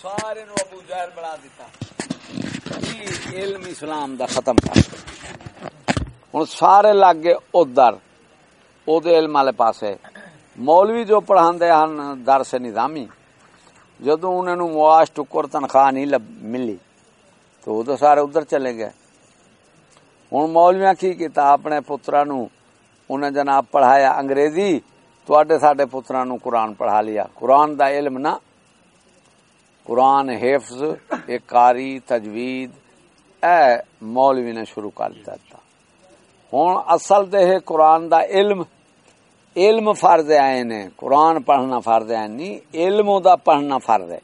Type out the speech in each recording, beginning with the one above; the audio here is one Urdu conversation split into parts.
سارے نو ابو جہل بنا دیتا۔ علم اسلام دا ختم کر۔ ہوں سارے لگ گئے ادھر۔ او دے علم والے پاسے۔ مولوی جو پڑھاندے ہن درس نظامی جدو انہوں نے معاش ٹکر تنخواہ نہیں لب ملی، تو وہ تو سارے ادھر چلے گئے۔ ہوں مولویا کی کیتا؟ اپنے پترا نو انہیں جناب پڑھایا انگریزی تڈے سڈے پترا نو قرآن پڑھا لیا۔ قرآن دا علم نا قرآن حفظ، ایک کاری تجوید، اے مولوی نے شروع کر دیا ہوں اصل دے قرآن دا علم۔ علم فرض آئے نے قرآن پڑھنا فرض آئے نہیں، علم دا پڑھنا فرض ہے۔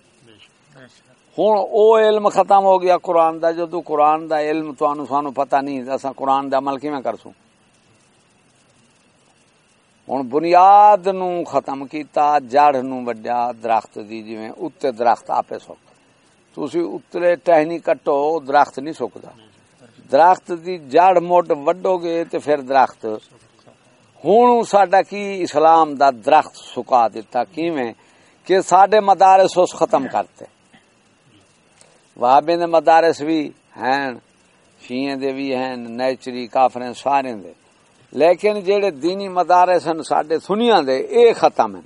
ہوں او علم ختم ہو گیا قرآن دا جدو قرآن دا علم تو سانو پتہ نہیں اصا قرآن دا عمل کی میں ہوں بنیاد نو ختم کیتا جڑ نو وڈیا درخت دی جی اتنے درخت آپ سک تھی اتلے ٹہنی کٹو درخت نہیں سکتا درخت دی جڑ مڈ وڈو گے تو پھر درخت ہوں سڈا کی اسلام دا درخت سکا دیتا کیویں کہ سڈے مدارس اس ختم کرتے وابے دے مدارس بھی ہیں شیئیں دے بھی ہیں نیچری کافریں سارے دے لیکن جہے دینی مدارس ہیں سڈے سنیا دے، اے ختم ہیں۔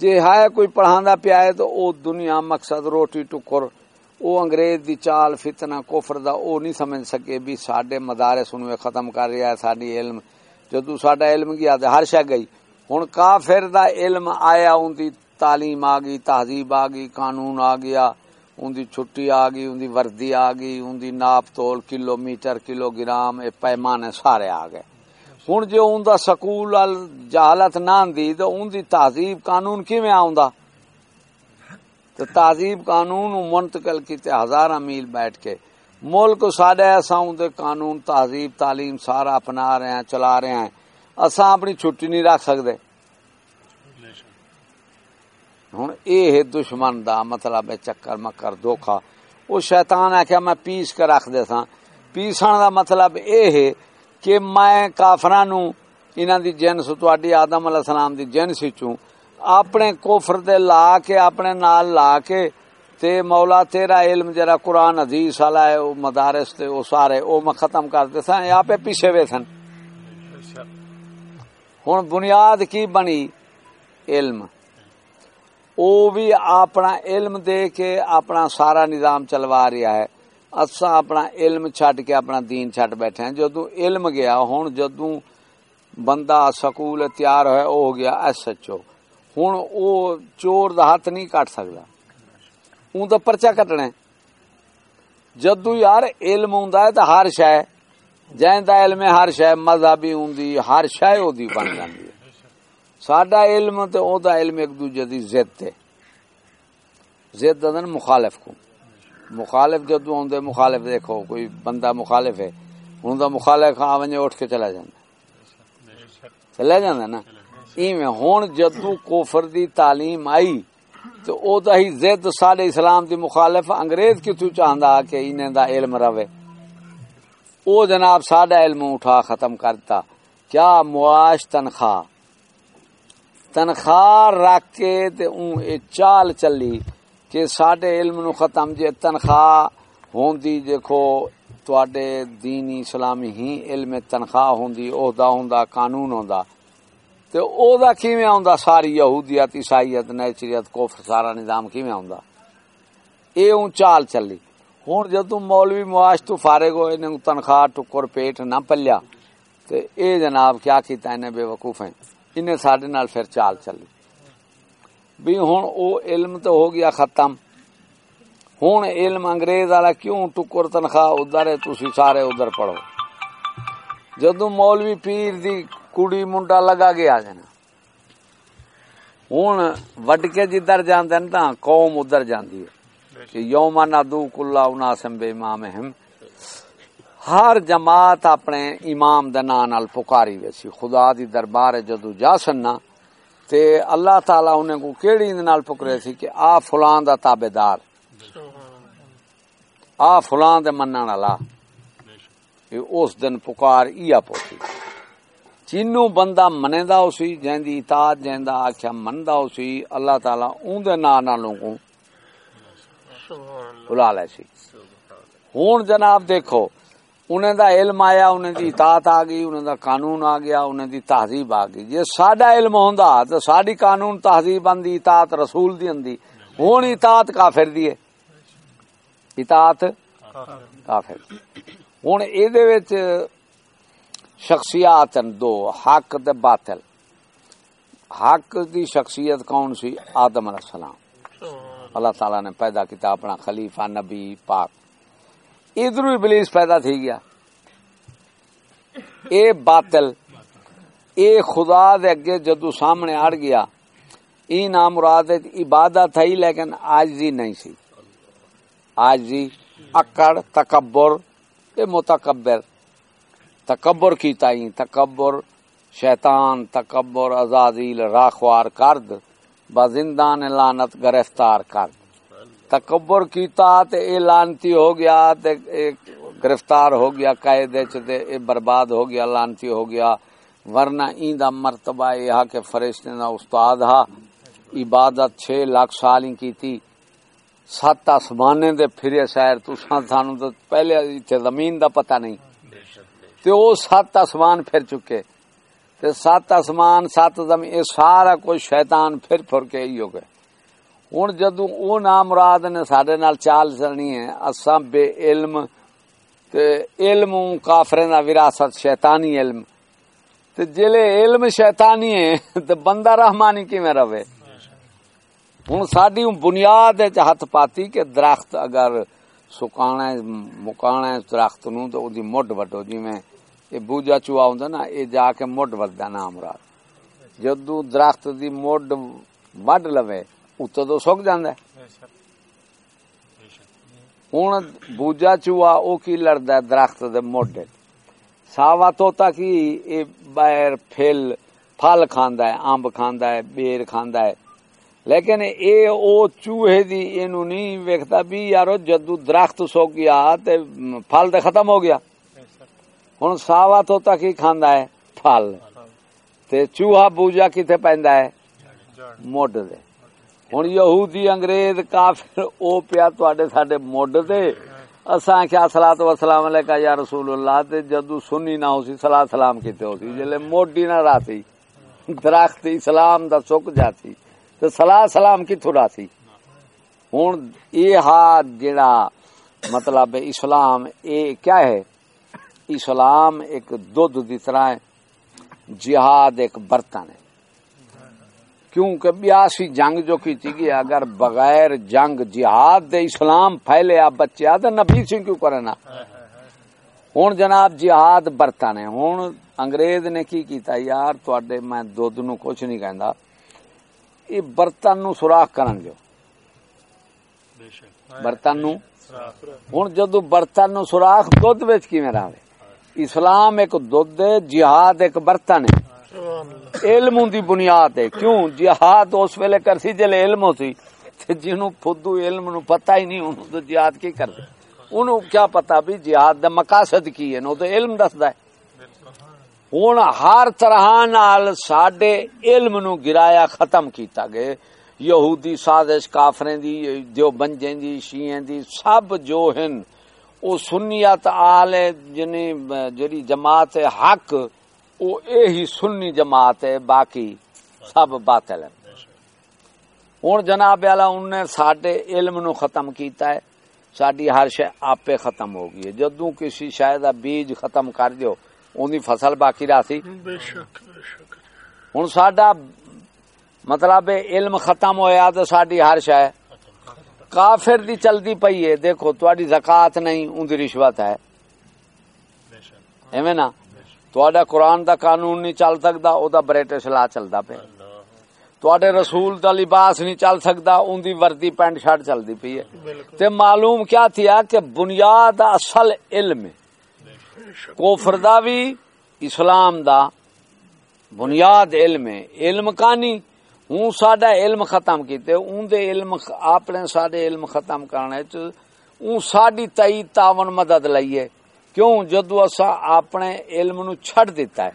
جی ہے کوئی پڑھا پیا ہے تو او دنیا مقصد روٹی ٹکر، او انگریز دی چال، فتنہ، کفر دا او نہیں سمجھ سکے بھی سڈے مدارس انہوں ختم کر رہا ہے ساری علم۔ جدو سڈا علم گیا ہر شہ گئی۔ ہوں کافر دا علم آیا ان دی تعلیم آ گئی، تہذیب آ گئی، قانون آ گیا۔ ان دی چھٹی آ گئی ان دی وردی آ گئی ان دی ناپ تول کلو میٹر کلو گرام پیمانے سارے آ گئے۔ ہوں جی ان دا سکول جہالت نہ آدھی تو ان دی تہذیب قانون کیویں آوندا؟ تو تہذیب قانون منتقل کیتے ہزار میل بیٹھ کے۔ ملک سڈے ایسا دے قانون، تہذیب، تعلیم سارا اپنا رہے ہیں، چلا رہے ہیں۔ اصا اپنی چھٹی نہیں رکھ سکتے ہوں یہ دشمن دا مطلب ہے چکر مکر دھوکھا۔ وہ شیطان آخیا میں پیس کے رکھ دے سا پیسن دا مطلب یہ ہے کہ میں کافرا نو انہوں دی جنس تھی آدم علیہ السلام دی جنس چوں اپنے کوفر دے لا کے اپنے نال لا کے تے مولا تیرا علم جرا قرآن حدیث والا ہے وہ مدارس تے وہ سارے وہ میں ختم کرتے سن یا پہ پیچھے وے سن۔ ہوں بنیاد کی بنی؟ علم۔ او بھی اپنا علم دے کے اپنا سارا نظام چلوا رہا ہے۔ اصا اپنا علم چڈ کے اپنا دین چڈ بیٹھے ہیں۔ جدو علم گیا ہوں جدو بندہ سکول تیار ہوا ہو گیا ایس ایچ او ہوں وہ چور دا ہاتھ نہیں کٹ سکتا اون تو پرچا کٹنا جدو یار علم ہوں تو ہر شہ جائیں علم ہے، ہر شہ مذہبی ہوں ہر شہ وہ بن جاتی ہے۔ سڈا علم تو او دا علم ایک دوجے دی زد ہے۔ زد دن مخالف کو مخالف جدو آدھے مخالف دیکھو، کوئی بندہ مخالف ہے۔ ہوں تو مخالف آوجے اٹھ کے چلا جانا۔ چلا جانا نا؟ ایویں ہوں جدو کوفر دی تعلیم آئی، تو او دا ہی زد سارے اسلام دی مخالف انگریز کتوں چاہتا کہ انہیں دا علم رہے او جناب ساڈا علم اٹھا ختم کرتا۔ کیا معاش تنخواہ؟ تنخواہ رکھ کے تے اون اے چال چلی۔ کہ سڈے علم نو ختم جے تنخواہ ہوندی دیکھو، تواڈے دینی اسلامی ہی علم تنخواہ ہوندی، عہدہ ہوندا، قانون ہوندا۔ تے او دا کیویں آوندا ساری یہودیت، عیسائیت، نیچریت، کفر، سارا نظام کیویں آوندا اے اون چال چلی۔ ہن جدوں مولوی معاش تو فارغ ہوئے نے تنخواہ، ٹکر، پیٹ نہ پلیا۔ تے اے جناب، کیا کیتا انہیں بے وقوف ہیں؟ انہیں ساڈے نال پھر چال چلی۔ بھی ہوں او علم تو ہو گیا ختم۔ ہوں علم انگریز والا کیوں ٹکر تنخواہ ادھر ہے تھی سارے ادھر پڑھو۔ جدو مولوی پیر دی کڑی منڈا لگا گیا جنا ہوں وڈ کے جدھر جانے نا، قوم ادھر جاندی ہے۔ کہ یوم نادو کلا انا سمبے امام ہم ہر جماعت اپنے امام دے نال پکاری ویسی۔ خدا دی دربار جدو جا سننا تے اللہ تعالی انہیں کو کیڑی نال پکرے سی کہ آ فلان دا تابے دار آ فلان دے منن والا۔ اس دن پکار ایا پوتی چینو بندہ منے دا اسی جہن دی اطاعت جہن دا آکھیا من دا اسی اللہ تعالی اون دے نا نالوں کو بلا لے سی۔ ہوں جناب دیکھو انہیں دا علم آیا انہیں دی اطاعت آ گئی انہیں دا قانون آ گیا انہیں دی تہذیب آ گئی۔ جی ساڈا علم ہوندا تو ساری قانون تہذیب آندی، اطاعت رسول دی آندی۔ ہوں اطاعت کافر دی ہے۔ اطاعت کافر۔ ہوں یہ شخصیات دو، حق تے باطل۔ حق دی شخصیت کون سی؟ آدم علیہ السلام۔ اللہ تعالی نے پیدا کیا اپنا خلیفہ، نبی، پاک۔ ادھر ابلیس پیدا تھی گیا۔ اے باطل، اے خدا دے اگے جدو سامنے اڑ گیا، ای نام مراد عبادت تھی لیکن آج نہیں سی۔ آج اکڑ، تکبر، اے متکبر۔ تکبر کی تائیں تکبر شیطان، تکبر ازادیل راخوار کرد بزندان لانت گرفتار کرد۔ تکبر کیتا تے اے لانتی ہو گیا تے گرفتار ہو گیا قائدے تے اے برباد ہو گیا لانتی ہو گیا ورنہ این دا مرتبہ یہ ہا کہ فرشتے دا استاد ہا عبادت چھ لاکھ سال ہی کیتی سات آسمانے دے پھرے سیر تو سانو تو پہلے تے زمین دا پتہ نہیں تے او سات آسمان پھر چکے تے سات آسمان سات زمین اے سارا کوئی شیطان پھر پھر کے ہی ہو گئے ہوں جدو او نام مراد نے سڈے نال چال چلنی ہے اساں بے علم تے علم کافرے دا وراثت شیطانی علم تے جلے علم شیطانی ہے تے بندہ رحمانی کیویں رہے ہوں ساری بنیاد ہاتھ پاتی کہ درخت اگر سکانا مکانا درخت نو تو دی مڈ وڈو جی میں بوجا چوہا ہوں نا یہ جا کے مڈ ودا نام مراد جدو درخت دی مڈ وڈ لوے اتو تو سک جانا ہوں بوجا چوہا وہ کی لڑتا درخت دے موڈے ساوا توتا کی اے بیر پھل پھل کھاندا ہے امب کھاندا ہے بیر کھاندا ہے لیکن اے او چوہے دی اینو نہیں ویکھدا بھی یارو جدو درخت سو گیا تے پھل تے ختم ہو گیا ہن ساوا توتا کی کھاندا ہے پھل تے چوہا بوجا کتے پیندا ہے موڈ دے ہوں یہودی انگریز کافر، او پیا سڈے مڈ دے۔ اساں کیا سلا تو سلام علیکم یا رسول اللہ تے جدو سنی نہ ہو سی سلا سلام کیتے ہو سی جلے موڈی نہ راتی درخت اسلام دا سک جاتی۔ تے سلا سلام کتوں راتی؟ ہوں یہ ہا جڑا مطلب اسلام، اے کیا ہے؟ اسلام ایک دودھ دی طرح ہے، جہاد ایک برتن ہے۔ کیونکہ بیاسی جنگ جو کی تھی اگر بغیر جنگ جہاد دے اسلام پھیلے آپ بچے آتے نبی سی کیوں کرنا ہوں جناب جہاد برتن ہے ہوں انگریز نے کی کیتا؟ یار تے میں دھد نو کچھ نہیں کہندا۔ یہ برتن نو سوراخ کرن جو۔ برتن نو؟ ہوں جدو برتن نو سوراخ دھد بچ کی میرا اسلام ایک دھد جہاد ایک برتن ہے۔ علم دی بنیاد ہے۔ کیوں؟ جہاد اس ویلے کرسی جلے علم ہوتی جنوں فدو علم نو پتہ ہی نہیں، انہوں تو جہاد کی کر دے انہوں کیا پتا بھی جہاد دا مقاصد کی ہے نو تو علم دسدا ہے۔ ہن ہر طرح نال ساڈے علم نو گرایا ختم کیتا گئے۔ یہودی سازش کافریں دی دیو بنجیں دی، شیعیں دی، سب جو ہن، او سنیت آل جنی جڑی جماعت حق وہ یہی سنی جماعت ہے باقی سب باطل ہے ہوں جناب والا انہیں سڈے علم نو ختم کیتا ہے ساری ہر شہ آپ ختم ہو گئی ہے۔ جدو کسی شاید بیج ختم کر دیو ان فصل باقی راسی ہوں سڈا مطلب علم ختم ہویا تو ساری ہر شہ کافر دی چلتی پئی ہے۔ دیکھو تاری زکات نہیں ان رشوت ہے۔ ایویں نا؟ تھوڑا قرآن دا قانون نہیں چل سکتا او دا برٹش لا چلتا پہ تھوڑے رسول دا لباس نہیں چل سکتا ان دی وردی پینٹ شرٹ چلتی پی ہے۔ تے معلوم کیا تھیا کہ بنیاد اصل علم ہے۔ کوفر دا بھی اسلام دا بنیاد علم ہے۔ علم کانی؟ ہوں ساڈا علم ختم کیتے اون دے علم اپنے ساڈے علم ختم کرنے چ اون ساڈی تئی تعاون مدد لئیے کیوں جدو اصا اپنے علم نو چھڑ دیتا ہے؟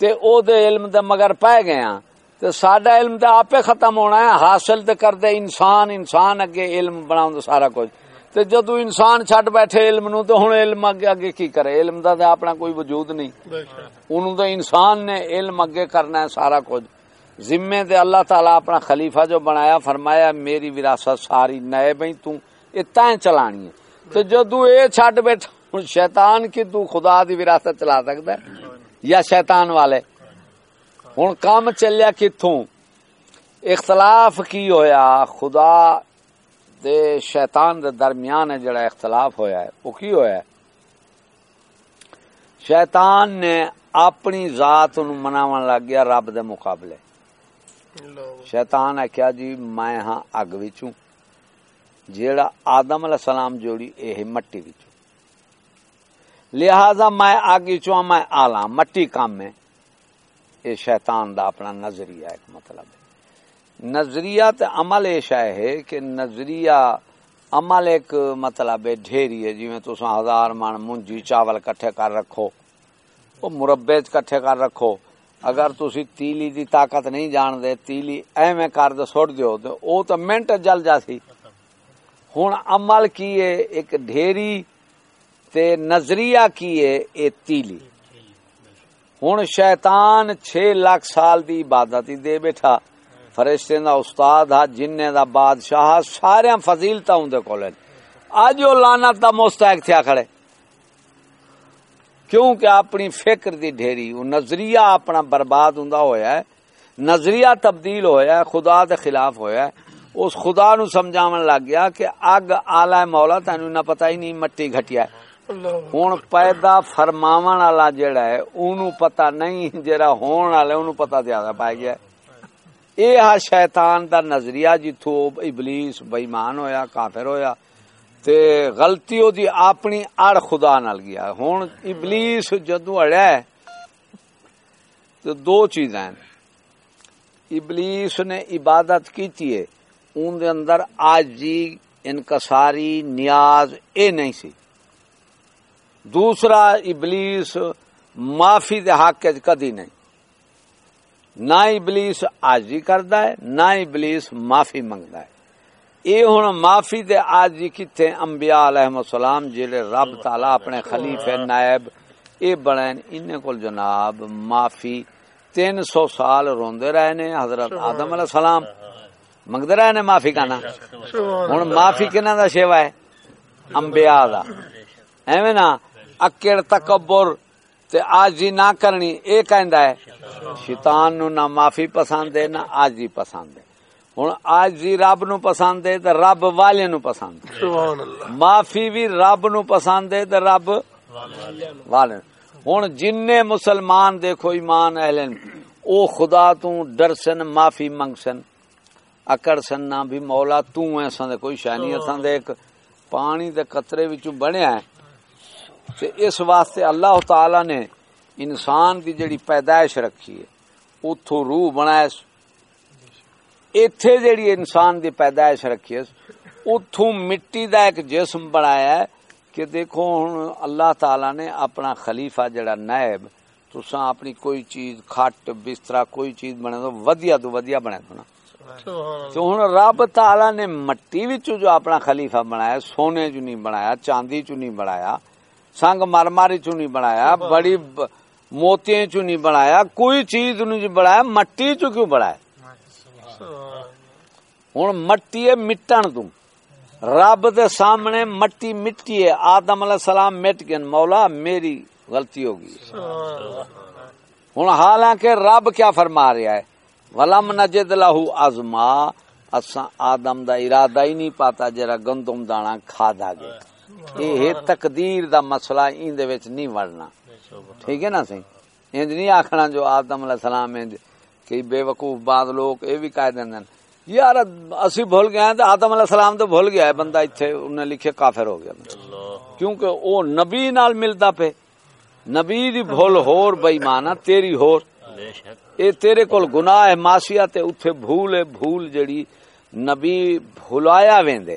تے او دے علم دے مگر پائے گئے ہاں تے ساڈا علم تے آپے ختم ہونا ہے، حاصل تے کر دے انسان انسان اگے علم بناؤں سارا کچھ۔ تے جدو انسان چھٹ بیٹھے علم نو، تے ہن علم اگے اگے کی کرے؟ علم دا تے اپنا کوئی وجود نہیں۔ انہوں تے انسان نے علم اگے کرنا ہے سارا کچھ۔ ذمے تے اللہ تعالی اپنا خلیفہ جو بنایا، فرمایا، میری وراثت ساری نئے بھئی تو اتنا چلانی ہے۔ تو جدو اے چھٹ بیٹھا ہن شیطان کی تو خدا دی وراثت چلا سکتا ہے؟ یا شیطان والے؟ ہوں کام چلیا کتوں اختلاف کی ہویا؟ خدا دے شیطان دے درمیان جڑا اختلاف ہویا ہے وہ کی ہویا ہے؟ شیطان نے اپنی ذات مناون لگ گیا رب دے مقابلے۔ شیطان ہے کیا جی میں ہاں اگ وچوں۔ جیڑا آدم علیہ السلام جوڑی اے مٹی وچوں۔ لہذا میں اگ وچوں میں آلا مٹی کام میں۔ یہ شیطان دا اپنا نظریہ ایک مطلب ہے۔ نظریہ تے عمل ایشا ہے کہ نظریہ عمل ایک مطلب ہے ڈھیری ہے۔ جی میں تو ہزار من منجی چاول کٹھے کر رکھو۔ وہ مربے کٹھے کر رکھو۔ اگر تسی تیلی دی طاقت نہیں جان دے تیلی ایویں کر دے سٹ دیو تے او تو منٹ جل جاسی۔ ہن عمل کیے ایک ڈھیری تے نظریہ کیے اے تیلی۔ ہوں شیطان چھ لاکھ سال دی عبادت ہی دے بیٹھا۔ فرشتے دا استاد ہا جن دا بادشاہ سارے فضیلتا ہوں دے اج وہ لانت دا مستحق تھیا کھڑے۔ کیونکہ اپنی فکر دی ڈھیری وہ نظریہ اپنا برباد ہوں ہویا ہے۔ نظریہ تبدیل ہویا ہے، خدا دے خلاف ہویا ہے۔ اس خدا نو سمجھاون لگ گیا کہ اگ آلہ مولا تینو نہ پتہ ہی نہیں، مٹی گھٹیا ہے۔ ہوں پیدا فرماو والا جہا ہے، اونوں پتا نہیں جہاں ہون والے اونوں پتا زیادہ پائی گیا یہ ہا شیطان دا نظریہ جتھو ابلیس بےمان ہویا، کافر ہویا، تے غلطی او دی اپنی اڑ خدا نال گیا۔ ہن ابلیس جدوں اڑیا ہے، تو دو چیزاں ہیں۔ ابلیس نے عبادت کیتی ہے، اون دے اندر آجی انکساری، نیاز، اے نہیں سی۔ دوسرا ابلیس معافی دے حق کدی نہیں۔ نہ ابلیس آجی کردا ہے نہ ابلیس معافی منگدا ہے۔ اے ہن معافی دے آجی کتے انبیاء علیہ السلام جڑے رب تعالی اپنے خلیفہ نائب اے بڑے ان کول جناب معافی تین سو سال روندے رہے نے حضرت آدم علیہ السلام۔ منگتے رہے نے معافی کا نا ہوں معافی کہنا دا شیوا ہے؟ انبیاء دا۔ ایویں نا؟ اکڑ تکبر تے آجی نہ کرنی اے کہندا ہے شیطان نو نہ معافی پسند ہے نہ آجی پسند ہے۔ ہن آجی رب نو پسند ہے تے رب والے نو پسند ہے۔ سبحان اللہ معافی بھی رب نو پسند ہے تے رب والے ہن جن مسلمان دیکھو ایمان اہل او خدا تو ڈرسن معافی منگسن اکڑ سن نہ بھی مولا تو ایسا دے کوئی شانی اساں دے پانی دے قطرے وچوں بنیا ہے۔ اس واسطے اللہ تعالی نے انسان کی جڑی پیدائش رکھی ہے اتو روح بنایا اتے جڑی انسان دی پیدائش رکھی ہے اتو مٹی دا ایک جسم بنایا ہے کہ دیکھو ہوں اللہ تعالی نے اپنا خلیفہ جڑا نائب تسا اپنی کوئی چیز کھٹ بستر کوئی چیز بنے تو ودیا تو ودیا بنے تو نا۔ تو ہوں رب تعالی نے مٹی جو اپنا خلیفہ بنایا سونے چ نہیں بنایا چاندی چ نہیں بنایا سنگ مر ماری چ نہیں بنایا؟ بڑی موتیاں چ نہیں بنایا؟ کوئی چیز نہیں بنایا مٹی چ کیوں بنایا؟ ہوں مٹی ہے مٹن تم رب دے سامنے مٹی مٹی ہے۔ آدم علیہ السلام مٹ گئے مولا میری غلطی ہوگی ہوں حالانکہ رب کیا فرما رہا ہے؟ ولم نجد لہو ازما اساں آدم دا ارادہ ہی نہیں پاتا جرا گندم دانا کھا دا گیا یہ تقدیر دا مسئلہ این دے وچ نہیں وڑنا۔ ٹھیک ہے نا سی؟ انج نہیں آکھنا جو آدم علیہ السلام انج کہ بے وقوف بعد لوگ اے بھی کہہ دیندے یار، اسی بھول گئے ہیں تے آدم علیہ السلام تو بھول گیا ہے، بندہ ایتھے انہیں لکھے کافر ہو گیا۔ کیونکہ او نبی نال ملدا پے۔ نبی دی بھول ہور بے ایمانا تیری ہور۔ اے تیرے کول گناہ ہے، معصیت ہے اوتھے بھول ہے، بھول جڑی نبی بھلایا ویندے۔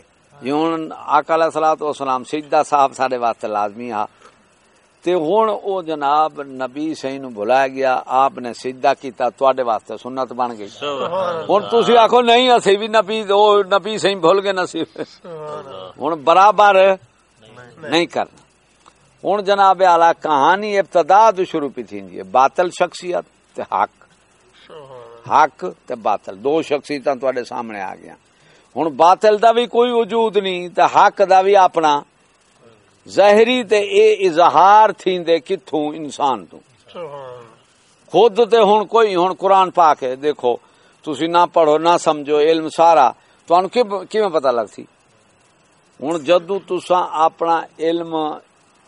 ہوں آکا علیہ سلام سجدہ صاحب سارے واسطے لازمی ہا۔ تے ہن او جناب نبی صحیح نو بلایا گیا آپ نے سجدہ کیتا تواڈے واسطے سنت بن گئی۔ ہن تسی آکھو نہیں اسی بھی نبی او نبی صحیح بھول گئے نصیب ہن برابر نہیں کرنا۔ ہن جناب اعلی کہانی ابتدا تو شروع پی تھیندی ہے۔ باطل شخصیت تے حق۔ حق تے باطل دو شخصیتاں تواڈے سامنے آ گیا ہن باطل دا بھی کوئی وجود نہیں تے حق دا بھی اپنا۔ ظاہری تے اے اظہار تھیندے کتھوں انسان تو۔ خود تے ہن کوئی ہن قرآن پاک ہے دیکھو تسی نہ پڑھو نہ سمجھو علم سارا۔ تانوں کیویں پتہ لگ سی ہن جدوں تساں اپنا علم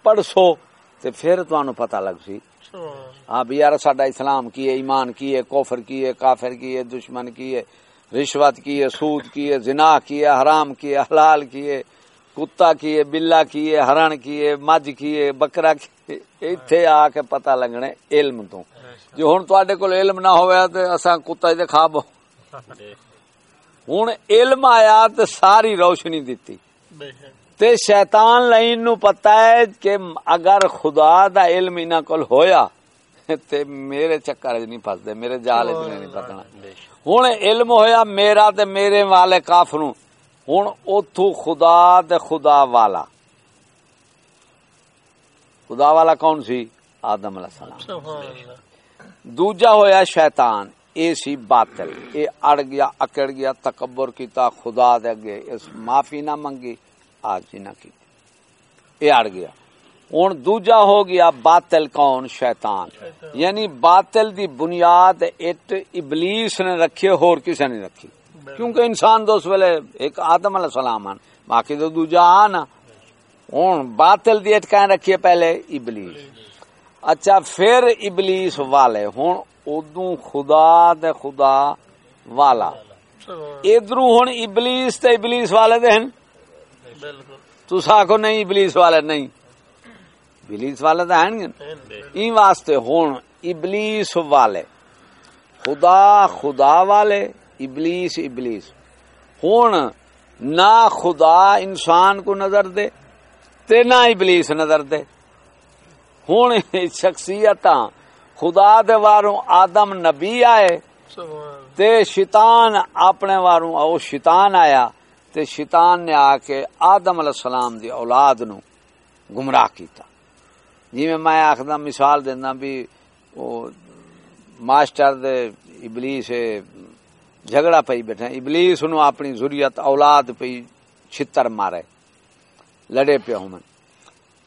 پڑھسو تے پھر تانوں پتہ لگ سی ہاں بھی یار ساڈا اسلام کی ہے ایمان کی ہے کفر کی ہے کافر کی ہے دشمن کی ہے۔ رشوت کی ہے سود کی ہے زنا کی ہے حرام کی ہے حلال کی ہے کتا کیے بلا کیے ہرن کیے مجھ کیے بکرا کیے۔ ایتھے آ کے پتہ لگنے علم تو۔ جو ہن تواڈے کول علم نہ ہویا تے اساں کتا دے کھابو ہن علم آیا تے ساری روشنی دتی۔ تے شیطان لائن نو پتہ ہے کہ اگر خدا دا علم انہاں کول ہویا تے میرے چکر وچ نہیں پھسدے میرے جال وچ نہیں پتنا۔ ہن علم ہویا میرا تے میرے والے کافروں۔ ہوں اتو خدا دے خدا والا۔ خدا والا کون سی؟ آدم علیہ السلام۔ دوجا ہویا شیطان، اے سی باطل۔ اے اڑ گیا، اکڑ گیا، تکبر کیتا، خدا دے اگے اس، معافی نہ منگی، آج جی نہ کی۔ اے اڑ گیا۔ ہوں دوجا ہو گیا باطل کون شیطان۔ یعنی باطل دی بنیاد اٹ ابلیس نے رکھی ہور کسی نے رکھی۔ کیونکہ انسان تو اس ویلے ایک آدم علیہ السلام آن باقی تو دوجا آنا ہوں باطل دی اٹکائیں رکھیے پہلے ابلیس۔ اچھا پھر ابلیس والے۔ ہوں ادو خدا دے خدا والا۔ ادھر ہوں ابلیس تے ابلیس والے دے ہیں تو آخو نہیں ابلیس والے نہیں۔ ابلیس والے تو ہیں واسطے ہوں ابلیس والے۔ خدا خدا والے ابلیس ابلیس۔ ہوں نہ خدا انسان کو نظر دے تے نہ ابلیس نظر دے۔ ہوں شخصیت خدا دے واروں آدم نبی آئے تے شیطان اپنے واروں او شیطان آیا تے شیطان نے آ کے آدم علیہ السلام دی اولاد نو گمراہ کیتا۔ جی میں میں آخدا مثال دینا بھی ماسٹر دے ابلیس جھگڑا پی بیٹھے ابلیس نو اپنی ضروریت اولاد پی چھتر مارے۔ لڑے پیا ہوں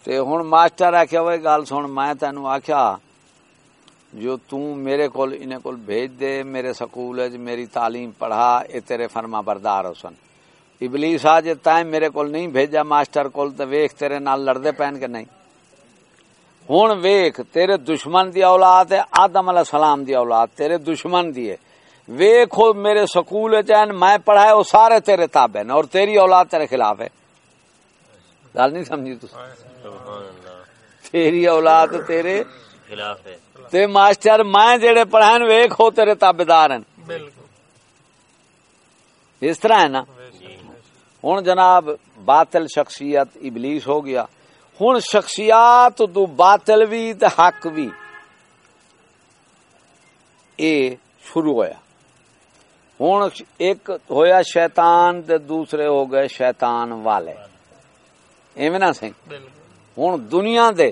تے ہوں ماسٹر آخیا وہ گل سن، میں تینو آخیا جو تم میرے کول انہیں کول بھیج دے، میرے سکول میری تعلیم پڑھا، اے تیرے فرما بردار ہو سن۔ ابلیس آ جے تائیں میرے کول نہیں بھیجا ماسٹر کول، تے ویکھ تیرے نال لڑدے پین کے نہیں۔ ہوں ویکھ تیرے دشمن دی اولاد ہے آدم علیہ السلام دی اولاد تیرے دشمن دی ہے۔ ویکھو میرے سکول چین میں پڑھائے وہ سارے تیرے تابے اور تیری اولاد تیرے خلاف ہے۔ گل نہیں سمجھی تو تیری اولاد تیرے خلاف ہے۔ تے ماسٹر میں جڑے پڑھائن ویکھو تیرے تابے دار ہیں۔ اس طرح ہے نا؟ ہوں جناب باطل شخصیت ابلیس ہو گیا۔ ہوں شخصیات تو باطل بھی تے حق بھی اے شروع ہویا۔ ہوں ایک ہویا شیطان تے دوسرے ہو گئے شیطان والے۔ ایویں نہ سی ہوں دنیا دے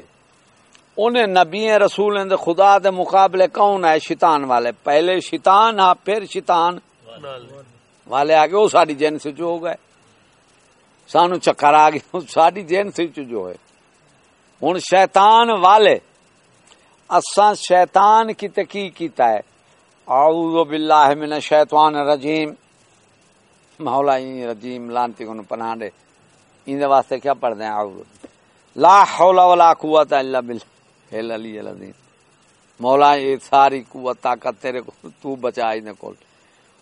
انہیں نبی رسول دے خدا دے مقابلے کون ہے شیطان والے؟ پہلے شیطان ہاں پھر شیطان۔ والے آ گئے، وہ ساری جنس چ ہو گئے۔ سانو چکر آ گیا ساری جنس چ جو ہے ہوں شیطان والے۔ اساں شیطان کی تقی کیتا ہے۔ اعوذ باللہ من الشیطان الرجیم۔ مولا این رجیم، لانتی کو پناہ دے۔ این دے واسطے کیا پڑھ دیں اعوذ؟ لا حول ولا قوت الا بالله العلی العظیم۔ مولا یہ ساری قوت، طاقت تیرے کو، تو بچا اینے کول۔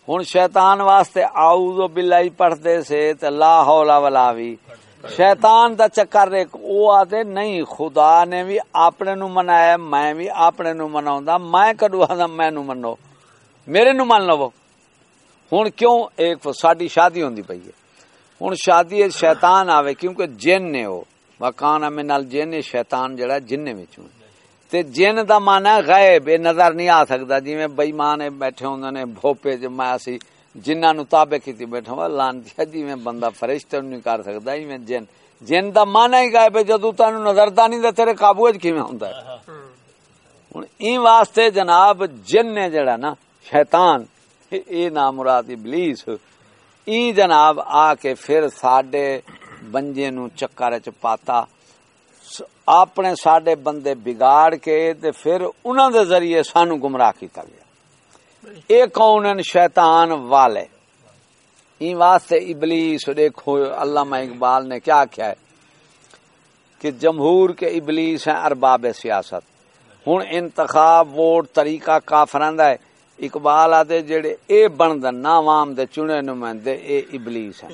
ہن شیطان واسطے اعوذ باللہ پڑھتے سے تے لا حول ولا وی۔ شیطان دا چکر ایک، او آدے نہیں، خدا نے بھی اپنے نو منایا، میں بھی اپنے نو مناوندا میں کڈو آندا میں نو منو۔ میرے نو مان لو۔ ہوں کیوں ایک ساری شادی ہوں پی ہے؟ ہوں شادی شیطان آوے، کیونکہ جن نے وہ وکان من الجن شیطان جڑا جن وچوں تے جن دا مانا غائب، اے نظر نہیں آ سکدا، جویں بے ایمان بیٹھے ہوندے نے، بھوپے ج میں اسی جنہاں نو تابع کیتی بیٹھا وا لانتی جویں بندہ فرشتہ نہیں کر سکدا، ایویں جن جن دا مانا ہی غائب ہے، جدوں تانوں نظر دا نہیں تے تیرے قابو وچ کیویں ہوندا ہے؟ ہن این واسطے جناب، جن نے جڑا نا، شیطان، اے نام مراد ابلیس ای جناب آ کے پھر ساڈے بنجے نو چکر چ پاتا، اپنے ساڈے بندے بگاڑ کے، تے پھر انہاں دے ذریعے سانو گمراہ کیتا گیا۔ اے کون ہیں شیطان والے۔ این واسطے ابلیس دیکھو علامہ اقبال نے کیا کیا ہے کہ جمہور کے ابلیس ہیں ارباب سیاست۔ ہن انتخاب ووٹ طریقہ کافران دا ہے۔ اقبال آتے جڑے اے بندن نا عوام دے چنے نمائندے اے ابلیس ہیں۔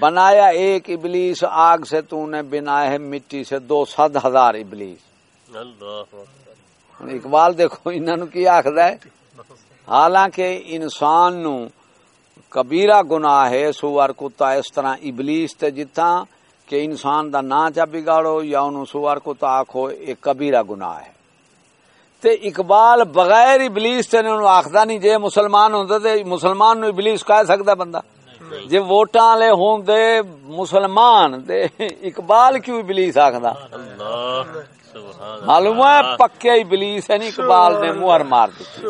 بنایا ایک ابلیس آگ سے تو نے بنایا ہے مٹی سے دو سد ہزار ابلیس۔ اقبال دیکھو انہوں کی آخر ہے؟ حالانکہ انسان نو کبیرہ گناہ ہے، سوار کتا اس طرح ابلیس تے جتا کہ انسان دا نا چا بگاڑو یا انہوں سوار کتا آکھو ایک کبیرہ گناہ ہے۔ تے اقبال بغیر ابلیس تے انہوں آخدا نہیں، جے مسلمان ہوندے تے مسلمان نو ابلیس کہہ سکدا بندہ۔ جے ووٹاں والے ہون دے مسلمان، تے اقبال کیوں ابلیس آخدا معلوم ہے پکے ابلیس ہے نہیں اقبال نے مہر مار دیتی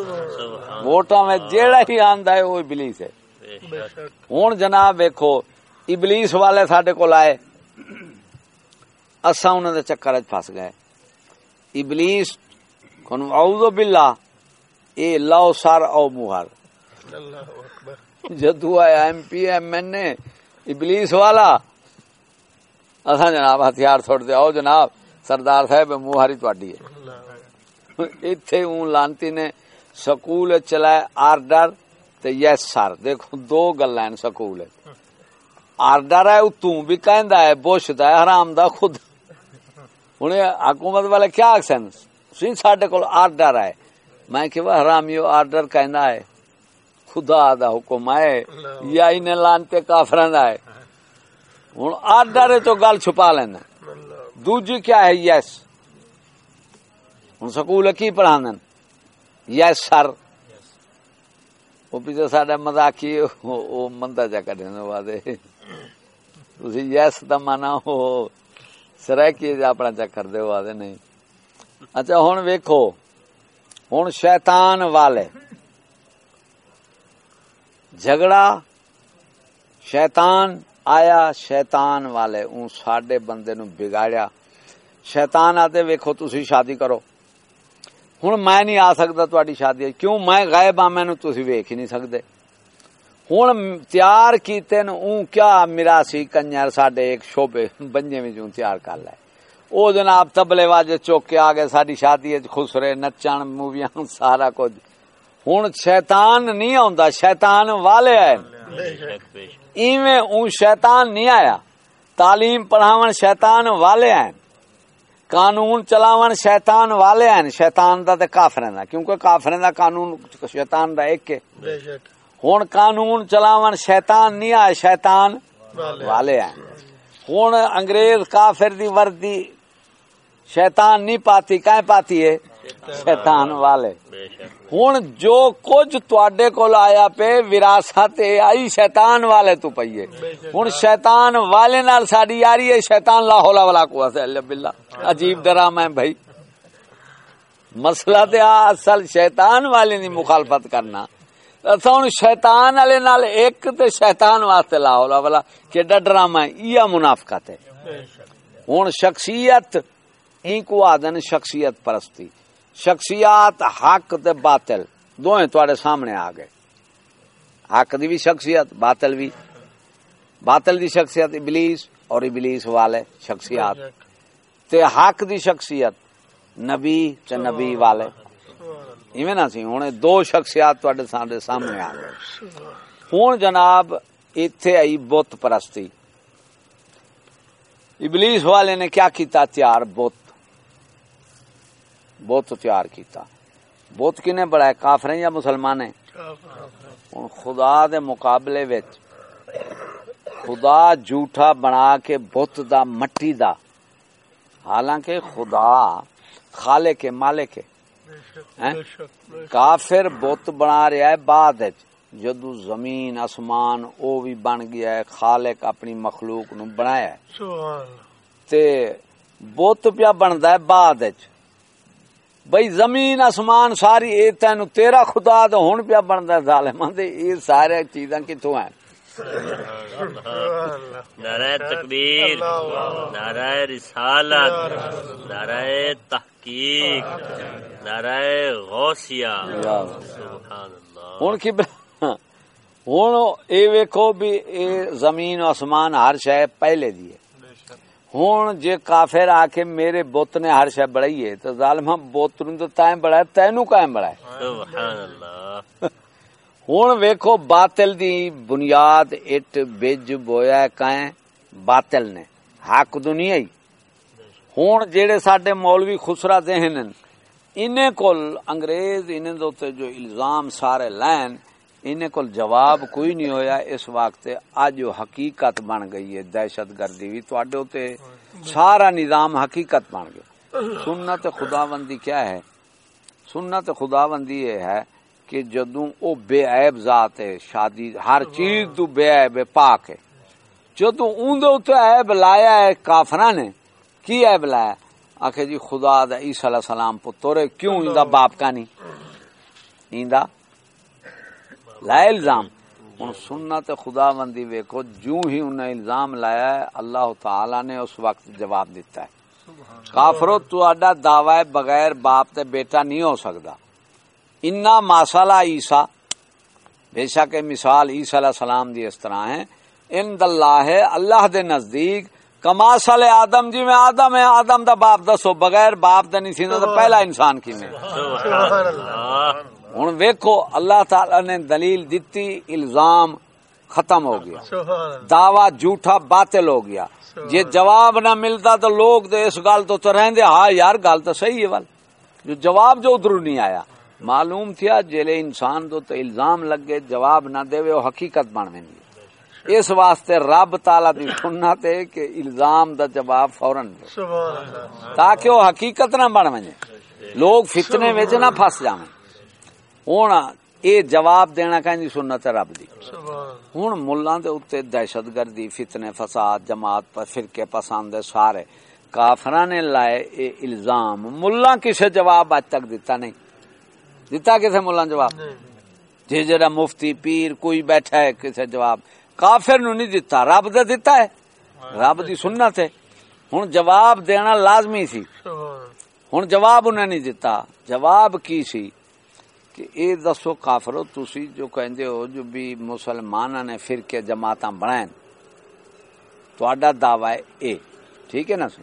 ووٹاں میں جیڑا ہی آندا ہے وہ ابلیس ہے۔ ہن جناب ویکھو ابلیس والے ساڈے کول آئے۔ اساں انہاں دے چکر وچ پھس گئے۔ ابلیس کون اعوذ باللہ اے لو سر او مہر۔ جدو آیا ایم پی ایم این ابلیس والا۔ اصا جناب ہتھیار چھوڑ دیا او جناب۔ سردار صاحب موہاری تواڈی ہے۔ ایتھے اون لانتی نے سکول چلائے آرڈر تے یس سر۔ دیکھو دو گلاں سکول۔ آرڈر ہے تو بھی کہندا ہے بوش دا ہے حرام دا خود۔ ہن حکومت والے کیا آکھن سی ساڈے کول آرڈر ہے۔ میں کہ وہ حرامیو آرڈر کہندا ہے۔ خدا دا حکم ہے۔ یا انہیں لانتے کافران دا ہے۔ ہوں آرڈر تو گل چھپا لینا۔ دوجی کیا ہے یس؟ ہوں سکول کی پڑھا یس سر۔ وہ پیچھے ساڈا مزاقی وہ مندا جا کر یس دا مانا ہو سرے سرائکی اپنا چکر دے آدھے نہیں۔ اچھا ہوں ویکھو۔ ہوں شیطان والے۔ جھگڑا، شیطان آیا شیطان والے اون ساڈے بندے نو بگاڑیا۔ شیطان آتے ویکھو تسی شادی کرو۔ ہن میں نہیں آ سکدا تواڈی شادی کیوں؟ میں غائب ہاں مینوں تسی ویکھ ہی نہیں سکدے۔ ہن تیار کیتے نے اون کیا میراثی کنجر ساڈے ایک شوبے بنجے وچوں تیار کر لے۔ او جناب تبلے واجے چوک کے آ گئے ساڈی شادی وچ خسرے نچن، موویاں، سارا کچھ۔ ہوں شیطان نہیں آتا شیطان والے آئے ایویں اون شیطان نہیں آیا۔ تعلیم پڑھاون شیطان والے ہیں۔ قانون چلاون شیطان والے ہیں۔ شیطان دا تے کافریں دا کیونکہ کافریں دا قانون شیطان دا ایک ہے۔ ہن قانون چلاون شیطان نہیں آئے شیطان والے ہیں۔ ہن انگریز کافر دی وردی شیطان نہیں پاتی کہیں پاتی ہے؟ شیطان والے ہوں جو کچھ تڈے کول آیا پہ وراثت آئی شیطان والے تو پیے ہوں شیطان والے نال ساری یاری ہے شیطان لا ہولا والا کو بلا عجیب ڈرامہ ہے بھائی مسئلہ تے اصل شیطان والے دی مخالفت کرنا ہوں شیطان والے نال ایک تے شیطان واسطے لا ہولا والا کیڈا ڈرامہ ہے یہ منافقت ہے ہوں شخصیت این کو آدن شخصیت پرستی شخصیات حق تے باطل دوئے تواڈے سامنے آ گئے حق دی بھی شخصیت باطل بھی باطل دی شخصیت ابلیس اور ابلیس والے شخصیات تے حق دی شخصیت نبی تے نبی والے ایویں نہ سی ہن دو شخصیات تواڈے سامنے سامنے آ گئے ہن جناب ایتھے آئی بت پرستی ابلیس والے نے کیا کیتا تیار بت بت تیار کیتا۔ بت کنے بڑا کافر یا مسلمان ہوں خدا دے مقابلے وچ خدا جھوٹا بنا کے بت دا مٹی دا۔ حالانکہ خدا خالے کے مالے کے۔ ہیں؟ کافر بت بنا رہا ہے بعد جدو زمین آسمان او بھی بن گیا ہے خالق اپنی مخلوق نو بنایا ہے۔ تے بت پیا بندا ہے بعد وچ۔ بھئی زمین آسمان ساری اے تینو تیرا خدا تے ہن پیا بندا ہے ظالماں تے یہ سارے چیزاں کتھوں ہیں؟ نعرہ تکبیر نعرہ رسالت نعرہ تحقیق نعرہ غوثیہ۔ سبحان اللہ ہن کی ہن اے ویکھو بھی اے زمین آسمان ہر شے پہلے دی ہے۔ ہن جے کافر آ کے میرے بت نے ہر شے بڑائی ہے تو ظالمہ بت نو تو تائیں بڑا ہے تینو کائیں اللہ۔ ہوں ویکھو باطل دی بنیاد اٹ بج بویا کائیں باطل نے۔ حق دنیا ہی۔ ہوں جیڑے ساڈے مولوی خسرا ذہن انہیں کول انگریز انہیں دے جو الزام سارے لین انہیں کول جواب کوئی نہیں ہویا اس وقت اج حقیقت بن گئی ہے، دہشت گردی بھی تواڈے اوتے سارا نظام حقیقت بن گیا۔ سنت خداوندی کیا ہے؟ سنت خداوندی یہ ہے کہ جدوں او بے عیب ذات ہے، شادی، ہر چیز تو بے عیب ہے، پاک ہے۔ جدوں اون دے اوتے عیب لایا ہے، کافراں نے کی عیب لایا؟ آخے جی خدا دا عیسی علیہ السلام پتر ہے، کیوں ایندا باپ کا نہیں؟ ایندا لائے الزام۔ ہن سنت خدا بندی ویکھو جو ہی انہیں الزام لایا ہے، اللہ تعالی نے اس وقت جواب دیتا ہے۔ کافرو تہاڈا دعوی بغیر باپ تے بیٹا نہیں ہو سکدا۔ انا ماسالہ عیسا بے شک مثال عیسی علیہ السلام دی اس طرح ہے۔ ان اللہ اللہ دے نزدیک، کماسل آدم جی میں آدم ہے، آدم دا باپ دسو، بغیر باپ دا نہیں سیندا تو پہلا انسان کی میں ہن ویکھو اللہ تعالی نے دلیل دتی الزام ختم ہو گیا۔ دعوی جھوٹا باطل ہو گیا۔ جے جواب نہ ملتا تو لوگ دے اس گل تو تو رہندے ہاں یار گل تو صحیح ہے ول۔ جو جواب جو ادھر نہیں آیا۔ معلوم تھیا جلے انسان تو تو الزام لگے جواب نہ دے وہ حقیقت بن ویندی اس واسطے رب تعالی دی سنت ہے کہ الزام دا جواب فورن دے۔ تاکہ وہ حقیقت نہ بن ونجے لوگ فتنے وچ نہ پھس جاویں۔ ہن اے جواب دینا کہیں سنت ہے رب دی ہن ملاں دے اوتے دہشت گردی فتنے فساد جماعت پر فرقے پسند ہے سارے کافراں نے لائے اے الزام ملاں کسے جواب اج تک دیتا نہیں دیتا کسے ملاں جواب جی جڑا مفتی پیر کوئی بیٹھا ہے کسے جواب کافر نو نہیں دیتا رب دے دیتا ہے رب دی سنت ہے ہن جواب دینا لازمی سی ہن جواب انہیں نہیں دیتا جواب کی سی کہ اے دسو کافرو، تسی جو کہندے ہو، جو بھی مسلماناں نے فرقے، جماعتاں بنائیں تہاڈا دعوی ہے اے۔ ٹھیک ہے نا سی؟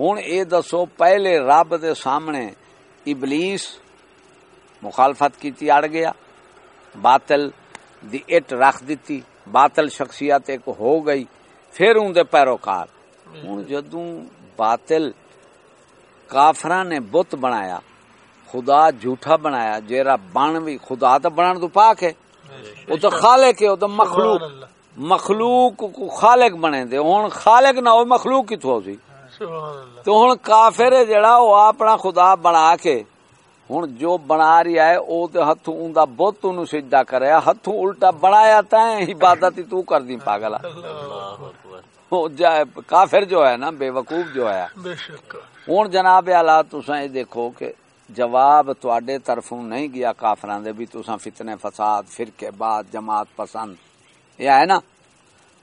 ہن اے دسو، پہلے رب دے سامنے ابلیس مخالفت کیتی، اڑ گیا، باطل دی اٹ رکھ دیتی باطل شخصیت ایک ہو گئی، پھر اون دے پیروکار۔ ہن جدوں باطل کافراں نے بت بنایا خدا جھوٹا بنایا جیرا بن بھی خدا تو بنان تو پاک ہے۔ وہ تو خالق ہے وہ تو مخلوق۔ مخلوق کو خالق بنے دے۔ ہن خالق نہ ہو مخلوق کتھوں سی تو ہن کافر ہے جڑا وہ اپنا خدا بنا کے ہن جو بنا رہا ہے او تے ہتھوں اوندا بت نو سجدہ کریا ہتھوں الٹا بنایا تیں عبادت تو کر دی پاگلا وہ جائے کافر جو ہے نا بے وقوف جو ہے۔ ہوں جناب اعلی تساں یہ دیکھو کہ جواب تواڈے طرفوں نہیں گیا کافراں دے بھی تساں فتنے فساد فرقے بعد جماعت پسند۔ یہ ہے نا؟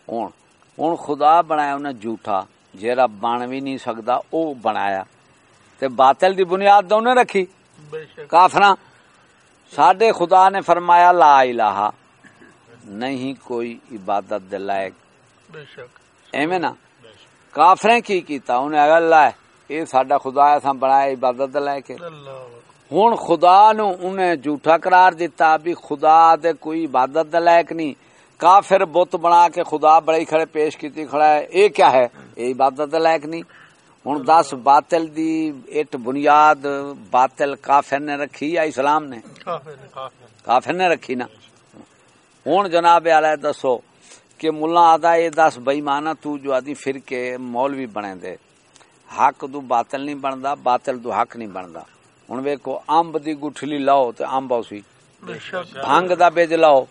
ہوں ہوں خدا بنایا انہیں جھوٹا۔ جیڑا بن بھی نہیں سکدا او بنایا۔ تے باطل دی بنیاد انہیں رکھی۔ کافراں ساڈے خدا نے فرمایا لا الہ۔ نہیں کوئی عبادت دے لائق۔ ایویں نا؟ کافریں کی کیتا؟ انہیں اللہ ہے یہ ساڈا خدا سا بنایا عبادت لائق ہے ہن خدا نو انہیں جھوٹا قرار دیتا بھی خدا دے کوئی عبادت لائق نہیں۔ کافر بت بنا کے خدا بڑی کھڑے پیش کیتی کھڑا ہے۔ اے کیا ہے؟ اے عبادت لائق نہیں۔ ہن دس باطل دی اٹ بنیاد باطل کافر نے رکھی یا اسلام نے؟ کافر نے رکھی نا۔ ہوں جناب علیہ دسو کہ ملا آدھا یہ دس بئی مانا تو جو آدھی پھر کے مولوی بنے دے۔ حق دو باطل نہیں بندا، باطل دو حق نہیں بندا۔ ہن ویکھو امب دی گٹھلی لاؤ تے امب اوسی۔ بے بھنگ دا بیج لاؤ۔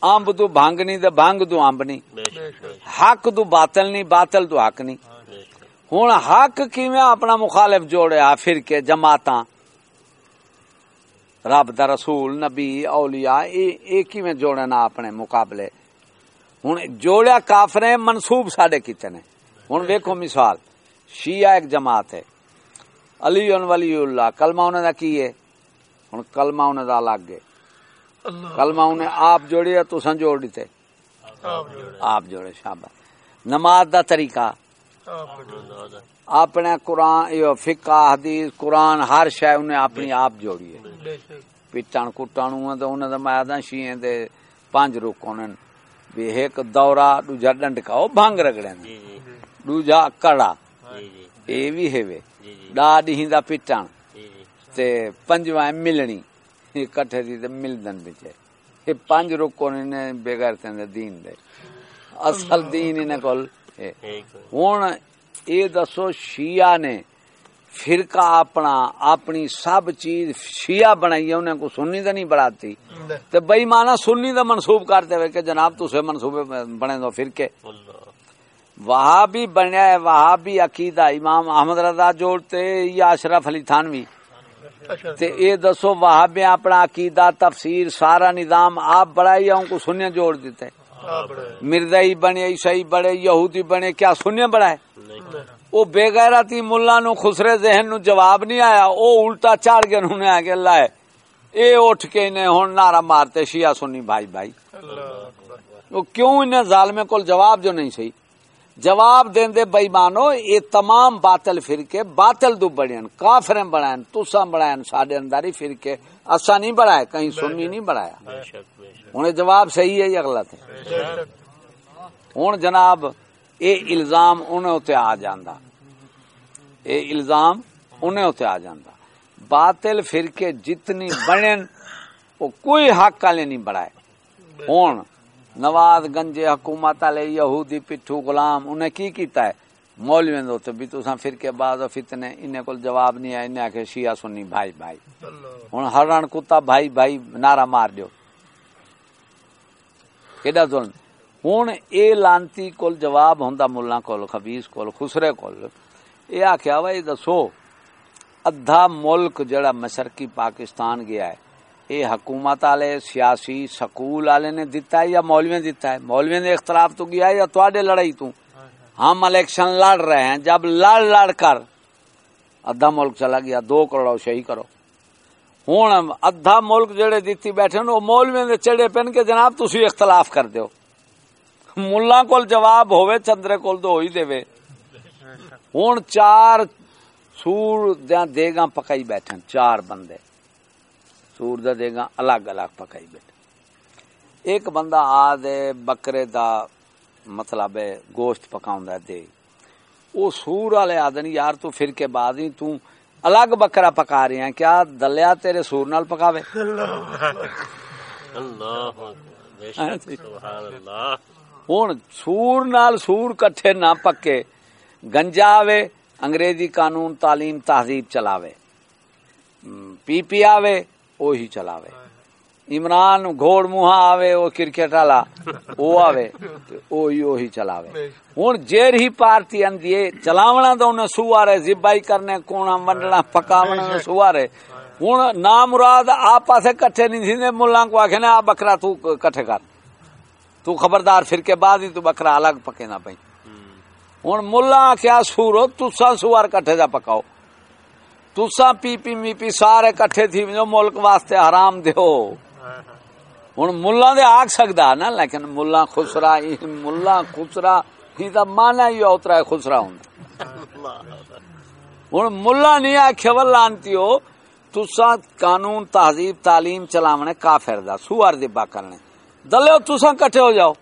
امب تو بھنگ نہیں تے بھنگ تو امب نہیں۔ حق تو باطل نہیں، باطل تو حق نہیں۔ ہوں حق کیویں اپنا مخالف جوڑیا؟ پھر کے جماعتاں۔ رب دا رسول، نبی، اولیاء، اے اے کیویں جوڑنا اپنے مقابلے؟ ہوں جوڑیا کافرے منسوب ساڈے کیتے نے۔ ہوں ویکھو مثال۔ شیعہ ایک جماعت ہے۔ علی ولی اللہ کلمہ انہاں دا کی ہے ہن کلمہ انہاں دا الگ ہے۔ کلمہ انہیں آپ جوڑیا تساں جوڑ دیتے؟ آپ جوڑے۔ شاباش۔ نماز دا طریقہ۔ اپنے قرآن فقہ حدیث قرآن ہر شے انہیں اپنی آپ جوڑی ہے۔ پٹن کٹن انہیں تو میں آدھا شیئیں دے پانچ رک انہیں بھی ایک دورہ دوجا ڈنڈکا وہ بھنگ رگڑے جی جی۔ دوجا کڑا۔ اے بھی ہے وے ڈا ڈیہندا پٹن تے پنجواں ملنی یہ کٹھے دی تے ملدن بچے یہ پانچ رکو نے بغیر تے دین دے۔ اصل دین انہیں کول ہے۔ ایک ہوں یہ دسو شیعہ نے فرقہ اپنا اپنی سب چیز شیعہ بنائی ہے انہیں کو سنی تو نہیں بڑھاتی۔ تو بئی مانا سنی تو منسوب کرتے ہوئے کہ جناب تسے منصوبے بنے دو فرقے۔ اللہ وہاں بھی بنیا ہے وہاں بھی عقیدہ امام احمد رضا جوڑتے یا اشرف علی تھانوی۔ اچھا۔ تے یہ دسو وہاں بھی اپنا عقیدہ تفسیر سارا نظام آپ بڑھائی یا ان کو سنیا جوڑ دیتے بڑے مرزائی بنے عیسائی بڑے یہودی بنے کیا سنیا بڑھائے وہ بے غیرتی ملا نو خسرے ذہن نو جواب نہیں آیا او الٹا چڑھ کے انہوں نے آگے لائے اے اٹھ کے انہیں ہون نعرہ مارتے شیعہ سنی بھائی بھائی۔ اللہ وہ کیوں انہیں ظالمے کول جواب جو نہیں صحیح؟ جواب دین دے بئی مانو یہ تمام باطل فرقے باطل دو بڑھین کافریں بڑھائیں تساں بڑھائیں ساڈے اندر ہی فرقے اسا نہیں بڑھائے کہیں سنی نہیں بڑھایا۔ انہیں جواب صحیح ہے یا غلط ہے؟ ہوں جناب اے الزام انہیں اتنے آ جاندہ اے الزام انہیں اتنے آ جاندہ باطل فرقے جتنی بنن وہ کوئی حق والے نہیں بڑھائے۔ ہوں نواز گنجے حکومت والے، یہودی پٹھو غلام، انہیں کی کیتا ہے؟ مولوی دے تے بھی تساں فرقے بعد فتنے، انہیں کول جواب نہیں ہے انہیں آکھے شیعہ سنی، بھائی بھائی۔ اللہ ہوں ہرن کتا، بھائی بھائی، نعرہ مار دیو۔ کیڈا ظلم؟ ہوں اے لانتی کول جواب ہوندا ملا کول خبیس کول، خسرے کول۔ اے آخیا وا یہ دسو، ادھا ملک جڑا مشرقی پاکستان گیا ہے اے حکومت والے، سیاسی سکول والے نے دتا ہے یا مولوی دتا ہے؟ مولوی نے اختلاف تو گیا ہے یا تواڈے لڑائی تو؟ ہم الیکشن لڑ رہے ہیں، جب لڑ لڑ کر ادھا ملک چلا گیا، دو کروڑ شہی کرو۔ ہوں ادھا ملک جڑے دیتی بیٹھے وہ مولوی دے چڑے پن کے جناب تسی اختلاف کر دیو۔ ملا کول جواب ہوے چندرے کول تو ہو ہی دے ہوں چار سور دیا دیگاں پکائی بیٹھے چار بندے۔ سور دا دیگاں الگ الگ پکائی بیٹھے۔ ایک بندہ آ دے بکرے دا مطلب ہے، گوشت پکاؤں دے۔ وہ سور والے آدن یار تو پھر کے بعد ہی تو الگ بکرا پکا رہے ہیں۔ کیا دلیا تیرے سور نال پکاوے؟ ہوں سور نال سور کٹھے نہ پکے گنجا آوے انگریزی قانون تعلیم تہذیب چلاوے۔ پی پی آوے۔ وہی چلاوے۔ عمران گھوڑ منہ آوے وہ کرکٹ والا وہ آوے وہی وہی چلاوے۔ ہوں جیر ہی پارٹی اندی چلاونا تو انہیں سوارے زبائی کرنے کونا ونڈنا پکاونا سوارے۔ ہوں نام مراد آپ پاسے کٹھے نہیں تھی ملا کو آخ آ بکرا تو کٹھے کر۔ تو خبردار پھر کے بعد ہی تو بکرا الگ پکے نہ پئی ہوں ملا کیا سورو تسا سوار کٹھے جا پکاؤ۔ تسا پی پی می پی سارے کٹھے تھی، جو ملک واسطے حرام دیو ہوں ملا دے آگ سکتا نا، لیکن ملا خسرا، ای- ملا خسرا، ہی دا مانا ہی اترا خسرا ہوں ہوں ملا نہیں آخیا و لانتی ہو تسا قانون، تہذیب، تعلیم چلاونے کافر دا، سوار دبا کرنے دلو تسا کٹھے ہو جاؤ۔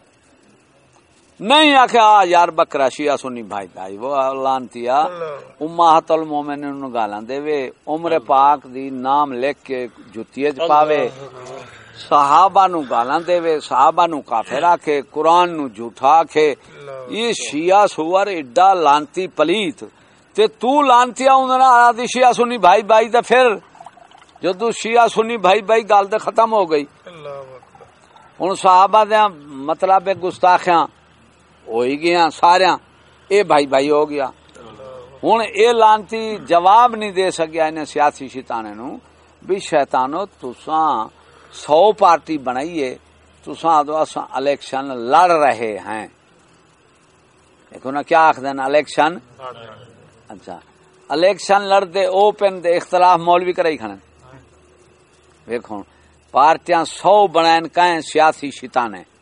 نہیں آخیا آ یار بکرا شیعہ سنی بھائی بھائی وہ لانتی آ اماہت المومن نو گالاں دے وے۔ عمر پاک دی نام لکھ کے جتیے چ پاوے۔ صحابہ نو گالاں دے صحابہ نو کافر آکھے قرآن نو جھوٹا آکھے۔ یہ شیعہ سور ایڈا لانتی پلیت۔ تے تو لانتی آؤں آدھی شیعہ سنی بھائی بھائی تے پھر جدو شیعہ سنی بھائی بھائی گال تے ختم ہو گئی۔ ہوں صحابہ دیا مطلب گستاخیاں ہو ہی گیا سارا اے بھائی بھائی، ہو گیا۔ ہوں اے لانتی جواب نہیں دے سکیا انہیں سیاسی شیطانے نو بھی شیطانو، تساں سو پارٹی بنائیے، تساں آدھو اساں الیکشن لڑ رہے ہیں۔ دیکھو نا کیا آخ دینا الیکشن؟ اچھا۔ الیکشن لڑتے اوپن دے اختلاف مولوی کرائی کھڑے ویکھو پارٹیاں سو بنائن کہیں سیاسی شیطانے۔ بے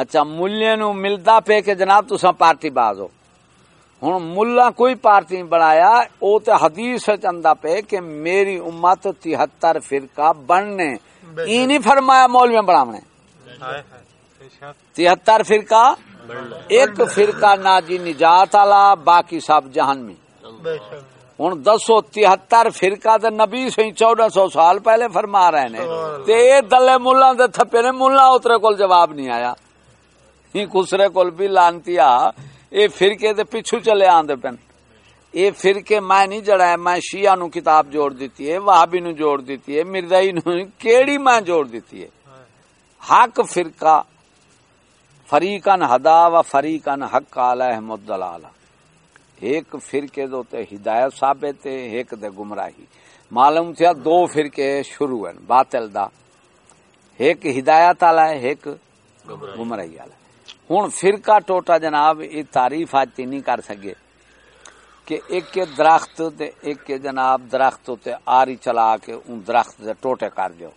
اچھا ملے نو ملدا پے کہ جناب تساں پارٹی باز ہو۔ ہوں ملا کوئی پارٹی نہیں بنایا او تے حدیث چندا پے کہ میری امت تہتر فرقہ بننے۔ ای نہیں فرمایا مولوی بناونے۔ تہتر فرقہ ایک فرقہ ناجی نجات والا باقی سب جہنمی۔ بے شک۔ ہوں دسو تہتر فرقہ تے نبی سی چودہ سو سال پہلے فرما رہے نے۔ تے اے دلے ملا دے تھپے نے ملا اترے کول جواب نہیں آیا۔ ہی خسرے کول بھی لانتی آ۔ اے فرقے دے پیچھو چلے آندے پن۔ اے فرقے میں نہیں جڑا ہے میں شیعہ نو کتاب جوڑ دیتی ہے وہابی نو جوڑ دیتی ہے مردائی نو کیڑی میں جوڑ دیتی ہے۔ حق فرقہ فریقن ہدا و فریقن حق علیہ مدلالہ ایک فرقے دو تے ہدایت ثابت ہے ایک دے گمراہی۔ معلوم تھیا دو فرقے شروع ہیں باطل دا۔ ایک ہدایت والا ہے ایک گمراہی۔ والا۔ ہوں فرقہ ٹوٹا جناب یہ تعریف آج تی نہیں کر سکے کہ ایک کے درخت تے ایک کے جناب درخت تے آری چلا کے ان درخت دے ٹوٹے کر دیو۔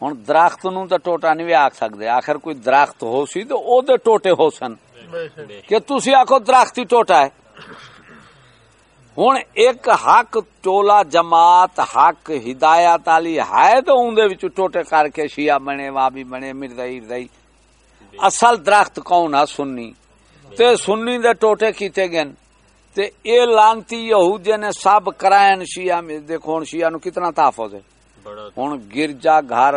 ہوں درخت نو تے ٹوٹا نہیں بھی آخ سکتے آخر کوئی درخت ہو سی تو او دے ٹوٹے ہو سن۔ کہ تسی آخو درخت ہی ٹوٹا ہے۔ ہوں ایک حق ٹولا جماعت حق ہدایت والی ہے تو وچ ٹوٹے کر کے شیعہ بنے وابی بنے مردئی اردئی اصل درخت کون ہے؟ سنی۔ تے سنی دے ٹوٹے کیتے گن تے اے لانتی یہودی نے سب کرائن شیعہ میں دیکھو ہن شیعہ نو کتنا تحفظ ہے۔ ہوں گرجا گھر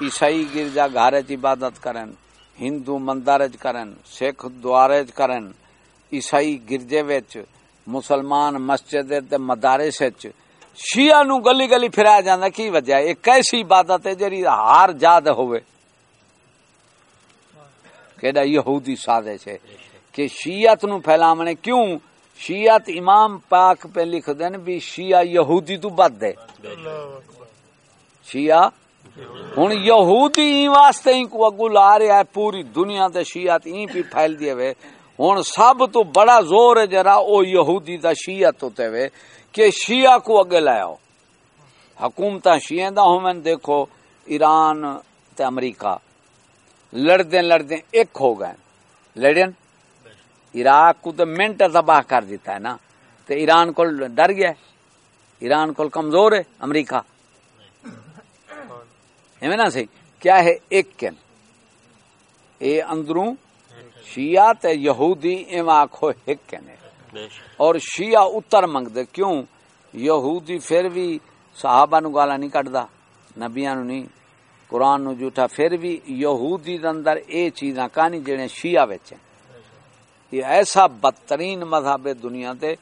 عیسائی گرجا گھر عبادت کرن۔ ہندو مندر چ کرن سکھ دوارے چ کرن عیسائی گرجے وچ مسلمان مسجد تے مدارس وچ شیعہ نو گلی گلی پھرایا جاندا کی وجہ ہے؟ ایک ایسی عبادت ہے جڑی ہار جاد ہوئے کیڑا یہودی سازش ہے کہ شیعت نو پھیلاونے کیوں؟ شیعت امام پاک پہ لکھ دین بھی شیعہ یہودی تو بد ہے۔ شیعہ ہوں یہودی این واسطے ہی کو اگو لا رہا ہے، پوری دنیا تے شیعت این پی پھیل دیے وے۔ ہوں سب تو بڑا زور ہے جرا او یہودی دا شیعت ہوتے وے، کہ شیعہ کو اگے لاؤ حکومت شیعہ دا ہومن دیکھو، ایران تے امریکہ۔ لڑدے لڑدے ایک ہو گئے۔ لڑن عراق کو تو منٹ تباہ کر دیتا ہے نا۔ تو ایران کو ڈر گیا ایران کو کمزور ہے، امریکہ۔ ہے نا سی کیا ہے ایک کن اے اندروں شیعہ تے یہودی ایم آکھو ایک کن ہے۔ اور شیعہ اتر منگ دے، کیوں؟ یہودی پھر بھی صحابہ نو گالا نہیں کٹدا، نبیاں نو نہیں۔ قرآن نو جھوٹا، پھر بھی یہودی دے اندر اے چیزاں کانی جڑے شیعہ وچ ہیں۔ یہ ایسا بدترین مذہب ہے دنیا تے۔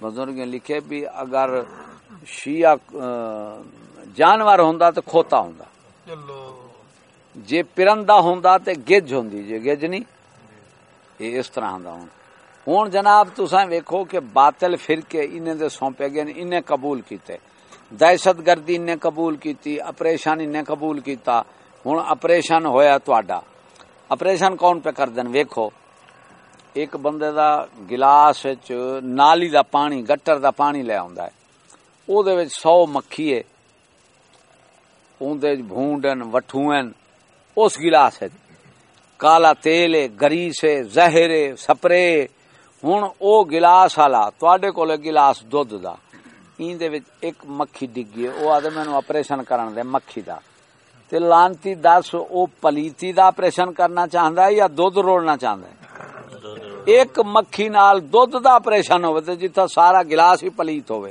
بزرگ نے لکھے بھی اگر شیعہ جانور ہوندا تے کھوتا ہوندا۔ جے پرندہ ہوندا تے گج ہوندی جے گج نہیں یہ اس طرح ہوندا ہوں ہوں جناب تساں ویکھو کہ باطل فرقے انہیں دے سونپے گئے نے، انہیں قبول کیتے دہشت گردی انہیں قبول کیتی اپریشن انہیں قبول کیتا ہوں اپریشن ہویا تواڈا اپریشن کون پہ کر دین ویکھو ایک بندے دا گلاس وچ نالی دا پانی گٹر دا پانی لے آوندا ہے او دے وچ 100 مکھی ہے اوندے بھونڈن وٹھوئن اس گلاس کالا تیل ہے، گریس ہے، زہر ہے، سپرے ہن او گلاس والا، تواڈے کول گلاس دودھ دا۔ این دے وچ ایک مکھی ڈگی او آدے مینوں آپریشن کرن دے، مکھی دا۔ تے لانتی دس، او پلیتی دا آپریشن کرنا چاہندا ہے یا دودھ روڑنا چاہندا ہے؟ ایک مکھی نال دودھ دا آپریشن ہوئے تے جتھا سارا گلاس ہی پلیت ہوئے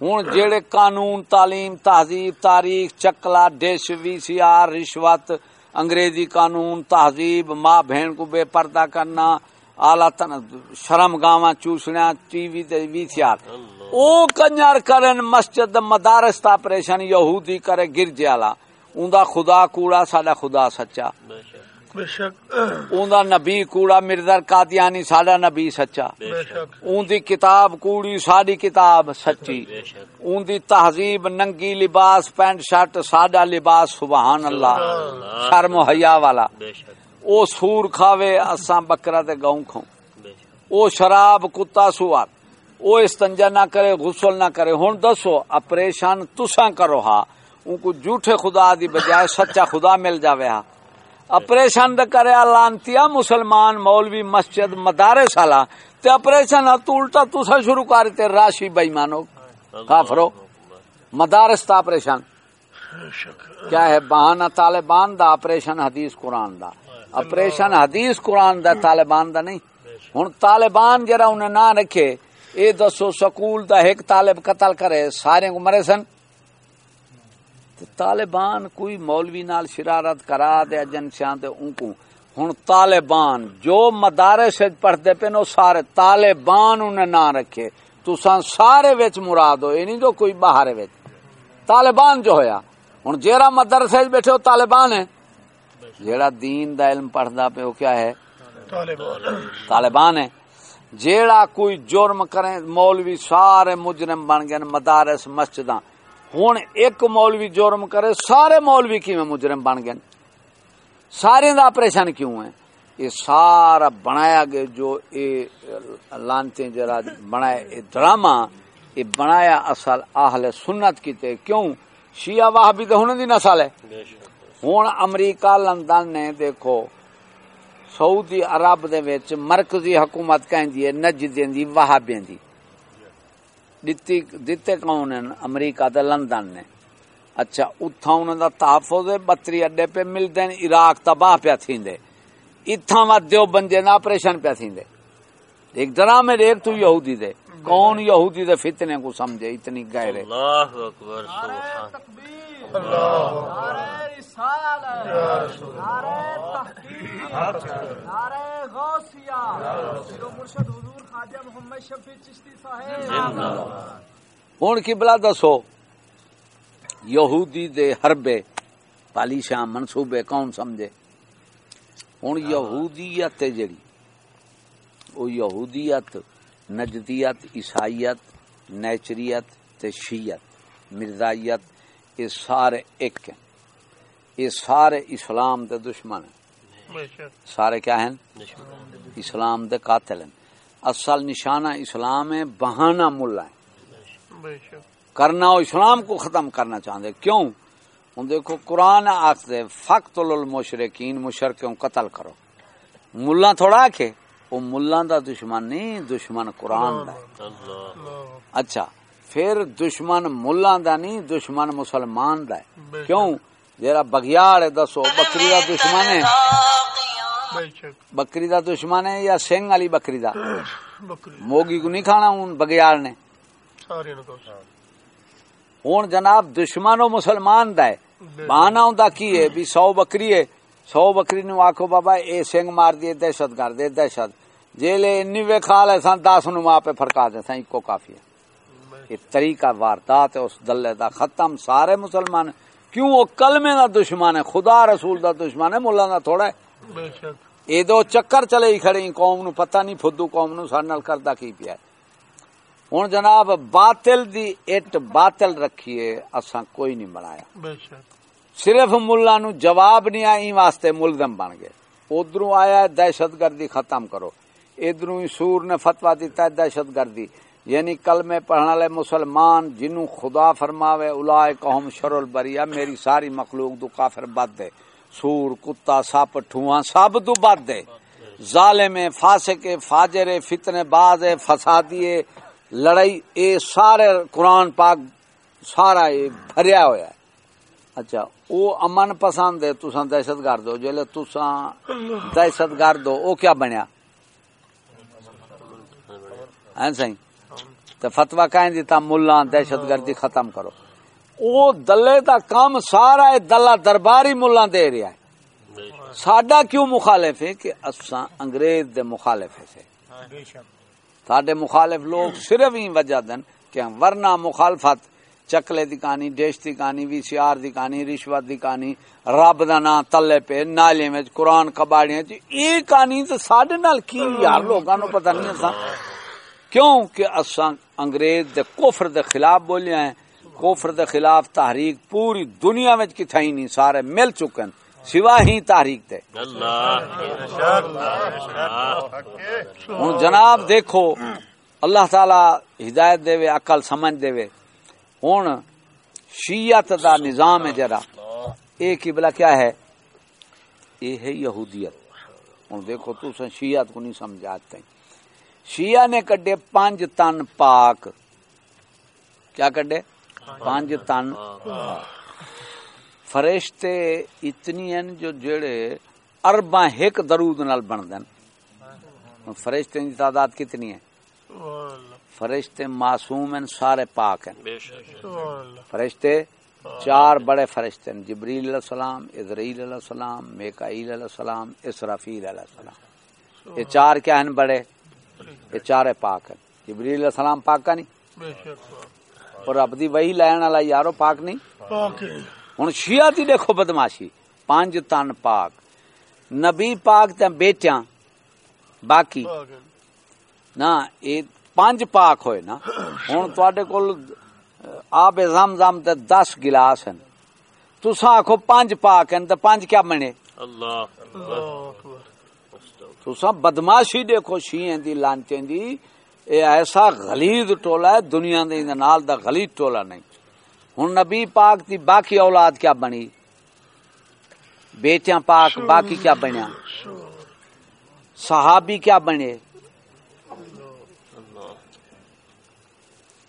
ہوں جیڑے قانون، تعلیم، تہذیب، تاریخ، چکلا ڈش وی سی آر، رشوت، انگریزی قانون، تہذیب، ماں بہن کو بے پردہ کرنا، آلہ تن شرم گاواں چوسنا، ٹی وی تے وی سی آر۔ او کنجر کرن مسجد، مدارس تا آپریشن یہودی کرے گرجے والا۔ اوندا خدا کوڑا، ساڈا خدا سچا۔ بے شک بے شک۔ نبی کوڑا مرزا قادیانی ساڈا نبی سچا۔ بے شک۔ اون دی کتاب کوڑی ساڈی کتاب سچی۔ بے شک۔ اون دی تہذیب ننگی لباس پینٹ شرٹ ساڈا لباس سبحان اللہ۔ شرم و حیا والا۔ بے شک۔ او سور کھاوے اساں بکرا تے گاؤں شک۔ او شراب کتا سوار او استنجا نہ کرے غسل نہ کرے۔ ہن دسو آپریشن تساں کرو ہا ان کو جھوٹے خدا دی بجائے سچا خدا مل جاوے ہا۔ آپریشن تے کرے مسلمان مولوی مسجد مدارس والا تے آپریشن تو الٹا تساں شروع کرتے راشی بے کافرو، مدارس تا آپریشن کیا ہے؟ بہانہ طالبان دا آپریشن حدیث قرآن دا۔ آپریشن حدیث قرآن دا طالبان دا نہیں۔ ہوں طالبان جرا انہیں نہ رکھے، اے دسو سکول دا ایک طالب قتل کرے، سارے کو مرے سن۔ طالبان کوئی مولوی نال شرارت کرا دے ایجنسیاں تے ان کو۔ ہن طالبان جو مدارس وچ پڑھدے پے نو سارے طالبان انہیں نہ رکھے۔ تساں سارے وچ مراد ہو اے نہیں جو کوئی باہر وچ۔ طالبان جو ہویا ہن جیڑا مدرسے بیٹھے ہو طالبان ہے۔ جیڑا دین دا علم پڑھدا پے او کیا ہے؟ طالبان ہے۔ جیڑا کوئی جرم کرے مولوی سارے مجرم بن گئے مدارس مسجداں۔ ہن ایک مولوی جرم کرے، سارے مولوی کیویں مجرم بن گئے۔ سارے دا آپریشن کیوں ہے یہ سارا بنایا گیا جو اے لانتے جرا بنایا، اے ڈرامہ یہ بنایا اصل اہل سنت کیتے کیوں؟ شیعہ وہابی تے ہن دی نسل ہے۔ بے ہوں امریکہ، لندن نے دیکھو، سعودی عرب دے وچ مرکزی حکومت کہندی ہے نجدیں دی وہابیں دی۔ دیتے کون ہیں امریکہ تے لندن نے اچھا اتھا انہوں دا تحفظ ہے بتری اڈے پہ ملدے ہیں عراق تباہ پیا تھیندے اتھا وا دیو بنجے نا آپریشن پیا تھیندے ایک ڈرامے دیکھ تو یہودی دے کون یہودی دے فتنے کو سمجھے؟ اتنی گہرے اللہ اکبر سبحان۔ اللہ۔ ہوں کی بلا دسو یہودی دے حربے پالیشاں منصوبے کون سمجھے؟ ہوں یہودیت ہے جڑی۔ وہ یہودیت نجدیت عیسائیت نیچریت تے شیعت مرزائیت یہ سارے ایک ہیں۔ یہ سارے اسلام دے دشمن ہیں۔ بے شک۔ سارے کیا ہیں؟ دشمن اسلام دے قاتل ہیں۔ اصل نشانہ اسلام ہے بہانہ ملا ہے بے شک۔ کرنا وہ اسلام کو ختم کرنا چاہتے کیوں؟ ہوں دیکھو قرآن آخر فخت المشرقین مشرقوں قتل کرو۔ ملا تھوڑا آکھے۔ وہ ملا دا دشمن نہیں دشمن قرآن دا اچھا پھر دشمن ملا دا نہیں دشمن مسلمان دا ہے۔ کیوں؟ جرا بگیاڑ ہے دسو بکری دا دشمن ہے۔ بکری دا دشمن ہے یا سنگ والی بکری دا؟ موگی کو نہیں کھانا ہوں بگیاڑ نے۔ ہوں جناب دشمن و مسلمان دا ہے۔ بہانا ہوں کی ہے؟ بھی سو بکری ہے۔ سو بکری نو آخو بابا اے سنگ مار دیے دہشت گرد دہشت۔ جیلے انی وے کھا لے سن دس نو ماں پہ فرقا دے سن کو کافی ہے۔ یہ طریقہ واردات ہے اس دلے دا ختم۔ سارے مسلمان کیوں وہ کلمے دا دشمن ہے؟ خدا رسول دا دشمن ہے ملا دا تھوڑا ہے۔ بے شک اے دو چکر چلے ہی کھڑے قوم نو پتہ نہیں فدو قوم نو سارے نال کردا کی پیا ہے۔ ہن جناب باطل دی اٹ باطل رکھیے اساں کوئی نہیں بنایا۔ بے شک صرف ملا نو جواب نہیں آئی واسطے ملزم بن گئے۔ ادھروں آیا دہشت گردی ختم کرو۔ ادھروں سور نے فتوا دیتا ہے، دہشت گردی۔ یعنی کل میں پڑھنے والے مسلمان جنوں خدا فرماوے اولائے قوم شر البریا میری ساری مخلوق تو کافر بد دے سور، کتا، سپ، ٹھواں، سب تو بد دے ظالم فاسق فاجر فتنے باز فسادی لڑائی، اے سارے قرآن پاک سارا یہ بھریا ہوا ہے۔ اچھا وہ امن پسند ہے تساں دہشت گرد ہو جلے تساں دہشت گرد ہو وہ کیا بنیا؟ ہیں تو فتوا کہیں دیتا ملا دہشت گردی ختم کرو۔ او دلے دا کام سارا ہے دلہ درباری ملا دے رہا ہے۔ ساڈا کیوں مخالف ہے؟ کہ اساں انگریز دے مخالف ہے سے شک ساڈے مخالف لوگ صرف ہی وجہ دن کہ ورنہ مخالفت چکلے دی کہانی ڈیش دی کہانی وی سی آر دی کہانی، رشوت دی کہانی، رب دا نا تلے پہ نالے میں قرآن، کباڑیاں چ یہ کہانی تے ساڈے نال کی یار لوگاں نو پتہ نہیں اساں کیوں کہ اساں انگریز دے کفر دے خلاف بولیا ہیں۔ کفر دے خلاف تحریک پوری دنیا وچ کتھائی نہیں، سارے مل چکن سوا ہی تحریک تے ہوں جناب دیکھو، اللہ تعالی ہدایت دے عقل سمجھ دے ہوں شیعت دا نظام ہے جرا یہ قبلہ کیا ہے؟ یہ ہے یہودیت۔ ہوں دیکھو تو سن شیعت کو نہیں سمجھاتے شیعہ نے کڈے پانچ تن پاک۔ کیا کڈے؟ پانچ تن فرشتے اتنی ہیں جو جڑے ارباں ایک درود نال بندن فرشتے کی تعداد کتنی ہے؟ فرشتے معصوم ہیں سارے پاک ہیں۔ بے شک۔ سبحان اللہ۔ فرشتے چار بڑے فرشتے ہیں جبریل علیہ السلام اسرائیل علیہ السلام میکائیل علیہ السلام اسرافیل علیہ السلام۔ یہ چار کیا ہیں بڑے؟ یہ چارے پاک ہیں۔ جبریل علیہ السلام پاک کا نہیں؟ بے شک۔ اور رب دی وہی لین والا یارو پاک نہیں؟ پاک ہے۔ ہوں شیعہ دی دیکھو بدماشی۔ پانچ تن پاک۔ نبی پاک تے بیٹیاں۔ باقی یہ پانچ پاک ہوئے نا ہوں تے کول آب زم زم تے دس گلاس ہیں۔ تسا آخو پانچ پاک ہیں تو پانچ کیا بنے؟ تسا بدماشی دیکھو شیئیں دی لانچیں دی۔ اے ایسا غلیظ ٹولا ہے دنیا دے نال دا غلیظ ٹولا نہیں۔ ہن نبی پاک دی باقی اولاد کیا بنی؟ بیٹیاں پاک باقی کیا بنیا صحابی کیا بنے؟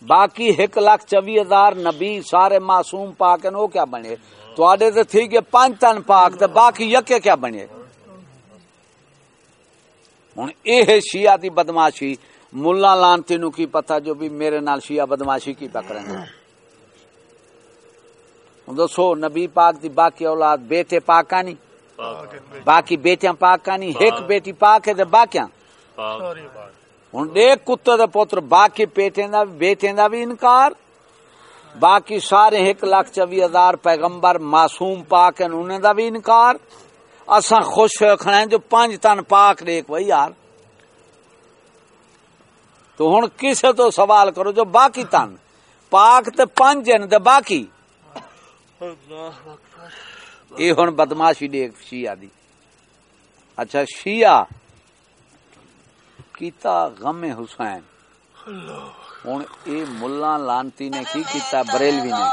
باقی ایک لاکھ چوی ہزار نبی سارے معصوم پاک ہیں وہ کیا بنے؟ تے تھی کہ پانچ تن پاک تے باقی یکے کیا بنے؟ ہوں یہ شیعہ دی بدماشی ملا لانتی نو کی پتا جو بھی میرے نال شیعہ بدماشی کی پکڑیں گے دسو نبی پاک دی باقی اولاد بیٹے پاکانی پاک ہے۔ بے باقی بیٹیاں پاکانی ایک بیٹی پاک ہے تے باقیاں؟ ہوں ایک کتے دے پوتر باقی پیٹیں دا بیٹیں دا بھی انکار۔ باقی سارے ایک لاکھ چوی ہزار پیغمبر معصوم پاک ہیں انہیں دا بھی انکار۔ اساں خوش ہوئے کھڑے ہیں جو پانچ تن پاک دیکھ بھائی یار۔ تو ہوں کسے تو سوال کرو جو باقی تن۔ پاک تے پانچ ہیں تے باقی۔ اللہ اکبر۔ یہ ہوں بدماشی دیکھ شیعہ دی۔ اچھا شیعہ۔ کیتا غم حسین۔ ہوں یہ ملا لانتی نے کی کیتا؟ بریلوی نے۔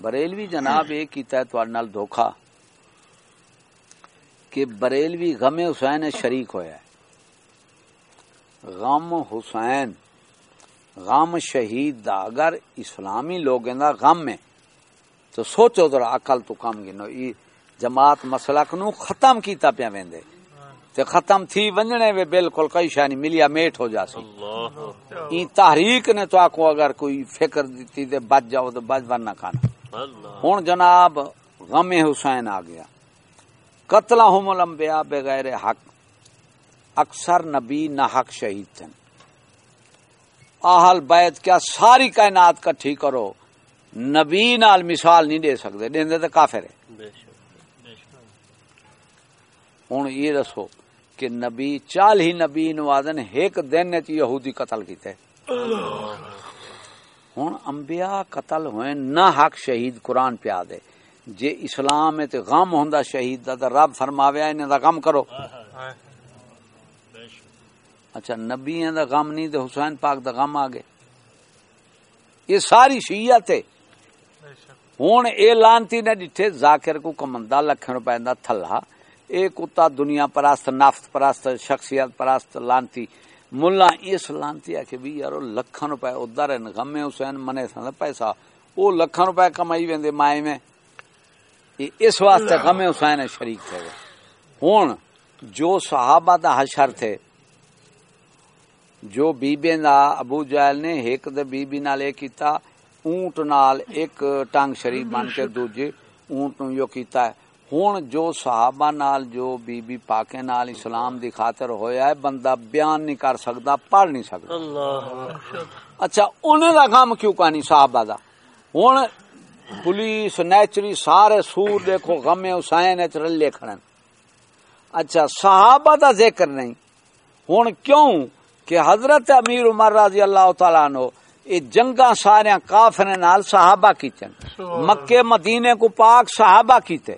بریلوی جناب یہ کیتا ہے نال دھوکا کہ بریلوی غم حسین شریک ہویا ہے۔ غم حسین، غم شہید دا۔ اگر اسلامی لوگوں دا غم ہے تو سوچو ذرا عقل تو کم گنو۔ ای جماعت مسلک نو ختم کیتا پیا ویندے۔ تے ختم تھی ونجنے وے بالکل کئی شانی ملیا میٹ ہو جاسی اللہ ای تحریک نے تو آکو اگر کوئی فکر دیتی تے بچ جاؤ تو بچ ورنہ کھانا۔ ہوں جناب غم حسین آ گیا۔ قتل ہم الانبیاء بغیر حق اکثر نبی نہ حق شہید تھے آہل بیت کیا ساری کائنات کٹھی کرو نبی نال مثال نہیں دے سکتے دیں تو کافر ہے۔ ہوں یہ دسو۔ کہ نبی چال ہی نبی نوازن ایک دن یہودی قتل کیتے۔ ہوں انبیاء قتل ہوئے، نہ حق شہید قرآن پیا دے۔ جے اسلام تے غم ہوندا شہید دا تے رب فرماویا انہاں دا غم کرو۔ اچھا نبیاں دا غم نہیں تے حسین پاک دا غم آ گئے۔ یہ ساری شیعت ہے بے اے لانتی نے ڈٹھے ذاکر کو کمندا لکھن روپے دا تھلا۔ ایک اتا دنیا پرست نافت پرست شخصیت پرست لانتی۔ ملا اس لانتی ہے کہ بھی یارو لکھن روپے ادھر ہیں غمے حسین منے سن پیسہ۔ او لکھن روپے کمائی ویندے مائے میں۔ اس واسطے غمے حسین شریک تھے۔ ہن جو صحابہ دا حشر تھے جو بیبے دا ابو جہل نے ایک دے بی بی نال کیتا اونٹ نال ایک ٹانگ شریف بن کے دوجے اونٹ نو یو کیتا ہے۔ ہوں جو صحابہ نال جو بی بی پاکے نال اسلام دی خاطر ہویا ہے بندہ بیان نہیں کر سکتا پڑھ نہیں سکتا۔ اچھا انہیں دا کام کیوں کہانی صحابہ دا؟ ہوں پولیس نیچری سارے سور دیکھو غم حسین لے کھڑن۔ اچھا صحابہ دا ذکر نہیں۔ ہوں کیوں کہ حضرت امیر عمر رضی اللہ تعالی عنہ یہ جنگا سارے کافر نال صحابہ کیچن مکے مدینے کو پاک صحابہ کیتے۔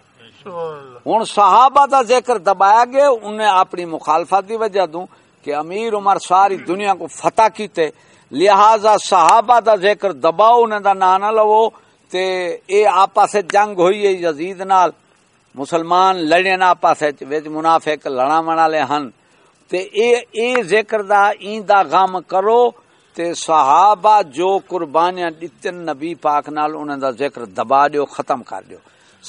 ہوں صحابہ دا ذکر دبایا گیا، انہیں اپنی مخالفت دی وجہ دوں کہ امیر عمر ساری دنیا کو فتح کیتے، لہذا صحابہ دا ذکر دباؤ، انہیں دا نا لو تے اے آپس جنگ ہوئی ہے یزید نال مسلمان لڑے نا آپس وچ منافق لڑا من والے ہن۔ تے اے اے ذکر دا این دا غم کرو تے صحابہ جو قربانیاں دتن نبی پاک نال انہاں دا ذکر دبا دیو، ختم کر دیو۔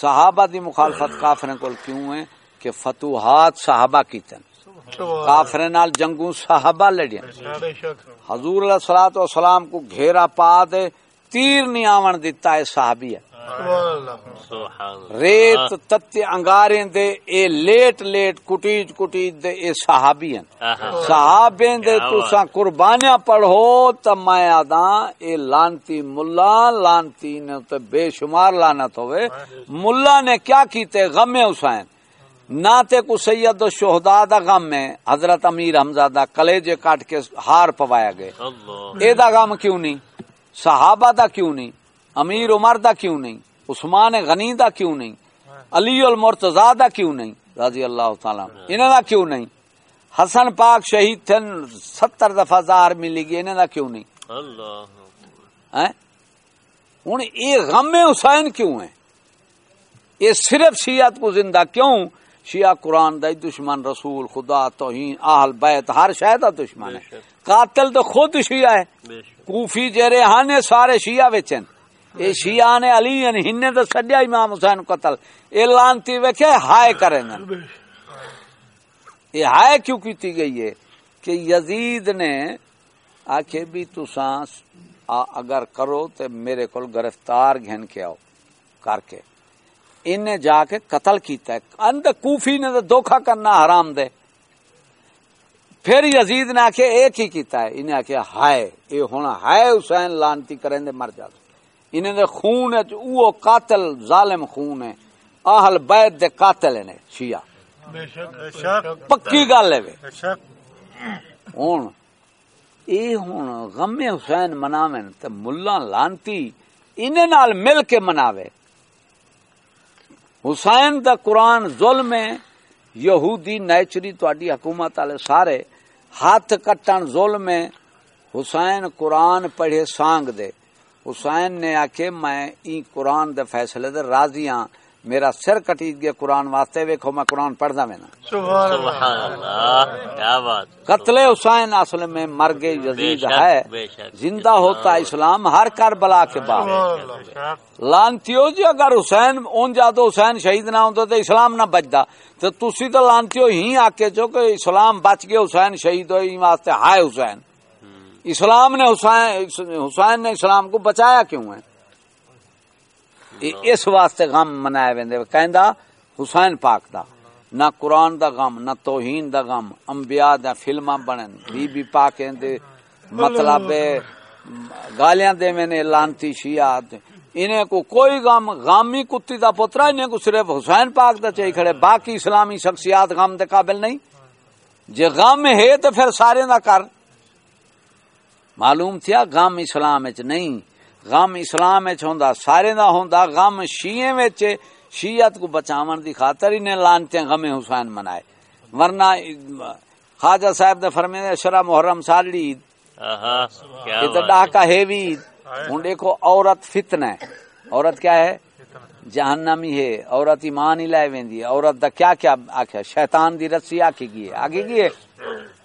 صحابہ دی مخالفت کافریں کول کیوں ہے کہ فتوحات صحابہ کیتن؟ کافریں نال جنگوں صحابہ شک۔ حضور علیہ الصلوۃ والسلام کو گھیرا پا دے تیر نہیں آون دیتا ہے صحابی ہے ریت تتے انگاریں دے اے لیٹ لیٹ کٹیج کٹیج دے اے صحابی ہیں آہا. صحابیں دے کیا تساں قربانیاں پڑھو تا میں آداں اے لانتی ملا لانتی نے تے بے شمار لانت ہوئے۔ ملا نے کیا کیتے؟ غم حسین۔ نہ تے کو سید و شہداء دا غم ہے۔ حضرت امیر حمزہ دا کلیجے کاٹ کے ہار پوایا گئے۔ اے دا غم کیوں نہیں؟ صحابہ دا کیوں نہیں؟ امیر عمر دا کیوں نہیں؟ عثمان غنی دا کیوں نہیں؟ علی المرتضی دا کیوں نہیں؟ رضی اللہ تعالی عنہ۔ انہاں دا کیوں نہیں؟ حسن پاک شہید تھن ستر دفعہ زار ملی گئی انہاں دا کیوں نہیں؟ اللہ ہیں ہن یہ غم حسین کیوں ہے؟ یہ صرف شیعت کو زندہ کیوں؟ شیعہ قرآن دا دشمن رسول خدا توہین اہل بیت ہر شے دا دشمن ہے۔ قاتل تو خود شیعہ ہے۔ کوفی جرے ہانے سارے شیعہ وچن اے شیعہ نے علی یعنی نے ہنے تو سڈیا امام حسین قتل۔ اے لانتی ویکھے ہائے کریں گے۔ یہ ہائے کیوں کیتی گئی ہے کہ یزید نے آکھے بھی تساں اگر کرو تے میرے کول گرفتار گھن کے آؤ کر کے۔ انہیں جا کے قتل کیتا ہے۔ اند کوفی نے تو دھوکھا کرنا حرام دے۔ پھر یزید نے آخیا ایک ہی کیتا ہے؟ انہیں آخیا ہائے یہ ہونا ہائے حسین لانتی کریں دے، مر جا انہیں دے خون ہے او قاتل ظالم خون ہے اہل بیت دے قاتل نے شیعہ بے شک پکی گل ہے وے بے شک ہوں یہ ہوں غم حسین مناویں تے ملا لانتی انہیں نال مل کے مناوے حسین دا قرآن ظلم ہے یہودی نیچری تواڈی حکومت والے سارے ہاتھ کٹن ظلم ہے حسین قرآن پڑھے سانگ دے حسین نے آکھے میں ای قرآن دے فیصلے دے راضی ہاں۔ میرا سر کٹی گیا قرآن واسطے ویکھو میں قرآن پڑھدا میں نا سبحان اللہ۔ سبحان اللہ کیا بات۔ قتل حسین اصل میں مر گئے یزید ہے۔ زندہ ہوتا اسلام ہر کربلا کے بعد۔ لانتیو جی اگر حسین اون جا تو حسین شہید نہ ہوتا تو اسلام نہ بچتا تو تسی تو لانتیو ہی آکے چو کہ اسلام بچ گئے حسین شہید ہوئی واسطے۔ ہائے حسین۔ اسلام نے حسین حسین نے اسلام کو بچایا کیوں ہے؟ اس واسطے غم منایا ویندے کہندا حسین پاک دا نہ قرآن دا غم نہ توہین دا غم انبیاء دا فلماں بنن بی بی پاک دے مطلب گالیاں دے میں نے لانتی شیعہ انہیں کو کوئی غم غامی کتی دا پترا انہیں کو صرف حسین پاک دا چاہیے کھڑے باقی اسلامی شخصیات غم دے قابل نہیں۔ جے غم ہے تو پھر سارے دا کر۔ معلوم تھیا غم اسلام وچ نہیں۔ غم اسلام وچ ہوندا سارے دا ہوندا غم شیعہ وچ۔ شیعت کو بچاون دی خاطر انہیں لانتے غم حسین منائے۔ ورنہ خواجہ صاحب نے فرمایا اشرا محرم سالڑی عید۔ آہا کیا یہ تو ڈاکا ہیوی عید۔ ہوں دیکھو عورت فتنہ ہے۔ عورت کیا ہے؟ جہنمی ہے۔ عورت ایمان ہی لائے ویندی ہے۔ عورت دا کیا کیا آخیا شیطان دی رسی آکھی گئی ہے۔ آگے گئی ہے۔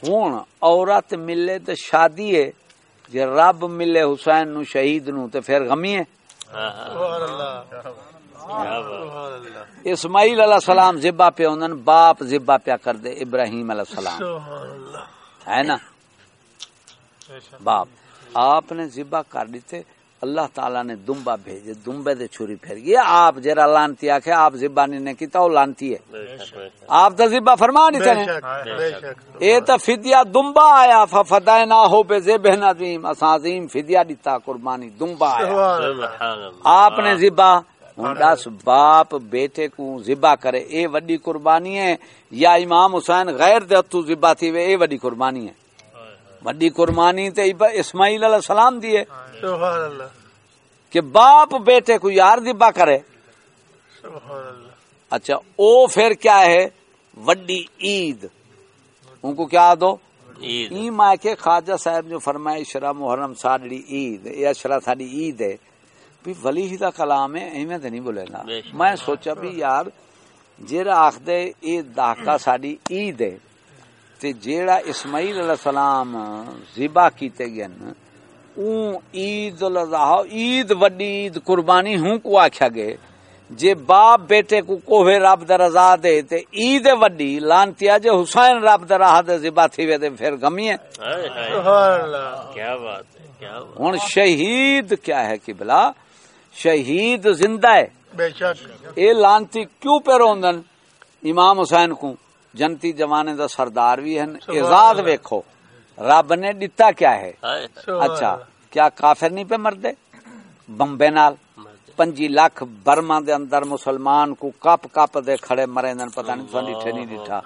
ہوں عورت ملے تو شادی ہے۔ جے رب ملے حسین نو شہید نو تو پھر غمی ہے؟ آہا سبحان اللہ. کیا بات سبحان اللہ اسماعیل علیہ السلام زبا پہ ہوندن باپ زبا پیا کر دے ابراہیم علیہ السلام. سبحان اللہ. ہے نا؟ باپ آپ نے ذبح کر دیتے اللہ تعالیٰ نے دمبا بھیجے دمبے دے چھری پھر گئی آپ جرا لانتی آخ آپ ذبح نہیں نے کیتا وہ لانتی ہے۔ آپ تو ذبح فرما دیتے بے ہیں شک بے شک۔ اے تا فدیہ دمبا آیا ففدائے نہ ہو بے زیبہ نظیم اساں عظیم فدیہ دیتا قربانی دمبا آیا۔ آپ نے ذبح ہوں دس باپ بیٹے کو ذبح کرے اے وڈی قربانی ہے۔ یا امام حسین غیر دے ہتھوں ذبح تھی وے اے وڈی قربانی ہے۔ وڈی قربانی تے اسماعیل علیہ السلام دی ہے سبحان اللہ کہ باپ بیٹے کو یار ذبح کرے۔ سبحان اللہ اچھا او پھر کیا ہے؟ وڈی عید۔ ان کو کیا دو؟ عید۔ ای ماں کے خواجہ صاحب جو فرمائے اشرا محرم ساڑی عید یہ اشرا ساڑی عید ہے۔ بھی ولی ہی دا کلام ہے ایویں تے نہیں بولے گا۔ میں سوچا بھی یار جیڑا آخدے اے دہکا ساڑی عید ہے تے جیڑا اسماعیل علیہ السلام ذبح کیتے گئے اون عید الاضحیٰ عید وڈی عید قربانی ہوں کو آکھیا گئے جے باپ بیٹے کو کوہے رب دا رضا دے تے عید وڈی لانتیا جے حسین رب دا راہ دے ذبح تھی وے تے پھر غمی ہے ہائے ہائے سبحان اللہ۔ کیا بات ہے کیا بات ہن شہید کیا ہے قبلہ؟ شہید زندہ ہے۔ بے شک۔ اے لانتی کیوں پہ روندن امام حسین کو۔ جنتی جوانے دا سردار بھی ہیں۔ اعزاز ویکھو رب نے دتا کیا ہے۔ اچھا کیا کافر نہیں پہ مردے؟ بمبے نال۔ پنجی لاکھ برما دے اندر مسلمان کو کپ کپ دے کھڑے مرے دن پتہ نہیں تو ڈٹھے نہیں ڈٹھا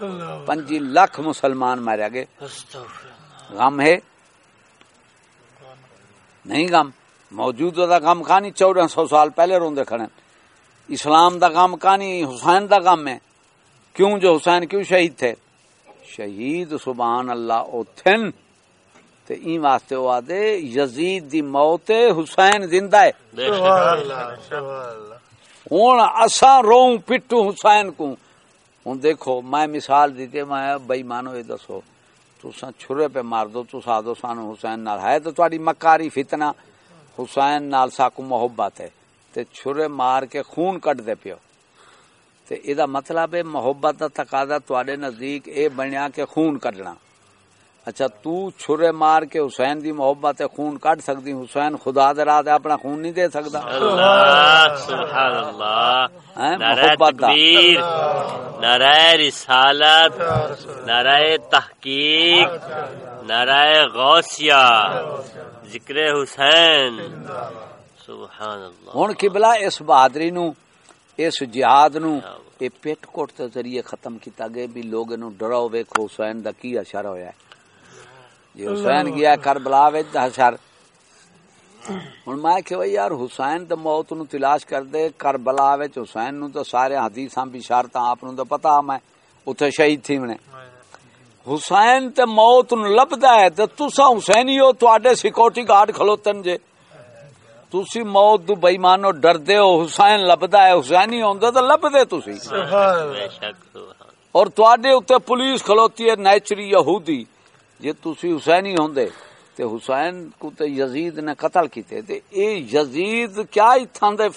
پنجی لاکھ مسلمان ماریا گئے۔ غم ہے؟ نہیں غم۔ موجود دا غم کہانی چودہ سو سال پہلے روندے کھڑے اسلام دا غم کہانی حسین دا غم ہے۔ کیوں جو حسین کیوں شہید تھے؟ شہید سبحان اللہ او تھن۔ تے این واسطے او آدے یزید دی موت حسین زندہ ہے۔ بے شک۔ سبحان اللہ سبحان اللہ۔ ہوں اساں روؤں پٹو حسین کو ہوں دیکھو میں مثال دیتے میں بئی مانو یہ دسو۔ تساں چھرے پہ مار دو تو آدو سانو حسین نال۔ ہے تو تہاڈی مکاری فتنہ۔ حسین نال ساکو محبت ہے۔ تے چھرے مار کے خون کٹ دے پیو۔ تے ادا مطلب ہے محبت دا تقاضا تواڈے نزدیک اے بنیا کہ خون کڈنا۔ اچھا تو چھرے مار کے حسین دی محبت خون کٹ سکتی حسین خدا دے راہ اپنا خون نہیں دے اللہ سبحان اللہ؟ نعرہ تکبیر نعرہ رسالت نعرہ تحقیق نعرہ غوثیہ ذکر حسین۔ سبحان اللہ ہوں قبلہ اس بہادری نو اس جہاد نو یہ پیٹ کوٹ کے ذریعے ختم کیتا گیا بھی لوگ انو ڈراؤ ویکھو حسین دا کی اشر ہویا ہے۔ جی حسین گیا کربلا وچ دا اشر ہن میں کہ یار حسین تے موت نو تلاش کر دے کربلا وچ حسین نو تو سارے حدیثاں بشارتاں آپ نو تو پتہ میں اوتھے شہید تھی نے حسین تے موت نو لبدا ہے تے تساں حسینی ہو تواڈے سیکورٹی گارڈ کھلوتن جے۔ تسی موت تو بےمانو ڈردے ہو حسین لبدا ہے حسینی ہوندا تے لبدے تسی؟ سبحان اللہ بے شک سبحان اور تواڈے اوتے پولیس کھلوتی ہے نیچری یہودی۔ جے تسی حسینی ہوندے تے حسین کو تے یزید نے قتل کیتے۔ تے اے یزید کیا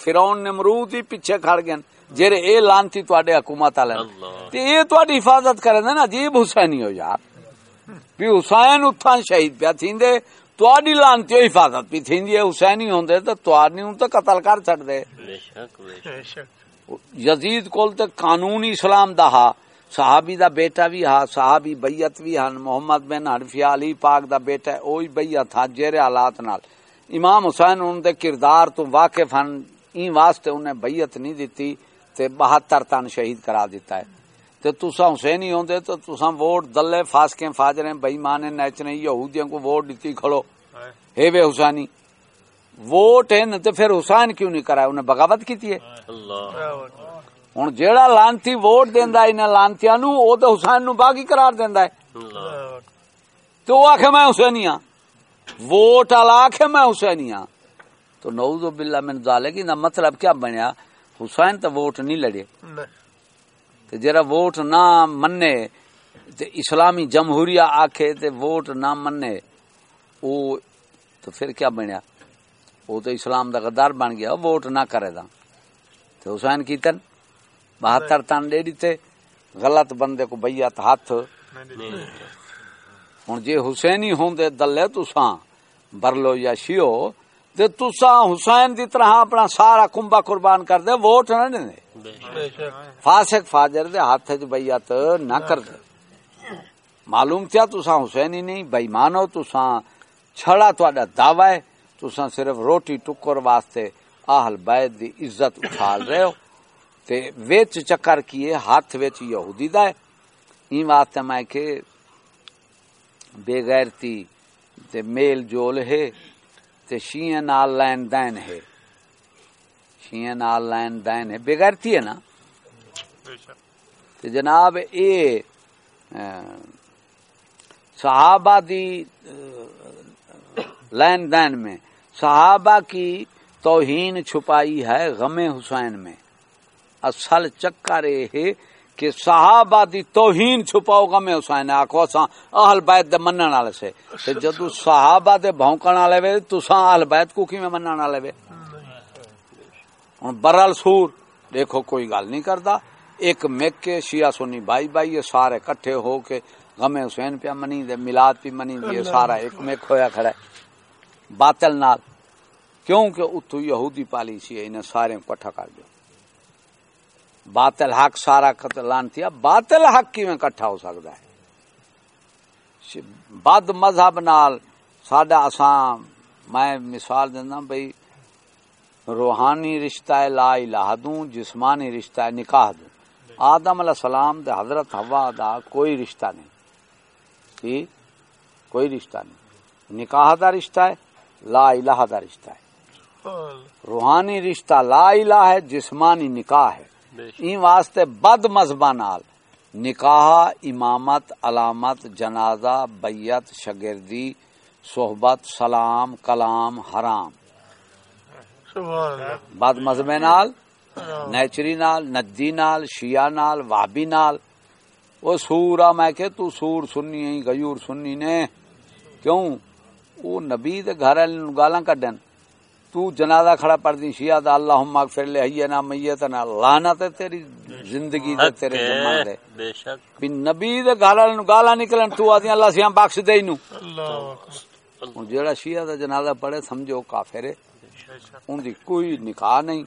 فرعون نمرود ہی پیچھے کھڑ گئے جڑے اے لانتی تواڈے حکومت والے نے۔ اللہ۔ تے اے تواڈی حفاظت نا عجیب حسینی ہو یار۔ بھی تواڈی لانتی حفاظت بھی تھیندی ہے حسینی ہوندے تے تواڈی ہوں تے قتل کر چھڑ دے بے شک بے شک یزید کول تے قانونی اسلام دا ہا صحابی دا بیٹا بھی ہا صحابی بیعت بھی ہن محمد بن حنفیہ علی پاک دا بیٹا ہے اوہی بیعت ہا جیرے حالات نال امام حسین ان دے کردار تو واقف ہن این واسطے انہیں بیعت نہیں دیتی تے بہتر تن شہید کرا دیتا ہے تے تساں حسینی ہوندے تو تساں ووٹ دلے فاسکیں فاجریں بے ایمانے نیچنے یہودیاں کو ووٹ دیتی کھڑو۔ ہے وے حسینی۔ ووٹ ہے تے پھر حسین کیوں نہیں کرا انہیں بغاوت کیتی ہے۔ ہوں جیڑا لانتی ووٹ دیندا انہاں لانتیاں نو او تے حسین نو باغی قرار دیندا ہے۔ تو آخے میں حسینی ہاں۔ ووٹ والا آخے میں حسینی ہاں۔ تو نعوذ باللہ من ذالک دا مطلب کیا بنیا؟ حسین تے ووٹ نہیں لڑے۔ تے جرا ووٹ نہ مننے تے اسلامی جمہوریہ آکھے تے ووٹ نہ مننے او تو پھر کیا بنیا؟ وہ تو اسلام دا غدار بن گیا، ووٹ نہ کرے دا۔ تے حسین کیتن؟ بہتر تن دے دیتے، غلط بندے کو بیعت ہاتھ۔ نہیں ہوں جے حسینی ہوں دے دلے تساں، برلو یا شیو تے تساں حسین دی طرح اپنا سارا کنبا قربان کر دے، ووٹ نہ دے۔ بے فاسق فاجر دے ہاتھ چ بیعت نہ کر دے۔ معلوم کیا تساں حسینی نہیں بےمان ہو، تساں چھڑا تہاڈا دعوی ہے۔ تساں صرف روٹی ٹکر واسطے اہل بیت دی عزت اچھال رہے ہو۔ تے وچ چکر کیے، ہاتھ وچ یہودی دا ہے۔ این واسطے میں کہ بے غیرتی تے میل جول ہے۔ تے شیعہ نال لین دین ہے۔ شیعہ نال لین دین ہے۔ بے غیرتی ہے نا؟ تے جناب اے صحابہ دی لین دین میں صحابہ کی توہین چھپائی ہے غم حسین میں۔ اصل چکر یہ ہے کہ صحابہ دی توہین چھپاؤ غم حسین ہے آکھو اساں اہل بیت دے منن والے سے۔ تے جدو صحابہ دے بھونکن والے وے تساں اہل بیت کو کیویں منن والے وے؟ ہوں برل سور دیکھو کوئی گل نہیں کرتا ایک میک کے شیعہ سنی بھائی بھائی یہ سارے کٹھے ہو کے غم حسین پہ منی دے میلاد پہ منی دے یہ سارا ایک میک ہویا کھڑا ہے۔ باطل نال۔ کیونکہ اتو یہودی پالیسی ہے انہیں سارے کٹھا کر دو باطل حق سارا لانتی باطل حق کی میں کٹھا ہو سکتا ہے؟ بد مذہب نال ساڈا اساں میں مثال دینا بھئی روحانی رشتہ ہے لا الہ دوں جسمانی رشتہ ہے نکاح دوں۔ آدم علیہ السلام دے حضرت ہوا دا کوئی رشتہ نہیں۔ کی کوئی رشتہ نہیں۔ نکاح دا رشتہ ہے لا الہ دا رشتہ ہے۔ روحانی رشتہ لا الہ ہے جسمانی نکاح ہے۔ این واسطے بد مذہبہ نال نکاح امامت علامت جنازہ بیت شگردی صحبت سلام کلام حرام۔ بد مذہبے نال نیچری نال ندی نال شیعہ نال وابی نال۔ وہ سورا میں کہ تو سور سننی ہے غیور سننی نے۔ کیوں؟ وہ نبی دے گھر گالاں کڈن۔ تو جنازہ کھڑا پڑ دی شیعہ دا اللہم اغفر لے حینا میتنا لعنت تیری زندگی دے تیرے ہے دے۔ بے شک۔ بھی نبی دے گھر والے نوں گالاں نکلن تو آدی اللہ سیاں بخش دے نو اللہ جیڑا شیعہ دا جنازہ پڑھے سمجھو کافر ہے۔ ان دی کوئی نکاح نہیں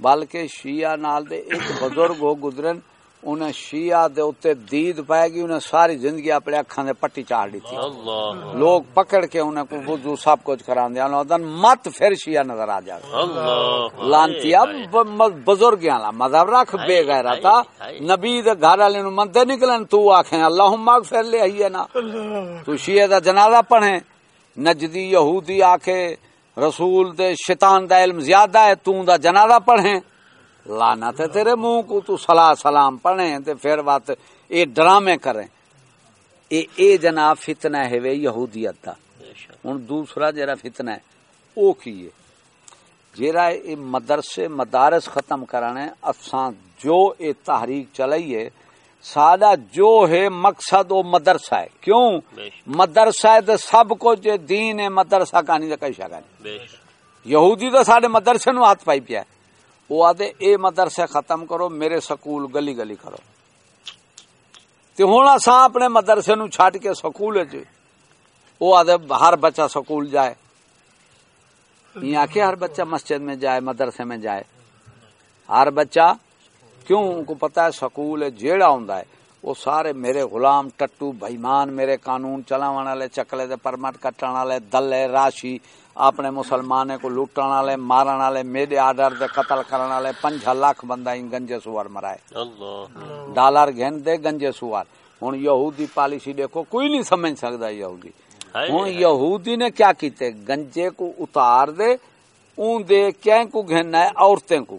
بلکہ شیعہ نال دے ایک بزرگ ہو گزرن انہیں شیعہ دے اتے دید پائے گی انہیں ساری زندگی اپنے اکھاں دے پٹی چاڑ دی تھی اللہ۔ لوگ پکڑ کے انہیں کو وضو سب کچھ کرا دیا انہوں مت پھر شیعہ نظر آ جائے اللہ۔ لانتی بزرگ مذہب رکھ بے گہرا تھا نبی دے گھر والے نو منتے نکلن تو آکھیں اللہم اغفر لے ہی نا۔ تو شیعہ دا جنازہ پڑھیں۔ نجدی یہودی آکھے رسول دے شیطان دا علم زیادہ ہے تو دا جنازہ پڑھیں۔ لانا تے تیرے منہ کو تو صلاح سلام پڑھیں تے پھر بات اے ڈرامے کریں۔ اے اے جناب فتنہ ہے وے یہودیت دا۔ ہن دوسرا جڑا فتنہ ہے او کی ہے؟ جڑا اے مدرسے مدارس ختم کرانے اساں جو اے تحریک چلائی ہے سادہ جو ہے مقصد وہ مدرسہ ہے۔ کیوں؟ مدرسہ ہے تے سب کچھ ہے، دین ہے مدرسہ کہانی دا کئی شک۔ یہودی تو سارے مدرسے نو ہاتھ پائی پیا ہے۔ وہ آدھے، اے مدرسے ختم کرو، میرے سکول گلی گلی کرو۔ تے ہوں اساں اپنے مدرسے نو چھڈ کے سکول وچ وہ آدھے، ہر بچہ سکول جائے۔ یہ آکھے، ہر بچہ مسجد میں جائے، مدرسے میں جائے۔ ہر بچہ، کیوں؟ ان کو پتا ہے سکول جیڑا ہوندا ہے، وہ سارے میرے غلام ٹٹو، بھائیمان، میرے قانون چلاون والے، چکلے دے پرمٹ کٹن والے، دلے، راشی اپنے مسلمانے کو لوٹن والے مارن والے میرے آرڈر دے قتل کرن والے پنج لاکھ بندہ گنجے سوار مرائے۔ ڈالر گھن دے گنجے سوار۔ ہوں یہودی پالیسی دیکھو کوئی نہیں سمجھ سکتا یہودی۔ ہوں یہودی نے کیا کیتے؟ گنجے کو اتار دے اون دے کیا کو گھننا ہے؟ عورتیں کو۔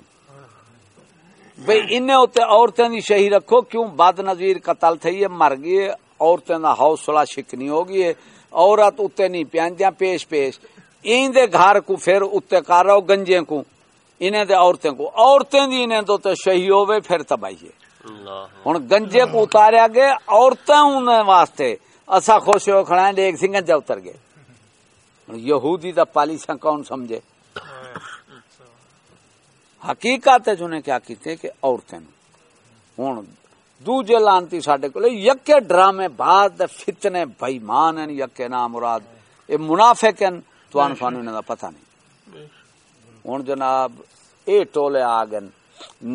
بھئی انہیں ہوتے عورتیں دی شہی رکھو کیوں؟ بد نظیر قتل تھی ہے مر گئی ہے، عورتیں دا حوصلہ شکنی ہو گئی ہے۔ عورت اتنے نہیں پیاندیاں پیش پیش۔ این دے گھر کو پھر اتے کارو گنجے کو انہیں دے عورتیں کو۔ عورتیں دی انہیں تو تے شہی ہووے پھر تباہی ہے۔ ہن گنجے کو اتاریا گے عورتیں انہیں واسطے۔ اسا خوش ہو کھڑائیں دے ایک سنگن جا اتر گئے۔ یہودی دا پالیسا کون سمجھے؟ حقیقت ہے جنہیں کیا کیتے کہ عورتیں۔ ہن دوجے لانتی ساڑھے کو لے یکے ڈرامے بعد فتنے بھائی مانن یکے نام مراد اے منافق ہیں۔ توان سانو انہاں دا پتہ نہیں۔ ہوں جناب اے ٹولے آ گئے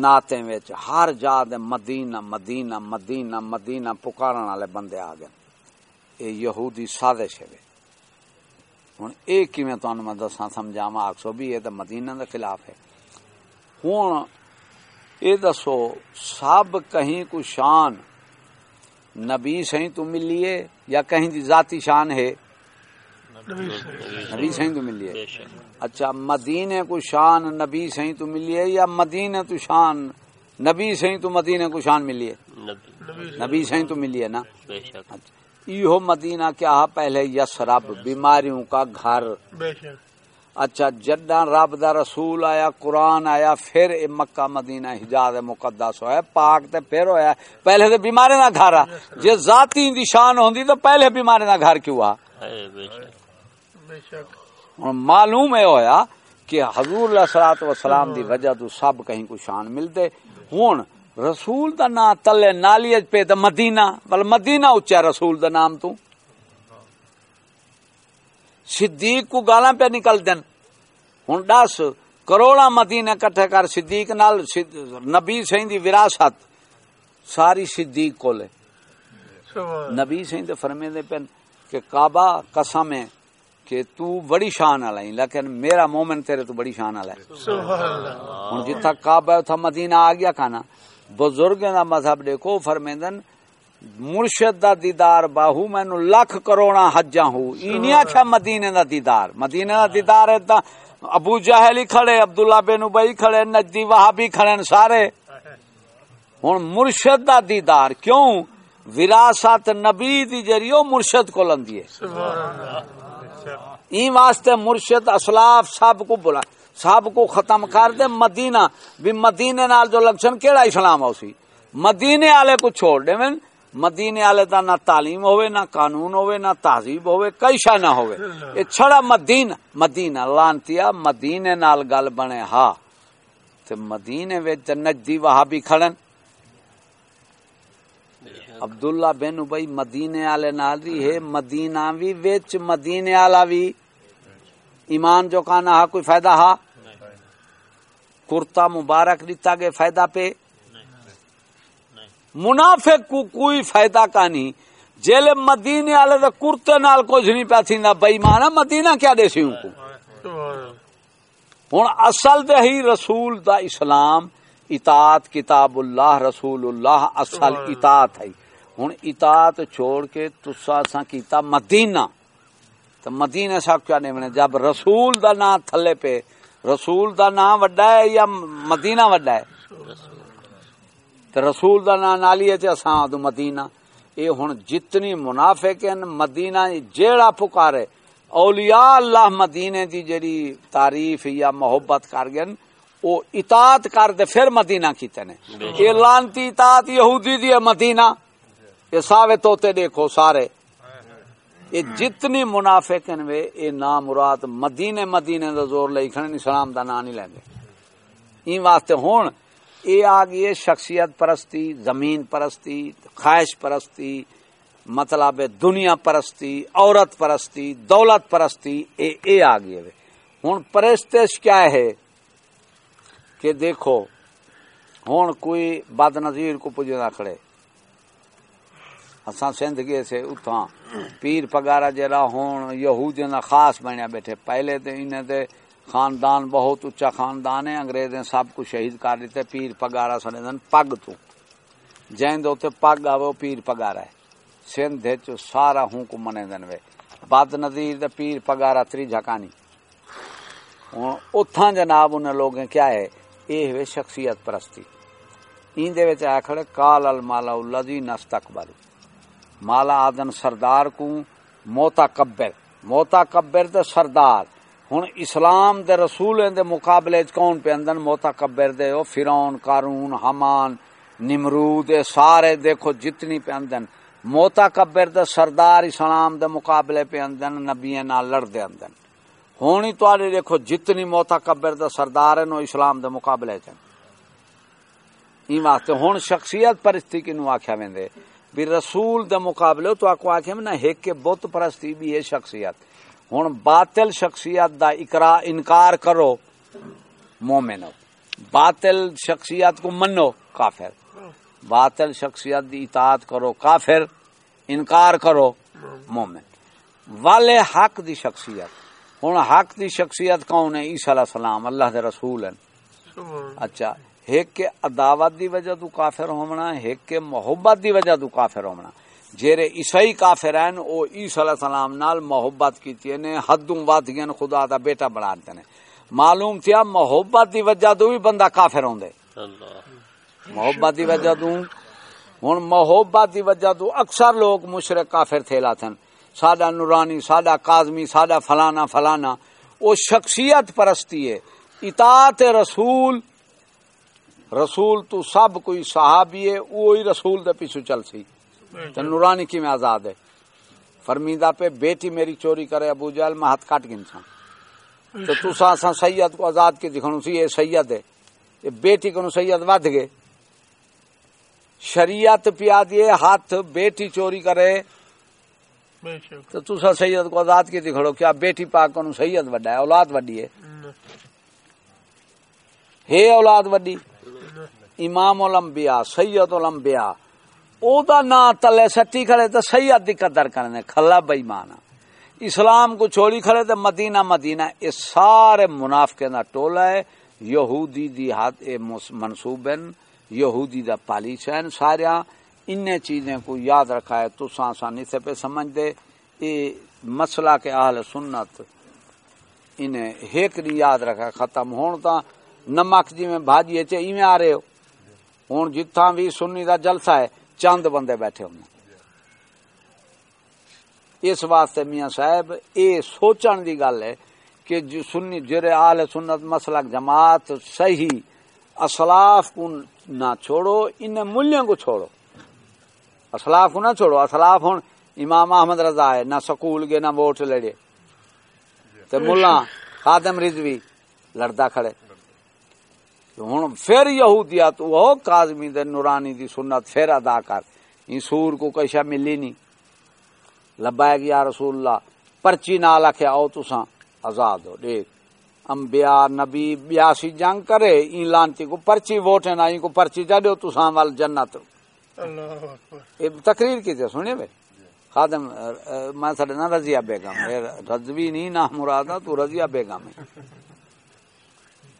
ناتے وچ ہر جا دے مدینہ مدینہ مدینہ مدینہ پکارن والے بندے آ گئے اے یہودی سازش ہے۔ ہن اے کیویں تانوں میں دساں سمجھاواں آکھسو بھی اے تے مدینہ دے خلاف ہے۔ ہن اے دسو سب کہیں کو شان نبی سی تو ملیے یا کہیں دی ذاتی شان ہے؟ نبی صحیح تو ملی ہے بے شک۔ اچھا مدینے کو شان نبی صحیح تو ملی ہے یا مدینے تو شان نبی صحیح تو مدینے کو شان ملی ہے نبی۔ صحیح تو ملی ہے نا۔ بے شک۔ اچھا یہ مدینہ کیا ہے؟ پہلے یسرب بیماریوں کا گھر۔ بے شک۔ اچھا جڈا رب دا رسول آیا قرآن آیا پھر اے مکہ مدینہ حجاز مقدس ہویا پاک تے پھر ہویا۔ پہلے تے بیماری دا گھر آ۔ جے ذاتی دی شان ہوندی تو پہلے بیماری دا گھر کیوں آ؟ ہن معلوم ہے ہویا کہ حضور علیہ الصلوۃ والسلام دی وجہ تو سب کہیں کو شان ملتے۔ ہن رسول دا نام تلے نالی پہ تے مدینہ بل مدینہ اچا رسول دا نام تو۔ صدیق کو گالاں پہ نکل دین۔ ہن دس کروڑا مدینے کٹھے کر صدیق نال نبی سہیں دی وراثت۔ ساری صدیق کولے۔ سبحان نبی سہیں دے فرمے دے پن کہ کعبہ قسم ہے۔ کہ تو بڑی شان والا ہے لیکن میرا مومن تیرے تو بڑی شان والا ہے۔ سبحان اللہ۔ ہن جتھا کعبہ ہے اتھا مدینہ آ گیا کھانا۔ بزرگاں دا مذہب دیکھو فرمیندن مرشد دا دیدار باہو مینو لکھ کروڑا حجاں ہو ای نہیں آکھیا مدینے دا دیدار۔ مدینے دا دیدار ہے تا ابو جہل ہی کھڑے عبداللہ بن ابئی کھڑے نجدی وہابی کھڑے سارے۔ ہن مرشد دا دیدار کیوں؟ وراثت نبی دی جری او مرشد کو لندی ہے۔ سبحان اللہ۔ اچھا۔ این واسطے مرشد اسلاف سب کو بلا سب کو ختم کر دے مدینہ۔ بھی مدینے نال جو لکشن کیڑا اسلام ہو سی؟ مدینے والے کو چھوڑ دے میں مدینے والے دا نہ تعلیم ہوئے، نہ قانون ہوئے، نہ تہذیب ہوئے، کئی شا نہ ہوئے۔ یہ چھڑا مدینہ۔ مدینہ لانتیا مدینے نال گل بنے۔ ہا تے مدینے وچ نجدی وہابی کھڑن۔ عبداللہ بن ابئی مدینے والے نال بھی ہے مدینہ بھی وچ، مدینے والا بھی ایمان جو کانا ہا، کوئی فائدہ ہا؟ کرتا مبارک دیتا گے فائدہ پہ۔ منافق کو کوئی فائدہ کا نہیں۔ جیلے مدینے والے دے کرتے نال کچھ نہیں پیا تھیندا۔ بے مدینہ کیا دے سی ان کو؟ ہوں اصل تے ہی رسول دا اسلام، اطاعت، کتاب اللہ، رسول اللہ، اصل اطاعت ہے۔ ہوں اطاعت چھوڑ کے تسا سا کیتا مدینہ۔ تو مدینہ صاحب کیا نہیں جب رسول دا نام تھلے پہ رسول دا نام وڈا ہے یا مدینہ وڈا ہے؟ تو رسول دا نام نالی ہے اساں تو مدینہ۔ اے ہن جتنی منافق ہیں مدینہ جیڑا پکارے اولیاء اللہ مدینے دی جڑی تعریف یا محبت کر گئے او اطاعت کر دے پھر مدینہ کیتے نے۔ اے لانتی اطاعت یہودی دی مدینہ۔ یہ ساوے توتے دیکھو سارے۔ یہ جتنی منافق ہیں وے اے نام مراد مدینے مدینے دا زور لئی کھڑے اسلام دا نام نہیں لیندے این واسطے ہون اے آ گئی شخصیت پرستی، زمین پرستی، خواہش پرستی مطلب دنیا پرستی، عورت پرستی، دولت پرستی اے اے آ گئی ہے پرستش کیا ہے؟ کہ دیکھو ہوں کوئی بد نظیر کو پجنا کھڑے۔ اساں سندھ گئے سے اتھاں پیر پگارا جرا ہون یہودیاں دا خاص بنیا بیٹھے۔ پہلے تے انہیں تے خاندان بہت اچا خاندان ہے، انگریزیں سب کو شہید کر دیتے۔ پیر پگارا سنے دن پگ تو۔ جین دے تے پگ آوے پیر پگارا ہے۔ سندھ چ سارا ہوں کو منے دن وے۔ بد نظیر تے پیر پگارا تری جھکانی۔ ہن اتھاں جناب انہیں لوگیں کیا ہے؟ اے ہوئے شخصیت پرستی۔ این دے وچ آ کھڑے کال المالا الذی نستقبل مالا آدن سردار کو موتا کبر موتا کبر تے سردار۔ ہن اسلام دے رسول دے مقابلے چ کون پہ اندن؟ موتا کبر دے، او فرعون، قارون، حمان، نمرود، اے سارے دیکھو جتنی پہ اندن۔ موتا کبر دے سردار اسلام دے مقابلے پہ اندن نبییں نال لڑ دے اندن۔ ہونی تواڈے دیکھو جتنی موتا کبر دے سردار ہیں او اسلام دے مقابلے چ این واسطے ہن شخصیت پرستی کنو آکھیا ویندے۔ بھی رسول دے مقابلے تو آکو آکھیا نا ایک کے بت پرستی بھی ہے شخصیت۔ ہن باطل شخصیت دا اقرا انکار کرو مومن ہو۔ باطل شخصیت کو منو کافر۔ باطل شخصیت دی اطاعت کرو کافر۔ انکار کرو مومن۔ والے حق دی شخصیت۔ ہن حق دی شخصیت کون ہے؟ عیسی علیہ السلام اللہ دے رسول ہیں۔ اچھا۔ ایک کے عداوت دی وجہ تو کافر ہونا ایک کے محبت دی وجہ تو کافر ہونا جیرے عیسائی کافر ہیں او عیسی علیہ السلام نال محبت کیتی نے حدوں ود گئے خدا دا بیٹا بنا دیتے نے۔ معلوم تھیا محبت دی وجہ تو بھی بندہ کافر ہوندے محبت دی وجہ تو ہن محبت دی وجہ تو اکثر لوگ مشرک کافر تھیلا تھن۔ ساڈا نورانی ساڈا کاظمی ساڈا فلانا فلانا۔ او شخصیت پرستی ہے۔ اطاعت رسول رسول تو سب کوئی صحابی ہے وہی رسول دے پیچھے چل سی۔ تے نورانی کی میں آزاد ہے۔ فرمیدہ پہ بیٹی میری چوری کرے ابو جہل میں ہاتھ کاٹ گنسا تو تسا سا سید کو آزاد کے دکھنو سی یہ سید ہے۔ یہ بیٹی کو سید ود گئے۔ شریعت پیا دیے ہاتھ بیٹی چوری کرے۔ تو تسا سید کو آزاد کے دکھڑو کیا بیٹی پاک کو سید وڈا ہے اولاد وڈی ہے۔ ہے اولاد وڈی؟ امام الانبیاء سید الانبیاء او دا نا تلے سٹی کھڑے تو سید دی قدر کرنے، کھلا بےمان اسلام کو چھوڑی کھڑے تو مدینہ مدینہ یہ سارے منافقے دا ٹولا ہے۔ یہودی دی ہاتھ اے مس- منصوبن یہودی دا پالیسین سارا۔ ان چیزیں کو یاد رکھا ہے، تو سان آسانی سے پہ سمجھ دے یہ مسئلہ کے اہل سنت انہیں ہیک نہیں یاد رکھا، ختم ہون تا۔ نمک جی میں بھاجی چ ایویں آ رہے ہو۔ ہوں جتھاں بھی سنی دا جلسہ ہے چند بندے بیٹھے ہوں اس واسطے میاں صاحب اے سوچن دی گل ہے کہ جو سنی جرے آل سنت مسلک جماعت صحیح اسلاف کو نہ چھوڑو ان ملیاں کو چھوڑو اسلاف کو نہ چھوڑو اسلاف ہوں امام احمد رضا ہے نہ سکول گئے نہ ووٹ لڑے تے ملا خادم رضوی لڑدا کھڑے ہوں پھر یہودیت وہ کاظمی دے نورانی دی سنت پھر ادا کر۔ این سور کو کشا ملی نہیں۔ لبائے گیا رسول اللہ پرچی نال آخیا آؤ تساں آزاد ہو۔ دیکھ انبیاء نبی بیاسی جنگ کرے این لانتی کو پرچی ووٹ ہے نا این کو پرچی چڑھو تساں وال جنت۔ تقریر کی تھی سنیے بھائی۔ خادم میں سڈے نا رضیہ بیگم رضوی نہیں نہ مراد تو رضیہ بیگم ہے۔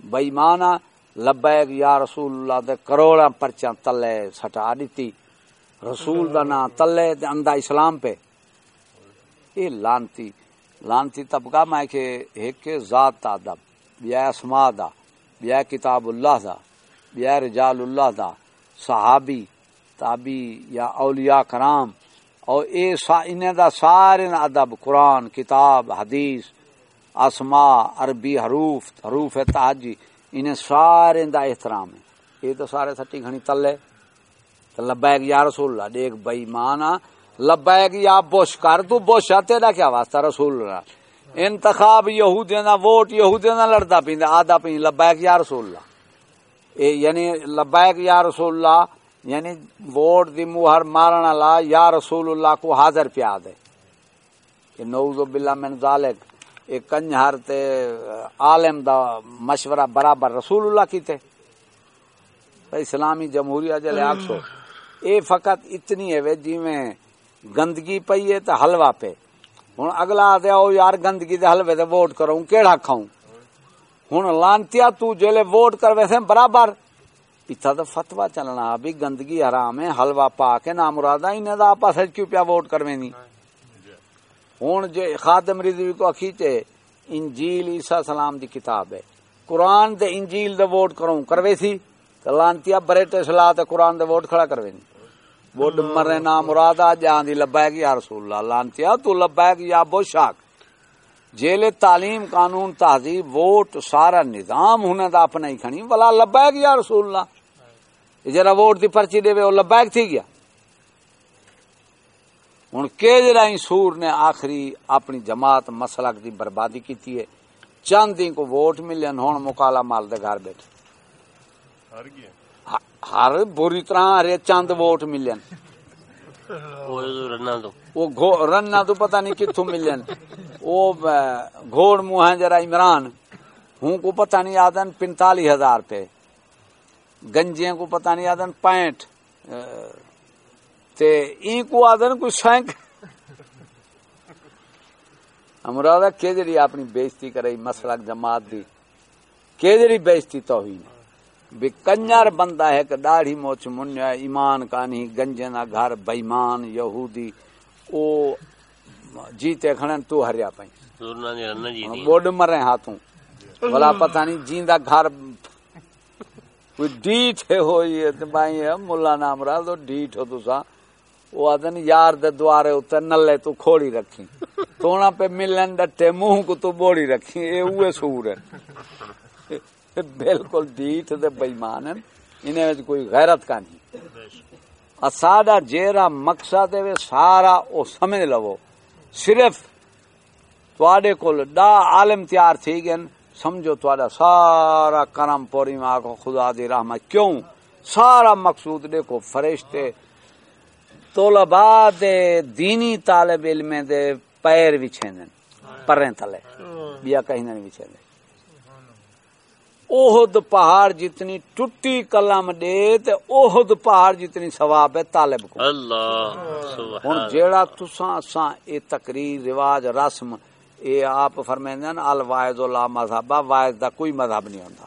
بےمانا لبیک یا رسول اللہ دے کروڑا پرچا تلے سٹا دیتی۔ رسول دا نا تلے تے اندھا اسلام پہ۔ یہ لانتی لانتی طبقہ میں کہ ایک ذات تا ادب بیا اسما دا، بیا کتاب اللہ دا، بیا رجال اللہ دا، صحابی تابی یا اولیاء کرام۔ اور اے سا، انہیں دا سارے ادب، قرآن، کتاب، حدیث اسما عربی حروف حروف تاجی انہیں سارے دا احترام ہے۔ یہ تو سارے سٹی گھنی تلے۔ تو لبیک یا رسول اللہ، دیکھ بئی مانا لبیک یا بوش کر، تو بوش ہے، تیرا کیا واسطہ رسول اللہ؟ انتخاب یہودیاں دا ووٹ، یہودیاں دا لڑدا پیندا، آدھا پین لبیک یا رسول اللہ۔ اے یعنی لبیک یا رسول اللہ یعنی ووٹ دی موہر مارن والا یا رسول اللہ کو حاضر پیا دے کہ نعوذ باللہ من ذالک۔ ایک کنجہر تے، عالم دا مشورہ برابر رسول اللہ کیتے اسلامی جمہوریہ جلے آکسو اے فقط اتنی ہے جی میں گندگی پئی ہے تے حلوہ پہ ہن اگلا آدھے، او یار گندگی دے حلوے تے ووٹ کروں، کیڑا کھاؤں؟ ہن لانتیا تو جلے ووٹ کروے سے برابر۔ اتھا تو فتوا چلنا بھی گندگی حرام ہے، حلوہ پا کے نہ انہیں دا آپس کیوں پیا ووٹ کرویں نہیں ہوں جو خادم رضوی کو اکھیچے انجیل عیسیٰ سلام دی کتاب ہے۔ قرآن دے انجیل دے ووٹ کروں، کروے سی؟ تو لانتیا بریٹے سلا تے قرآن دے ووٹ کھڑا کروے نہیں۔ ووٹ مرے نا مرادہ جان دی لبیک یا رسول اللہ۔ لانتیا تو لبیک یا بو شاک۔ جیلے تعلیم قانون تہذیب ووٹ سارا نظام ہونے دا اپنا ہی کھنی ولا لبیک یا رسول اللہ۔ جرا ووٹ دی پرچی دے وہ لبیک تھی گیا۔ ہوں کہ جرا سور نے آخری اپنی جماعت مسلک دی بربادی کی ہے۔ چند کو ووٹ ملے ہوں مکالا مال دے گھر بیٹھے۔ ہر بری طرح ہر چند ووٹ ملن رنا تو پتہ نہیں کتوں ملن وہ گھوڑ منہ ہے جرا عمران ہوں کو پتہ نہیں آدن پنتالیس ہزار پہ گنجے کو پتہ نہیں آدن پینٹ تے این کو آدن کوئی سینک کہ جڑی اپنی بےزتی کرے مسلک جماعت دی۔ کہ جڑی بےزتی توہین۔ بھی کنجر بندہ ہے کہ داڑھی موچ منیا ایمان کانی گنجے نا گھر بےمان یہودی۔ او جیتے کھڑن تو ہریا پئی بوڈ مرے ہاتھوں۔ بلا پتہ نہیں جیندا گھر۔ کوئی ڈیٹ ہے ہوئی ہے تے بھائی ہے مولا نام را تو ڈیٹ ہو وہ آدن یار دے دوارے اوتے نلے تو کھوڑی رکھی۔ تونا پہ ملن ڈٹے منہ کو تو بوڑی رکھی۔ اے اوے سور ہے۔ بالکل ڈیٹ تے بےمان ہیں۔ انہیں وچ کوئی غیرت کا نہیں۔ ساڈا جیرا مقصد ہے سارا او سمجھ لو۔ صرف تواڈے کول ڈا عالم تیار تھی گئے سمجھو تواڈا سارا کرم پوری ماں کو خدا دی رحمت۔ کیوں؟ سارا مقصود دیکھو، فرشتے طلباء دے دینی طالب علم دے پیر وچھیندن پریں تلے بیا کہیں نہیں وچھیندے اوہد پہاڑ جتنی ٹوٹی کلم دے تے اوہد پہاڑ جتنی ثواب ہے طالب کو۔ اللہ سبحان جیڑا تساں اساں اے تقریر رواج رسم اے آپ فرمیندے ہیں الواعظ لا مذہب واعظ دا کوئی مذہب نہیں ہوندا۔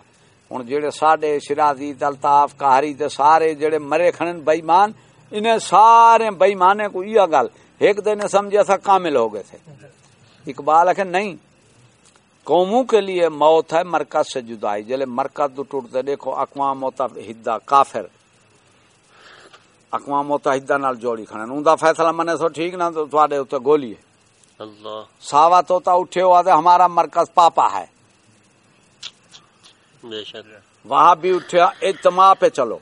ہن جیڑے ساڈے شرازی الطاف قہری تے سارے جیڑے مرے کھنن بے ایمان انہیں سارے بے ایمانے کو یہ گل ایک دن سمجھا تھا کامل ہو گئے تھے۔ اقبال کہ نہیں قوموں کے لیے موت ہے مرکز سے جدائی۔ جلے مرکز تو ٹوٹتے دیکھو اقوام متحدہ کافر۔ اقوام متحدہ نال جوڑی کھڑن اوندا فیصلہ منے سو ٹھیک نہ تو تواڈے اوتے گولی ہے۔ اللہ۔ ساوا توتا اٹھے ہوا تھا ہمارا مرکز پاپا ہے۔ بے شک۔ وہاں بھی اٹھیا اجتماع پہ چلو۔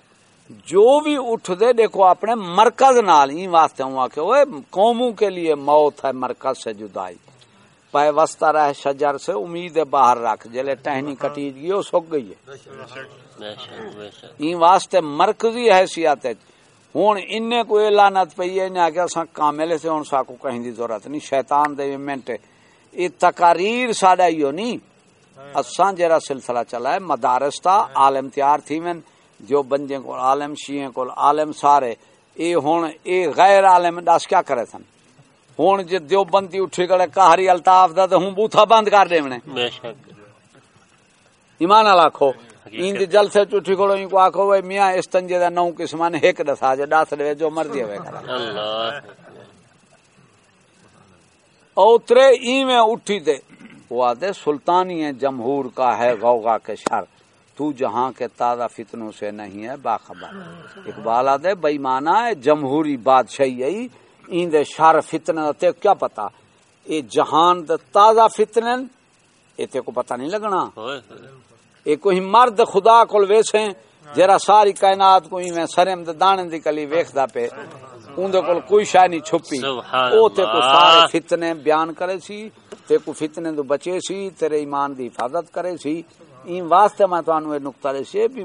جو بھی اٹھ دے دیکھو اپنے مرکز نال این واسطے ہوا کہ اوے قوموں کے لیے موت ہے مرکز سے جدائی۔ پے وسطہ رہ شجر سے امید باہر رکھ۔ جلے ٹہنی کٹیج گئی وہ سک گئی ہے۔ بے شک بے شک۔ این واسطے مرکزی حیثیت ہے۔ ہوں ان کو یہ لانت پی ہے انہیں آخیا اصا کامل سے ہوں ساکو کہیں دی ضرورت نہیں۔ شیطان دے منٹ یہ تقاریر ساڈا ہی نہیں۔ اساں جرا سلسلہ چلا ہے مدارس تا عالم تیار تھی من جو بندے کو عالم شیئیں کو عالم سارے اے ہن اے غیر عالم دس کیا کرے سن؟ ہن جے دیو بندی اٹھی گڑے کہاری الطاف دا تے ہوں بوتھا بند کر دے منے بے شک۔ ایمان والا آخو این دی جلسے چٹھی کھڑو این کو آخو وے میاں استنجے دا نو قسمان ایک دسا جے دس دے جو مرضی ہوے کرا اللہ۔ اوترے ای میں اٹھی دے وہ آدھے سلطانی جمہور کا ہے غوغا کے شر۔ تو جہاں کے تازہ فتنوں سے نہیں ہے باخبر اقبال آدھے بےمانا ہے جمہوری بادشاہی ہے۔ این دے شر فتنے تے کیا پتا؟ اے جہان دے تازہ فتنن اے تے کو پتہ نہیں لگنا۔ اے کوئی مرد خدا کول ویسے جرا ساری کائنات کو میں سرم دے دانے دی کلی ویکھدا پے اون دے کول کوئی شے نہیں چھپی۔ او تے کو۔ سارے فتنے بیان کرے سی تے کو فتنے تو بچے سی تیرے ایمان دی حفاظت کرے سی۔ این واسطے میں تانوں اے نقطہ دے سی بھی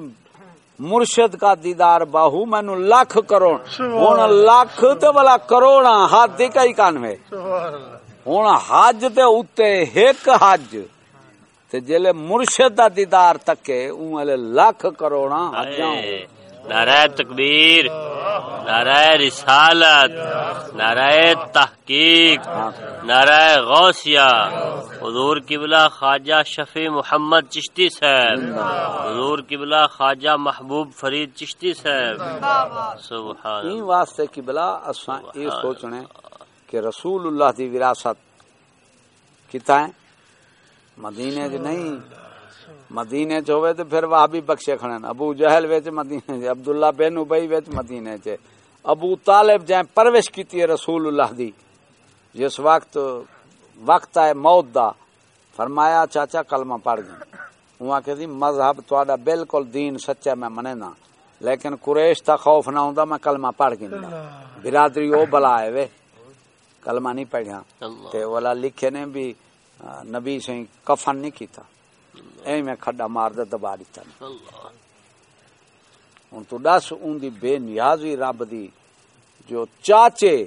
مرشد کا دیدار باہو مینو لاکھ کروڑ۔ ہن لاکھ تے بلا کروڑاں ہاتھ دی کئی کانوے۔ سبحان اللہ۔ ہوں حج تے اتنے ایک حج۔ تے جلے مرشد دا دیدار تکے اون لاکھ کروڑاں حجاں۔ نعرہ تکبیر نعرہ رسالت نعرہ تحقیق نعرہ غوثیہ۔ حضور قبلہ خواجہ شفیع محمد چشتی صاحب حضور قبلہ خواجہ محبوب فرید چشتی صاحب۔ سبحان این واسطے بلا اساں اے سوچنے کہ رسول اللہ دی وراثت کتا ہے؟ مدینے چ نہیں مدینے چ ہوئے تو پھر وہاں بھی بخشے کھڑن ابو جہل وچ مدینے چ عبداللہ بن ابئی وچ مدینے چ۔ ابو طالب جائیں پرورش کیتی ہے رسول اللہ دی۔ جس وقت وقت ہے موت دا فرمایا چاچا کلمہ پڑھ گئے۔ وہاں کہ مذہب تہاڈا بالکل دین سچا میں منے نا لیکن قریش تا خوف نہ ہوندا میں کلمہ پڑھ گئے۔ برادری او بلا ہے وے۔ کلمہ نہیں پڑھیا۔ تے والا لکھے نے بھی نبی سے کفن نہیں کیتا۔ اے میں کھڈا مار دے دبا دیتا ہوں تو دس ان دی بے نیازی رب دی جو چاچے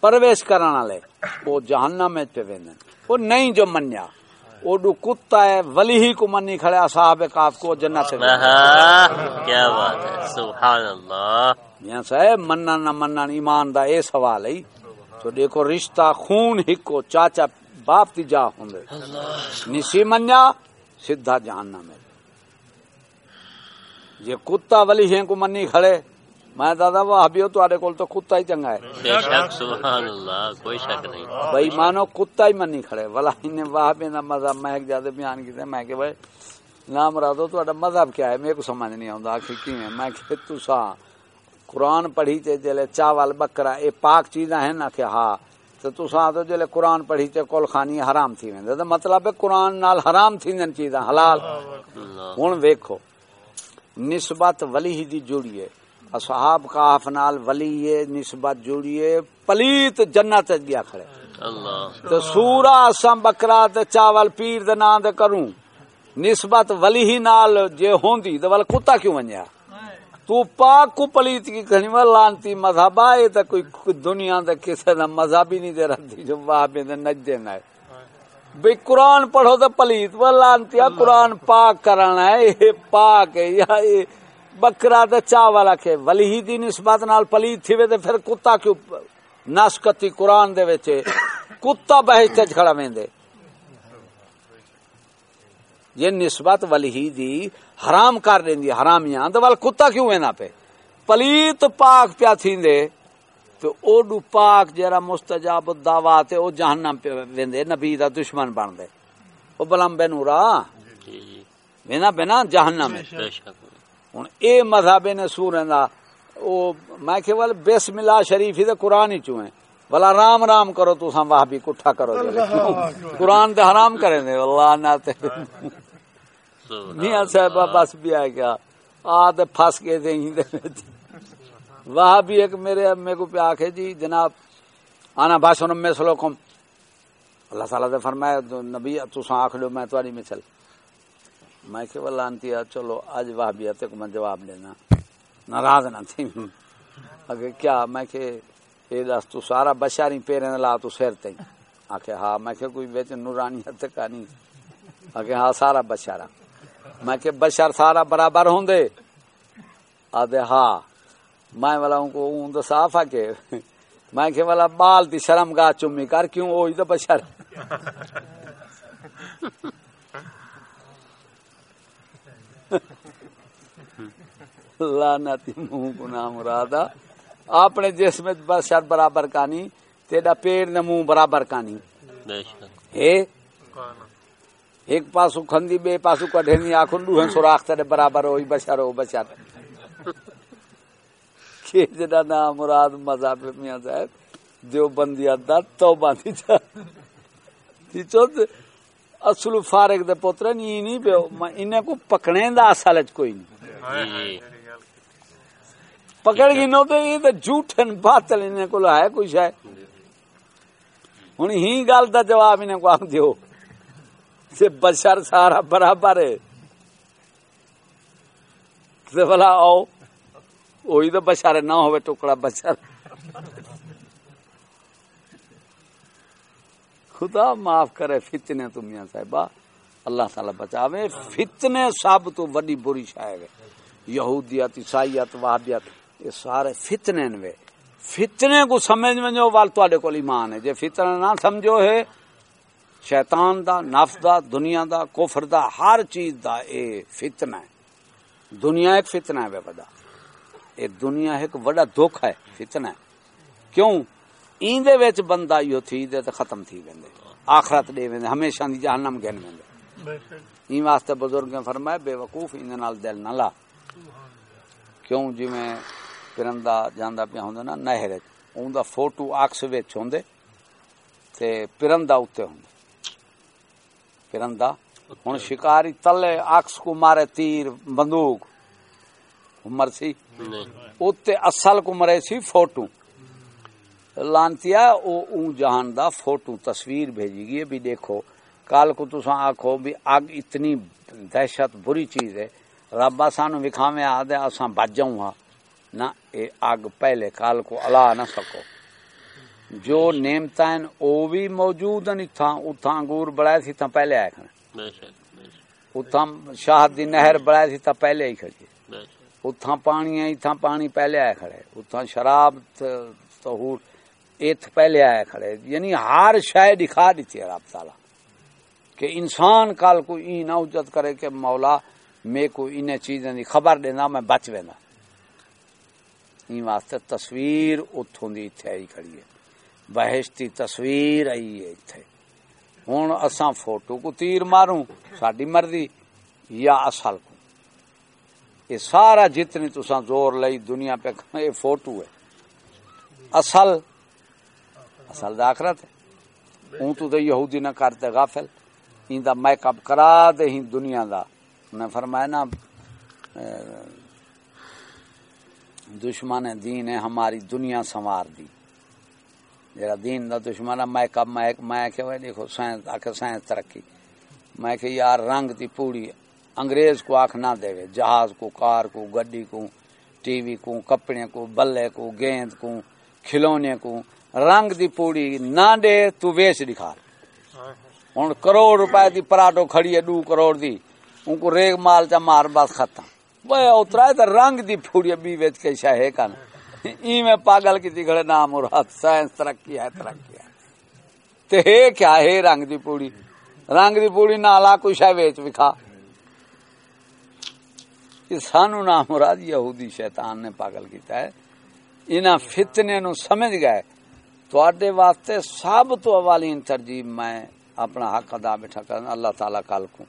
پرویش کرن والے وہ جہنم میں پہ ویندن وہ نہیں جو منیا۔ وہ ڈو کتا ہے ولی ہی کو منی کھڑے صاحب کاف کو جنت آہا، کیا بات ہے۔ سبحان اللہ۔ یہاں سے منن نہ منن ایمان دا اے سوال ہے۔ تو دیکھو رشتہ خون ہکو چاچا باپ دی جا ہوندے نسی منیا سیدھا جہنم میں جے کتا ولی ہیں کو منی کھڑے۔ میں دادا وہ ہبیو تو کول تو کتا ہی چنگا ہے۔ بے شک سبحان اللہ کوئی شک نہیں۔ بھائی مانو کتا ہی منی کھڑے۔ ولا انہیں واہ بے نہ مذہب میں زیادہ بیان کیتے میں کہ بھائی نام رادو تو مذہب کیا ہے؟ میرے کو سمجھ نہیں آتا آخر کی ہے؟ میں کہ تسا قرآن پڑھی تے جلے چاول بکرا اے پاک چیزاں ہیں نا کہ ہاں تو تو جلے قرآن پڑھی تے کول خانی حرام تھی ویندے تو مطلب ہے قرآن نال حرام تھیندن چیزاں حلال۔ ہن ویکھو نسبت ولی دی جوڑیے اصحاب کاف نال ولی نسبت جوڑیے پلیت جنت گیا کھڑے۔ تو سورا اسم بکرا تے چاول پیر دے نام دے کروں۔ نسبت ولی ہی نال جے ہوندی تے ول کتا کیوں ونجیا؟ تو پاک کو پلیت کی کہنی وا لانتی مذہب آئے تے کوئی دنیا دے کسے دا مذہب ہی نہیں دے رہی جو واہ بے دے نج دینا ہے۔ بھئی قرآن پڑھو تے پلیت وا لانتی قرآن پاک کرنا ہے یہ پاک ہے، یا یہ بکرا تے چاول کے ولی دی نسبت نال پلیت تھی وے تے پھر کتا کیوں نسکتی قرآن دے وچ کتا بہشت وچ کھڑا ویندے۔ یہ نسبت ولی ہی دی حرام کر دیندی حرامیاں تے ول کتا کیوں وینا پہ؟ پلیت پاک پیا تھیندے تو او ڈو پاک جرا مستجاب الدعوات او جہنم پہ ویندے نبی دا دشمن بن دے۔ او بلم بے نورا۔ جی جی۔ وینا بنا جہنم ہے۔ بے شک۔ ہن اے مذہب نے سورہ دا او میں کہ ول بسم اللہ شریف ہی تے قرآن ہی چویں بلا رام رام کرو تو سام واہ بھی کٹھا کرو۔ قرآن تے حرام کریں دے اللہ نہ تے۔ میاں صاحب بس بھی آ گیا۔ آ تے پھس گئے تھے۔ وہاں بھی ایک میرے امی کو پہ آکھے جی جناب آنا باشن میں سلوکم اللہ تعالیٰ نے فرمایا تو نبی تساں آکھ لو میں تہاڈی مثل۔ میں کہ واللہ انتی چلو اج واہ بھی تے کو میں جواب دینا۔ ناراض نہ تھی۔ اگے کیا؟ میں کہ اے دس تو سارا بشاری پیرے لا تو سر تے آکھے ہاں میں کہ کوئی وچ نورانیت کہانی آکھے ہاں سارا بشارا میں کہ بشر سارا برابر ہوندے آدھے ہاں میں والا ان کو اون تو صاف ہے کہ میں کہ والا بال دی شرم گاہ چمی کر کیوں وہی تو بشر لعنتی منہ کو نام مرادا۔ اپنے جسم وچ بشر برابر کانی تیرا پیڑ نے منہ برابر کانی۔ بے شک۔ ہے ایک پاسو کھندی بے پاسو کڈھنی آکھن دو ہیں سوراخ تے برابر ہوئی بشر ہو بشر کہ جدا نام مراد مذہب میاں صاحب جو بندی ادا توبہ دی جا دی چود اصل فارغ دے پوتر نی نہیں پیو میں انہیں کو پکڑنے دا اصل وچ کوئی نہیں۔ جی۔ پکڑ گی نو تے یہ تے جھوٹن باطل انہیں کو ہے کوئی شے ہن ہی گل دا جواب انہیں کو آ دیو۔ سے بشر سارا برابر ہے۔ تے بھلا آؤ وہی تو بشر نہ ہوئے ٹکڑا بشر۔ خدا معاف کرے فتنے تو میاں صاحبہ، اللہ تعالی بچاوے۔ فتنے سب تو وڈی بری شاید ہے۔ یہودیت، عیسائیت وہابیت یہ سارے فتنے نے فتنے کو سمجھ ونجو وال تواڈے کول ایمان ہے۔ جے فتنہ نہ سمجھو ہے شیطان دا، نفس دا، دنیا دا، کفر دا، ہر چیز دا اے فتنہ ہے۔ دنیا ایک فتنہ ہے بے بدا اے دنیا ایک بڑا دکھ ہے، فتنہ ہے۔ کیوں؟ این دے وچ بندہ یو تھی دے تے ختم تھی ویندے۔ آخرت دے ویندے، ہمیشہ دی جہنم گن ویندے۔ این واسطے بزرگ فرمایا بے وقوف این نال دل نہ لا۔ کیوں؟ جویں پرندہ جاندا پیا ہوندا نا نہر وچ اون دا فوٹو اکس وچ ہوندے تے پرندہ اوتے ہوندا۔ پرندہ ہن شکاری تلے اکس کو مارے تیر بندوق۔ عمر سی۔ اوتے اصل کو مرے سی فوٹو۔ لانتیا او اون جہان دا فوٹو تصویر بھیجی گئی بھی دیکھو کال کو تساں آکھو بھی اگ اتنی دہشت بری چیز ہے۔ رب سانو وکھاویں آدھے اساں بچ جاؤں ہاں۔ نہ اے اگ پہلے کال کو الا نہ سکو۔ جو نعمتاں او بھی موجود ہیں اتھاں اتھاں انگور بڑھائے تھی تاں پہلے آئے کھڑے۔ اتھاں شاہد دی نہر بڑھائے تھی تاں پہلے ہی کھڑی۔ شک۔ اتھاں پانی ہے اتھاں پانی پہلے آئے کھڑے۔ اتھاں شراب ت- طہور ایتھ پہلے آئے کھڑے۔ یعنی ہر شے دکھا دیتی ہے رب تعالی۔ کہ انسان کال کو ای نہ اجت کرے کہ مولا میں کو انہیں چیزیں دی خبر دینا میں بچ وینا۔ این واسطے تصویر اتھوں دی اتھے آئی کھڑی ہے۔ بہشتی تصویر آئی ہے اتھے ہوں اساں فوٹو کو تیر ماروں، ساڈی مرضی یا اصل کو۔ یہ سارا جتنی تساں زور لئی دنیا پہ یہ فوٹو ہے۔ اصل اصل دا آخرت ہے۔ اون تو دے یہودی نہ کرتے غافل۔ این دا میک اپ کرا دے ہی دنیا دا۔ انہیں فرمایا نا دشمن دین ہے، ہماری دنیا سنوار دی۔ جرا دین دا دشمن ہے میک اپ میں میں کہ وہ دیکھو، سائنس آخر سائنس ترقی۔ میں کہ یار رنگ دی پوڑی انگریز کو آنکھ نہ دے جہاز کو، کار کو، گڈی کو، ٹی وی کو کپڑے کو، بلے کو، گیند کو، کھلونے کو، رنگ دی پوڑی نہ دے، تو ویچ دکھا۔ ہوں کروڑ روپے دی پراٹو کھڑی ہے، دو کروڑ دی۔ ان کو ریگ مال چا مار بس ختم۔ وہ اترا ہے تو رنگ دی پھوڑی بی ویچ کے شاہ ہے کن ای میں پاگل کی گھڑے نام مراد سائنس، ترقی ہے ترقی ہے تے ہے کیا، ہے رنگ دی پوڑی۔ رنگ دی پوڑی نالا کوئی شاہ ویچ وکھا۔ یہ سانو نام مراد یہودی شیطان نے پاگل کیتا ہے۔ انہاں فتنے نو سمجھ گئے۔ تواڈے واسطے سب تو اولین ترجیح میں اپنا حق ادا بیٹھا کرنا اللہ تعالی کال کو۔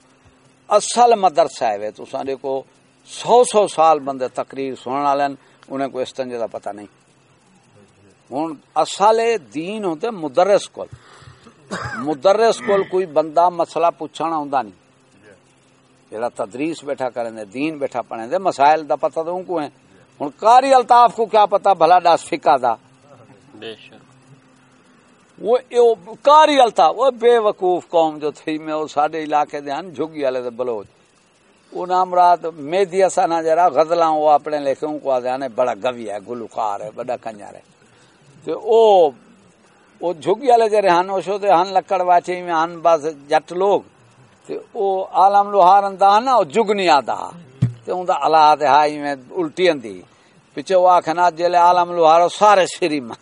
اصل مدرسہ ہے تو سارے کو سو سو سال بندے تقریر سننے والے انہیں کوئی استنجے کا پتہ نہیں۔ ہوں اصل دین ہوتے مدرس کول۔ مدرس کول کوئی بندہ مسئلہ پوچھنا ہوں نہیں۔ جڑا تدریس بیٹھا کریں دے دین بیٹھا پڑھیں دے مسائل دا پتہ تو ان کو ہیں ہوں کاری الطاف کو کیا پتہ بھلا ڈاس فکا دا۔ بے شک۔ وہ کاری الطاف وہ بے وقوف قوم جو تھی میں وہ ساڈے علاقے دے ہن جھگی والے دے بلوچ۔ وہ نام رات میدی اسانا جرا غزلاں وہ اپنے لکھوں کو آدھے بڑا گوی ہے، گلوکار ہے، بڑا کنجر ہے۔ تے او وہ جھگی والے جڑے ہن، او دے ہن لکڑ واچے میں ہن بس جٹ لوگ۔ تے او عالم لوہار اندا نا او جگنی آدا تے اوندا اللہ تے ہائی میں الٹی اندی۔ پیچھے وہ آکھنا جلے عالم لوہار سارے شری میں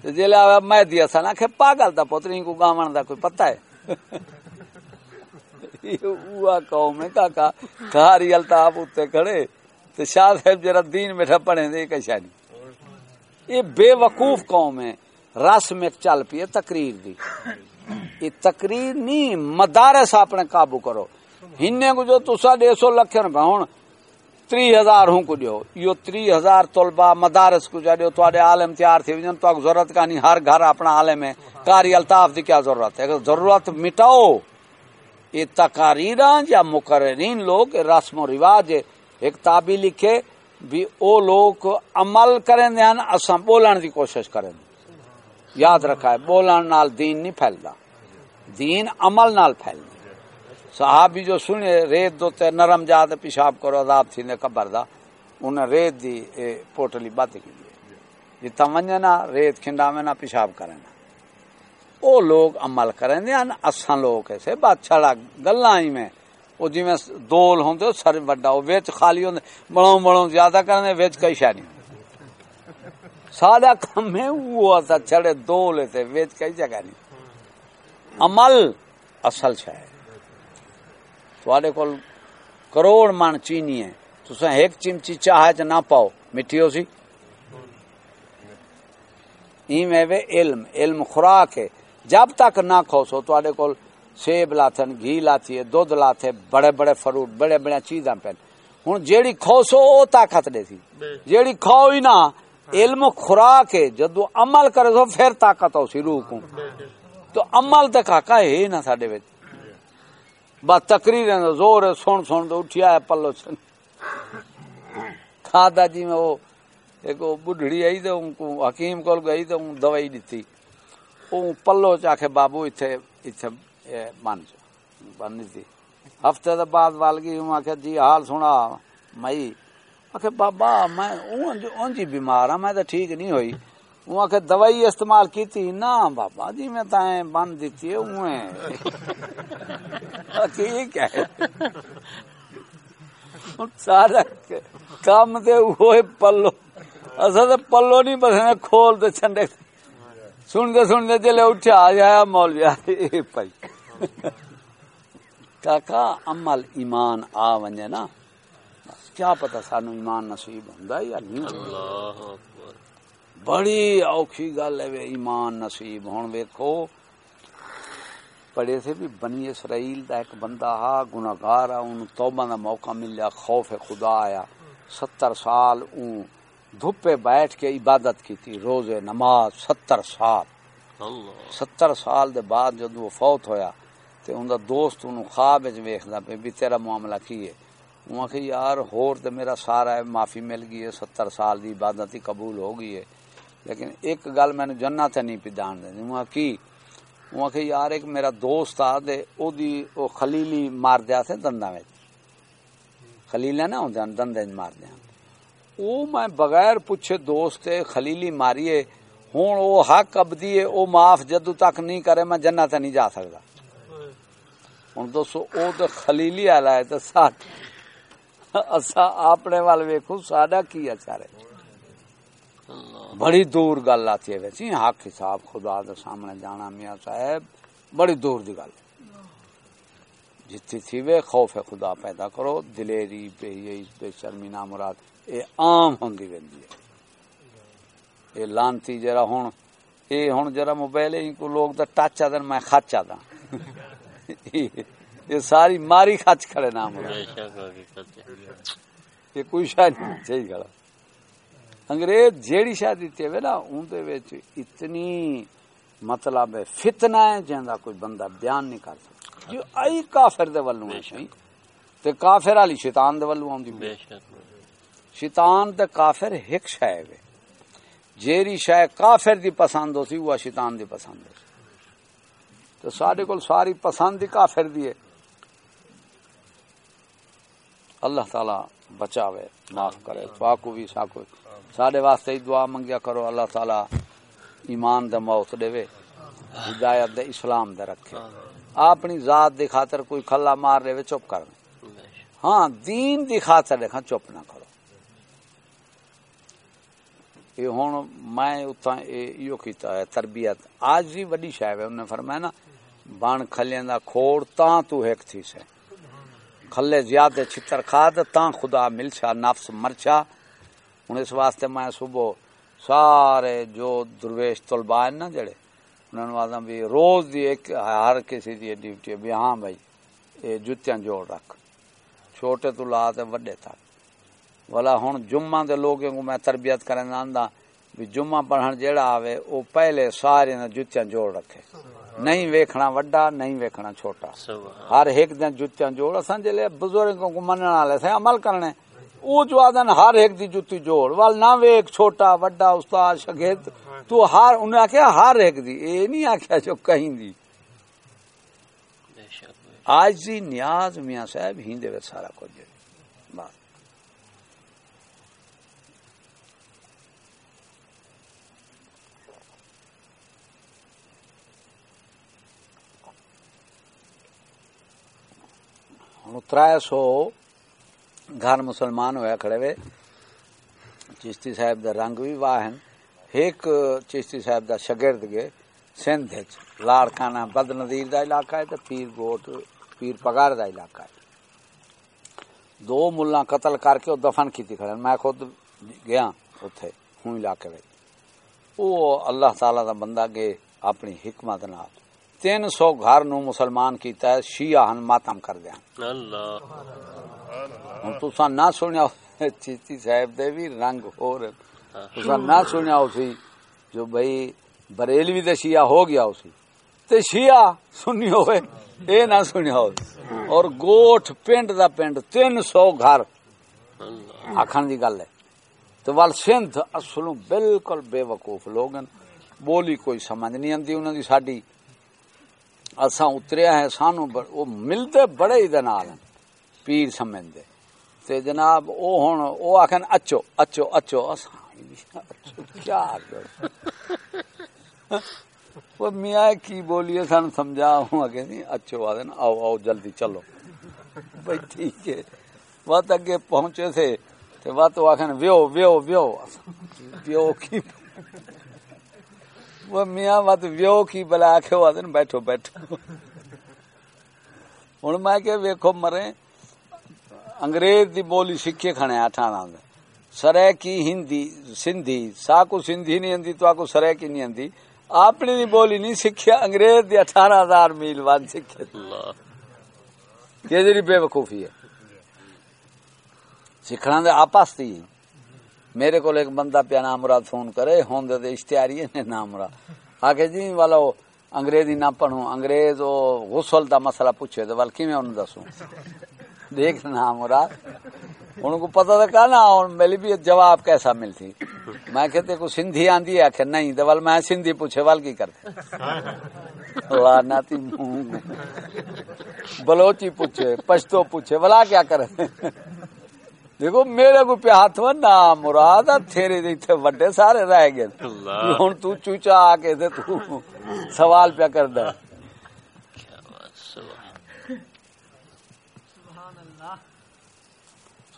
تے جلے آوے میں دیا سنا کہ پاگل دا پتری کو گاون دا کوئی پتہ ہے۔ ہوا قوم ہے، کاکا۔ کاری الطاف اتے کھڑے۔ تے شاہ صاحب جرا دین بیٹھا پڑھے دے کشا نہیں۔ یہ بے وقوف قوم ہے۔ رس میں چل پی ہے تقریر دی۔ یہ تقریر نہیں، مدارس اپنے قابو کرو۔ ہنے کو جو تسا ڈے سو لکھ روپے ہوں تری ہزار ہوں کو دیو یہ تری ہزار طلبہ مدارس کو جا دیو تو عالم تیار تھی وجن تو ضرورت کا نہیں، ہر گھر اپنا عالم ہے۔ کاری الطاف دی کیا ضرورت ہے؟ اگر ضرورت مٹاؤ یہ تقاریر یا مقررین لوگ رسم و رواج ایک تابی لکھے بھی او لوگ عمل کریں دے ہن، اساں بولن دی کوشش کریں یاد رکھا ہے، بولن نال دین نہیں پھیلدا۔ دین عمل نال پھیلدا صحابی جو سنے ریت دو تے نرم جات پیشاب کرو، عذاب تھی نے قبر دا، انہیں ریت دی پوٹلی بات کی۔ جتا ونجنا ریت کھنڈا میں نہ پیشاب کرنا او لوگ عمل کریں دے ان اساں لوگ ایسے بات چھڑا گلاں ہی میں۔ او جی میں دول ہوندے سر بڑا او وچ خالی ہوندے بڑوں بڑوں زیادہ کرنے وچ کئی شے نہیں۔ سادہ کم ہے وہ اسا چھڑے دول تے وچ کئی جگہ نہیں۔ عمل اصل شے ہے۔ تواڈے کول کروڑ من چینی ہے۔ تساں ایک چمچی چاہ چ نہ پاؤ، مٹھی ہو سی ایم ہے علم علم خوراک ہے۔ جب تک نہ کھوسو تواڈے کول سیب لاتن گھی لاتی ہے دودھ لاتے بڑے بڑے فروٹ بڑے بڑے چیزاں پہن۔ ہوں جیڑی کھوسو او طاقت دے سی۔ جیڑی کھاؤ ہی نہ علم خوراک ہے۔ جدو عمل کرے سو پھر طاقت ہو سی روح کو تو عمل تے کاکا ہے نہ ساڈے وچ۔ بس تقریر زور ہے سن سن تو اٹھیا ہے پلو سن۔ کھادا جی میں وہ ایک بڈھڑی آئی تو حکیم کول گئی تو دوائی دیتی وہ پلو چ بابو ایتھے ایتھے، اے بن جو بن ہفتے دے بعد وال گئی ہوں آخیا جی حال سنا مئی آخ بابا، میں اونج- اونج جی بیمار ہاں میں تو ٹھیک نہیں ہوئی۔ وہ آخ دوائی استعمال کی تھی نہ بابا جی میں تائیں بند دیتی ہے اویں ٹھیک ہے۔ سارا کام تے ہوئے پلو۔ اصل پلو نہیں بسنے کھول تے چھنڈے۔ سنتے سنتے جلے اٹھا آ جایا مولوی پائی کاکا عمل ایمان آ ونجے نا۔ کیا پتا سانو ایمان نصیب ہوندا یا نہیں ہوندا۔ اللہ اکبر۔ بڑی اوکھی گل ہے ایمان نصیب ہون ویکھو۔ پڑھے سے بھی بنی اسرائیل دا ایک بندہ ہا گناہگار آ اون توبہ دا موقع ملیا خوف خدا آیا۔ ستر سال اون دھوپے بیٹھ کے عبادت کی تھی روزے نماز ستر سال۔ ستر سال دے بعد جدو وہ فوت ہویا تے ان دا دوست انہوں خواب ویکھدا پے بھی تیرا معاملہ کی ہے؟ وہ کہ یار ہور تے میرا سارا ہے معافی مل گئی ہے ستر سال دی عبادت ہی قبول ہو گئی ہے۔ لیکن ایک گل میں جنت تے نہیں پی جان دینی۔ وہ کی؟ وہ کہ یار ایک میرا دوست آ دے او دی او خلیلی مار دیا تھے دندا وچ۔ خلیلے نہ ہوندے دندے مار دیا او میں بغیر پوچھے دوست خلیلی ماریے ہوں او حق ابدی ہے او معاف جدو تک نہیں کرے میں جنت نہیں جا سکتا۔ ہوں دوستو او تو خلیلی والا ہے تو سا اسا اپنے وال ویکھو ساڈا کی اچار ہے؟ بڑی دور گل آتی ہے ویسی حق حساب خدا دے سامنے جانا میاں صاحب بڑی دور دی گل۔ جتھی تھی وے خوف خدا پیدا کرو دلیری بے حیائی، بے شرمی نا اے عام ہوندی ویندی ہے۔ لانتی جرا ہن اے ہن جرا موبائل ہی کو لوگ تے ٹچ آدن میں خچ آدا یہ ساری ماری خچ کھڑے نام ہے یہ کوئی شاید نہیں صحیح گلا انگریز جیڑی شاید دیتے ہوئے نا ان دے وچ اتنی مطلب فتنہ ہے جہاں کوئی بندہ بیان نہیں کر سکتا۔ جو آئی کافر دے ولوں ہے تے کافر والی شیطان دے ولوں آندی بے شک۔ شیطان تے کافر ایک شے ہے جیڑی شے کافر دی پسند ہوسی وہ شیطان دی پسند ہوسی تو سارے کول ساری پسند ہی کافر دی ہے۔ اللہ تعالی بچاوے، معاف کرے پاکو بھی ساکو۔ سارے واسطے ہی دعا منگیا کرو، اللہ تعالی ایمان دے موت دے وے، ہدایت دے، اسلام دے رکھے۔ اپنی ذات دی خاطر کوئی کھلا مار رہے وے، چپ کر ہاں دین دی خاطر دیکھا چپ نہ کرو۔ یہ ہوں میں اتنا یہ کیتا ہے، تربیت۔ آج بھی وڈی شاید ہے انہیں فرمایا نا بان کھلیں دا کھوڑ تاں تو ایک تھی سے۔ کھلے زیادہ چھتر کھا تے تاں خدا ملچا نفس مر مرچا ہوں اس واسطے میں صبح سارے جو درویش طلباء ہیں نا جڑے، انہوں نے آدھا بھی روز دی ایک، ہر کسی دی ڈیوٹی ہے، بھی ہاں بھائی یہ جتیاں جوڑ رکھ۔ چھوٹے تو لا تے وڈے تک۔ والا ہن جمعہ دے لوگوں کو میں تربیت کرن آندا بھی جمعہ پڑھن جیڑا آوے او پہلے سارے نے جتیاں جوڑ رکھے۔ نہیں ویکھنا وڈا نہیں ویکھنا چھوٹا۔ ہر ایک دن جتیاں جوڑ۔ اساں جلے بزرگوں کو منن والے سے عمل کرنے او جو آدن ہر ایک دی جتی جوڑ۔ وال نہ ویک چھوٹا وڈا استاد شاگرد۔ تو ہر انہیں آکھیا ہر ایک دی۔ اے نہیں آکھیا جو کہیں دی۔ آج دی نیاز میاں صاحب ہی دے وچ سارا کچھ ہن ترائے سو گھر مسلمان ہویا کھڑے وے۔ چشتی صاحب دا رنگ بھی واہن ایک چشتی صاحب دا شگرد گے سندھ لاڑکانہ بد نظیر دا علاقہ ہے پیر گوٹ، پیر پگار دا علاقہ ہے۔ دو ملا قتل کر کے دفن کیتی کھڑے میں خود گیا اوتھے، ہوں علاقے وچ۔ او اللہ تعالی دا بندہ گے اپنی حکمت نال۔ تین سو گھر نو مسلمان کیتا ہے شیعہ ہن ماتم کر دیا اللہ۔ ہوں تسا نہ سنیا چیتی صاحب دے بھی رنگ ہو رہے تسا نہ سنیا اسی جو بھئی بریلوی دے شیعہ ہو گیا اسی تے شیعہ سنی ہوئے اے نہ سنیا ہو اور گوٹھ پنڈ دا پنڈ تین سو گھر۔ آخر دی گل ہے۔ تو وال سندھ اصلوں بالکل بے وقوف لوگ ہیں بولی کوئی سمجھ نہیں آتی انہوں دی ساڈی اساں اتریا ہے سانو ب- وہ ملتے بڑے ہی دے نال ہیں، پیر سمجھتے تے جناب او ہن او آکھن اچو اچو اچو اساں اچو کیا کر وہ میاں کی بولیے سن سمجھا ہوں اگے نہیں اچو آ دین آؤ آؤ جلدی چلو۔ بھائی ٹھیک ہے۔ وقت اگے پہنچے تھے تے وقت وہ آکھن ویو ویو ویو ویو کی وہ میاں وقت ویو کی بلا کے وہ آدھن بیٹھو بیٹھو۔ ہوں میں کہ ویکھو مرے، انگریز دی بولی سکھے کھنے اٹھانا دے۔ سرے کی ہندی، سندھی سا کو سندھی نہیں آندی تو آ کو سرے کی نہیں آندی اپنی دی بولی نہیں سکھیا، انگریز دی اٹھارہ ہزار میل بعد سکھے اللہ یہ جڑی بے وقوفی ہے۔ سکھنا دے آپس دی۔ میرے کو ایک بندہ پیا نام مراد فون کرے ہون دے دے اشتہاری نے نام مراد۔ آگے جی والا وہ انگریزی نہ پڑھوں، انگریز وہ غسل دا مسئلہ پوچھے تو ول کیویں انہوں دسوں۔ دیکھ نام مراد۔ ان کو پتہ تھا کہ نا اور میری بھی جواب کیسا ملتی۔ میں کہتے کو سندھی آندی ہے؟ کہ نہیں۔ تو ول میں سندھی پوچھے ول کی کرتے؟ لعنتی منہ بلوچی پوچھے، پشتو پوچھے، بلا کیا کرے؟ دیکھو میرے کو پہ ہاتھ میں نا مراد دے اتنے وڈے سارے رہ گئے۔ ہوں تو چوچا آ کے تے تو سوال پیا کر دے کیا بات سبحان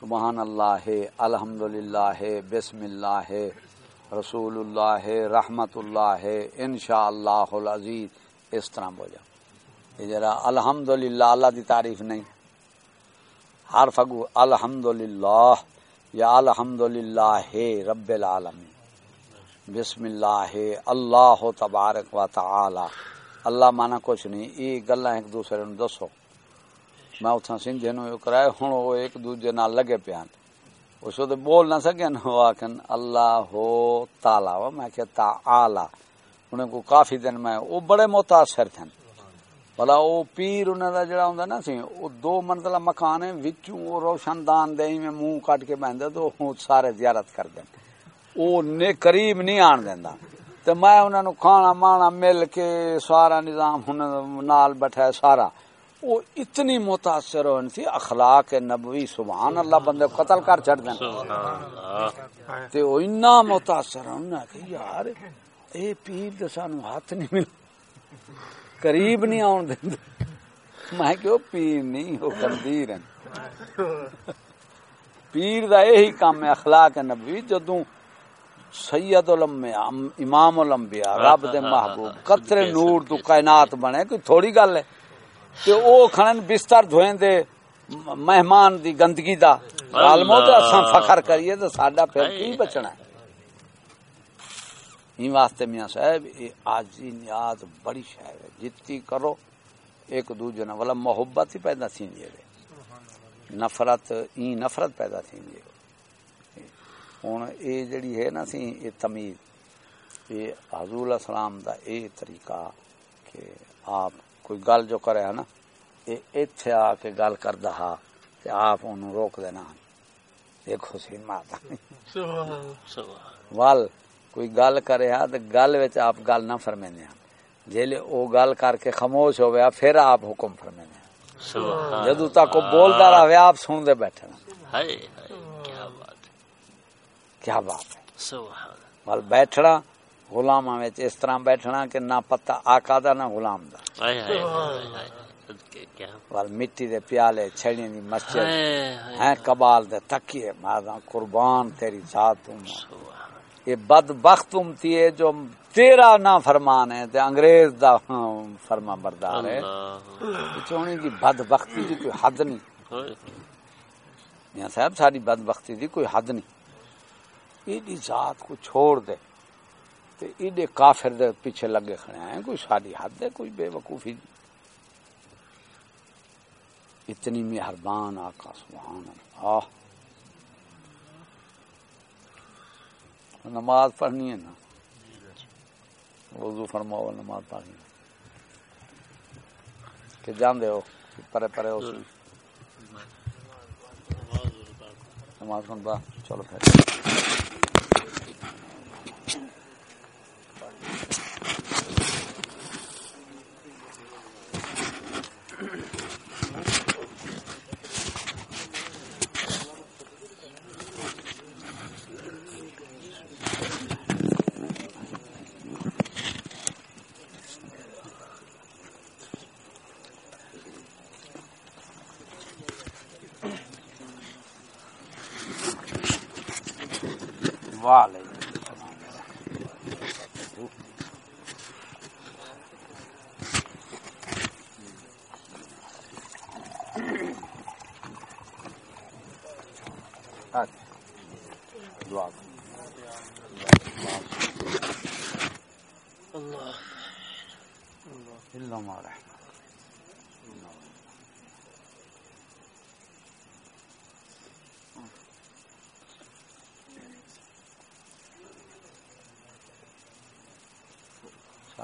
سبحان اللہ ہے الحمد للہ ہے بسم اللہ ہے رسول اللہ ہے رحمت اللہ ہے انشاء اللہ العزیز۔ اس طرح بولا یہ ذرا الحمد للہ اللہ دی تعریف نہیں۔ ہر فگو الحمد للہ یا الحمد للہ رب العالمین۔ بسم اللہ اللہ تبارک و تعالی۔ اللہ مانا کچھ نہیں یہ گلا ایک دوسرے نو دسو۔ میں اتنا سنجھے نو کرائے ہوں وہ ایک دوجے نال لگے پیان۔ اس تو بول نہ سکے وہ آخن اللہ ہو تالا میں کہ تا آلہ۔ انہیں کو کافی دن میں وہ بڑے متاثر تھے بلا وہ پیر انہوں کا جڑا ہوں نا سی وہ دو منزلہ مکان ہے وچوں وہ روشن دان دے میں منہ کٹ کے بہندے تو سارے زیارت کر دیں وہ نے قریب نہیں آن دینا تو میں انہوں نے کھانا مانا مل کے سارا نظام انہوں نال بیٹھا سارا وہ اتنی متاثر ہوئی تھی اخلاق نبوی سبحان اللہ بندے قتل کر سبحان اللہ تے وہ اتنا متاثر ہونا کہ یار اے پیر دے سانو ہاتھ نہیں مل قریب نہیں آن دیں میں کہ وہ پیر نہیں وہ قدیر ہیں۔ پیر دا یہی کام ہے اخلاق نبوی۔ جدوں سید الانبیاء امام الانبیاء رب دے محبوب قطرے نور تو کائنات بنے کوئی تھوڑی گل ہے۔ تے او کھنن بستر دھویں دے مہمان دی گندگی دا۔ عالمو تے اساں فخر کریے تے ساڈا پھر کی بچنا ہے؟ این واسطے میاں صاحب یہ آجی نیاز بڑی شے ہے۔ جتی کرو ایک دوجے نال ولا محبت ہی پیدا تھی جڑے نفرت ای نفرت پیدا تھی جڑے ہن اے جڑی ہے نا سی یہ تمیز یہ حضور السلام دا اے طریقہ کہ آپ کوئی گل جو کرے ہے نا یہ ایتھے آ کے گل کردا ہا تے آپ انہوں روک دینا۔ دیکھو سی ماتا سبحان اللہ۔ وال کوئی گل کرے ہا تے گل وچ آپ گل نہ فرمیندے ہیں جیلے او گل کر کے خاموش ہو گیا پھر آپ حکم فرمیندے ہیں سبحان جدو تک وہ بولدا رہے آپ سن دے بیٹھے نا ہائے ہائے کیا بات کیا بات ہے؟ سبحان بیٹھنا غلاماں وچ اس طرح بیٹھنا کہ نہ پتہ آقا دا نہ غلام دا۔ ہائے مٹی دے پیالے چھڑیاں دی مسجد۔ ہیں کبال دے تکیے مادا قربان تیری ذات ہوں۔ یہ بدبخت امتی ہے جو تیرا نہ فرمان ہے تے انگریز دا فرما بردار ہے چونی کی بدبختی دی کوئی حد نہیں۔ میاں صاحب ساری بدبختی دی کوئی حد نہیں۔ ایڈی ذات کو چھوڑ دے۔ تے ایڈے کافر دے پیچھے لگے کھڑے ہیں۔ کوئی ساری حد ہے کوئی بے وقوفی۔ نہیں اتنی مہربان آقا سبحان اللہ۔ نماز پڑھنی ہے نا۔ وضو فرماؤ، نماز پڑھنی ہے۔ کہ جان ہو پرے پرے ہو۔ نماز سن چلو پھر۔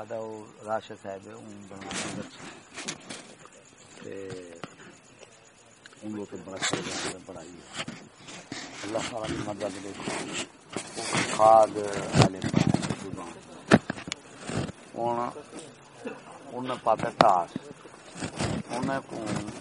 ਸਾਡਾ ਉਹ ਰਾਸ਼ਰ ਸਾਹਿਬ ਉਹ ਬਣਾ ਕੇ ਬੱਚੇ ਤੇ ਉਹ ਲੋਕ ਬੜਾ ਸੋਹਣਾ ਬੜਾ ਪੜਾਈ ਹੈ ਅੱਲਾਹ ਤਾਲਾ ਦੀ ਮਦਦ ਦੇ ਦੇ ਉਹ ਖਾਦ ਆਲੇ ਪਾਸੇ ਉਹਨਾਂ ਉਹਨਾਂ ਪਾਤੇ ਤਾਸ ਉਹਨਾਂ ਕੋਲ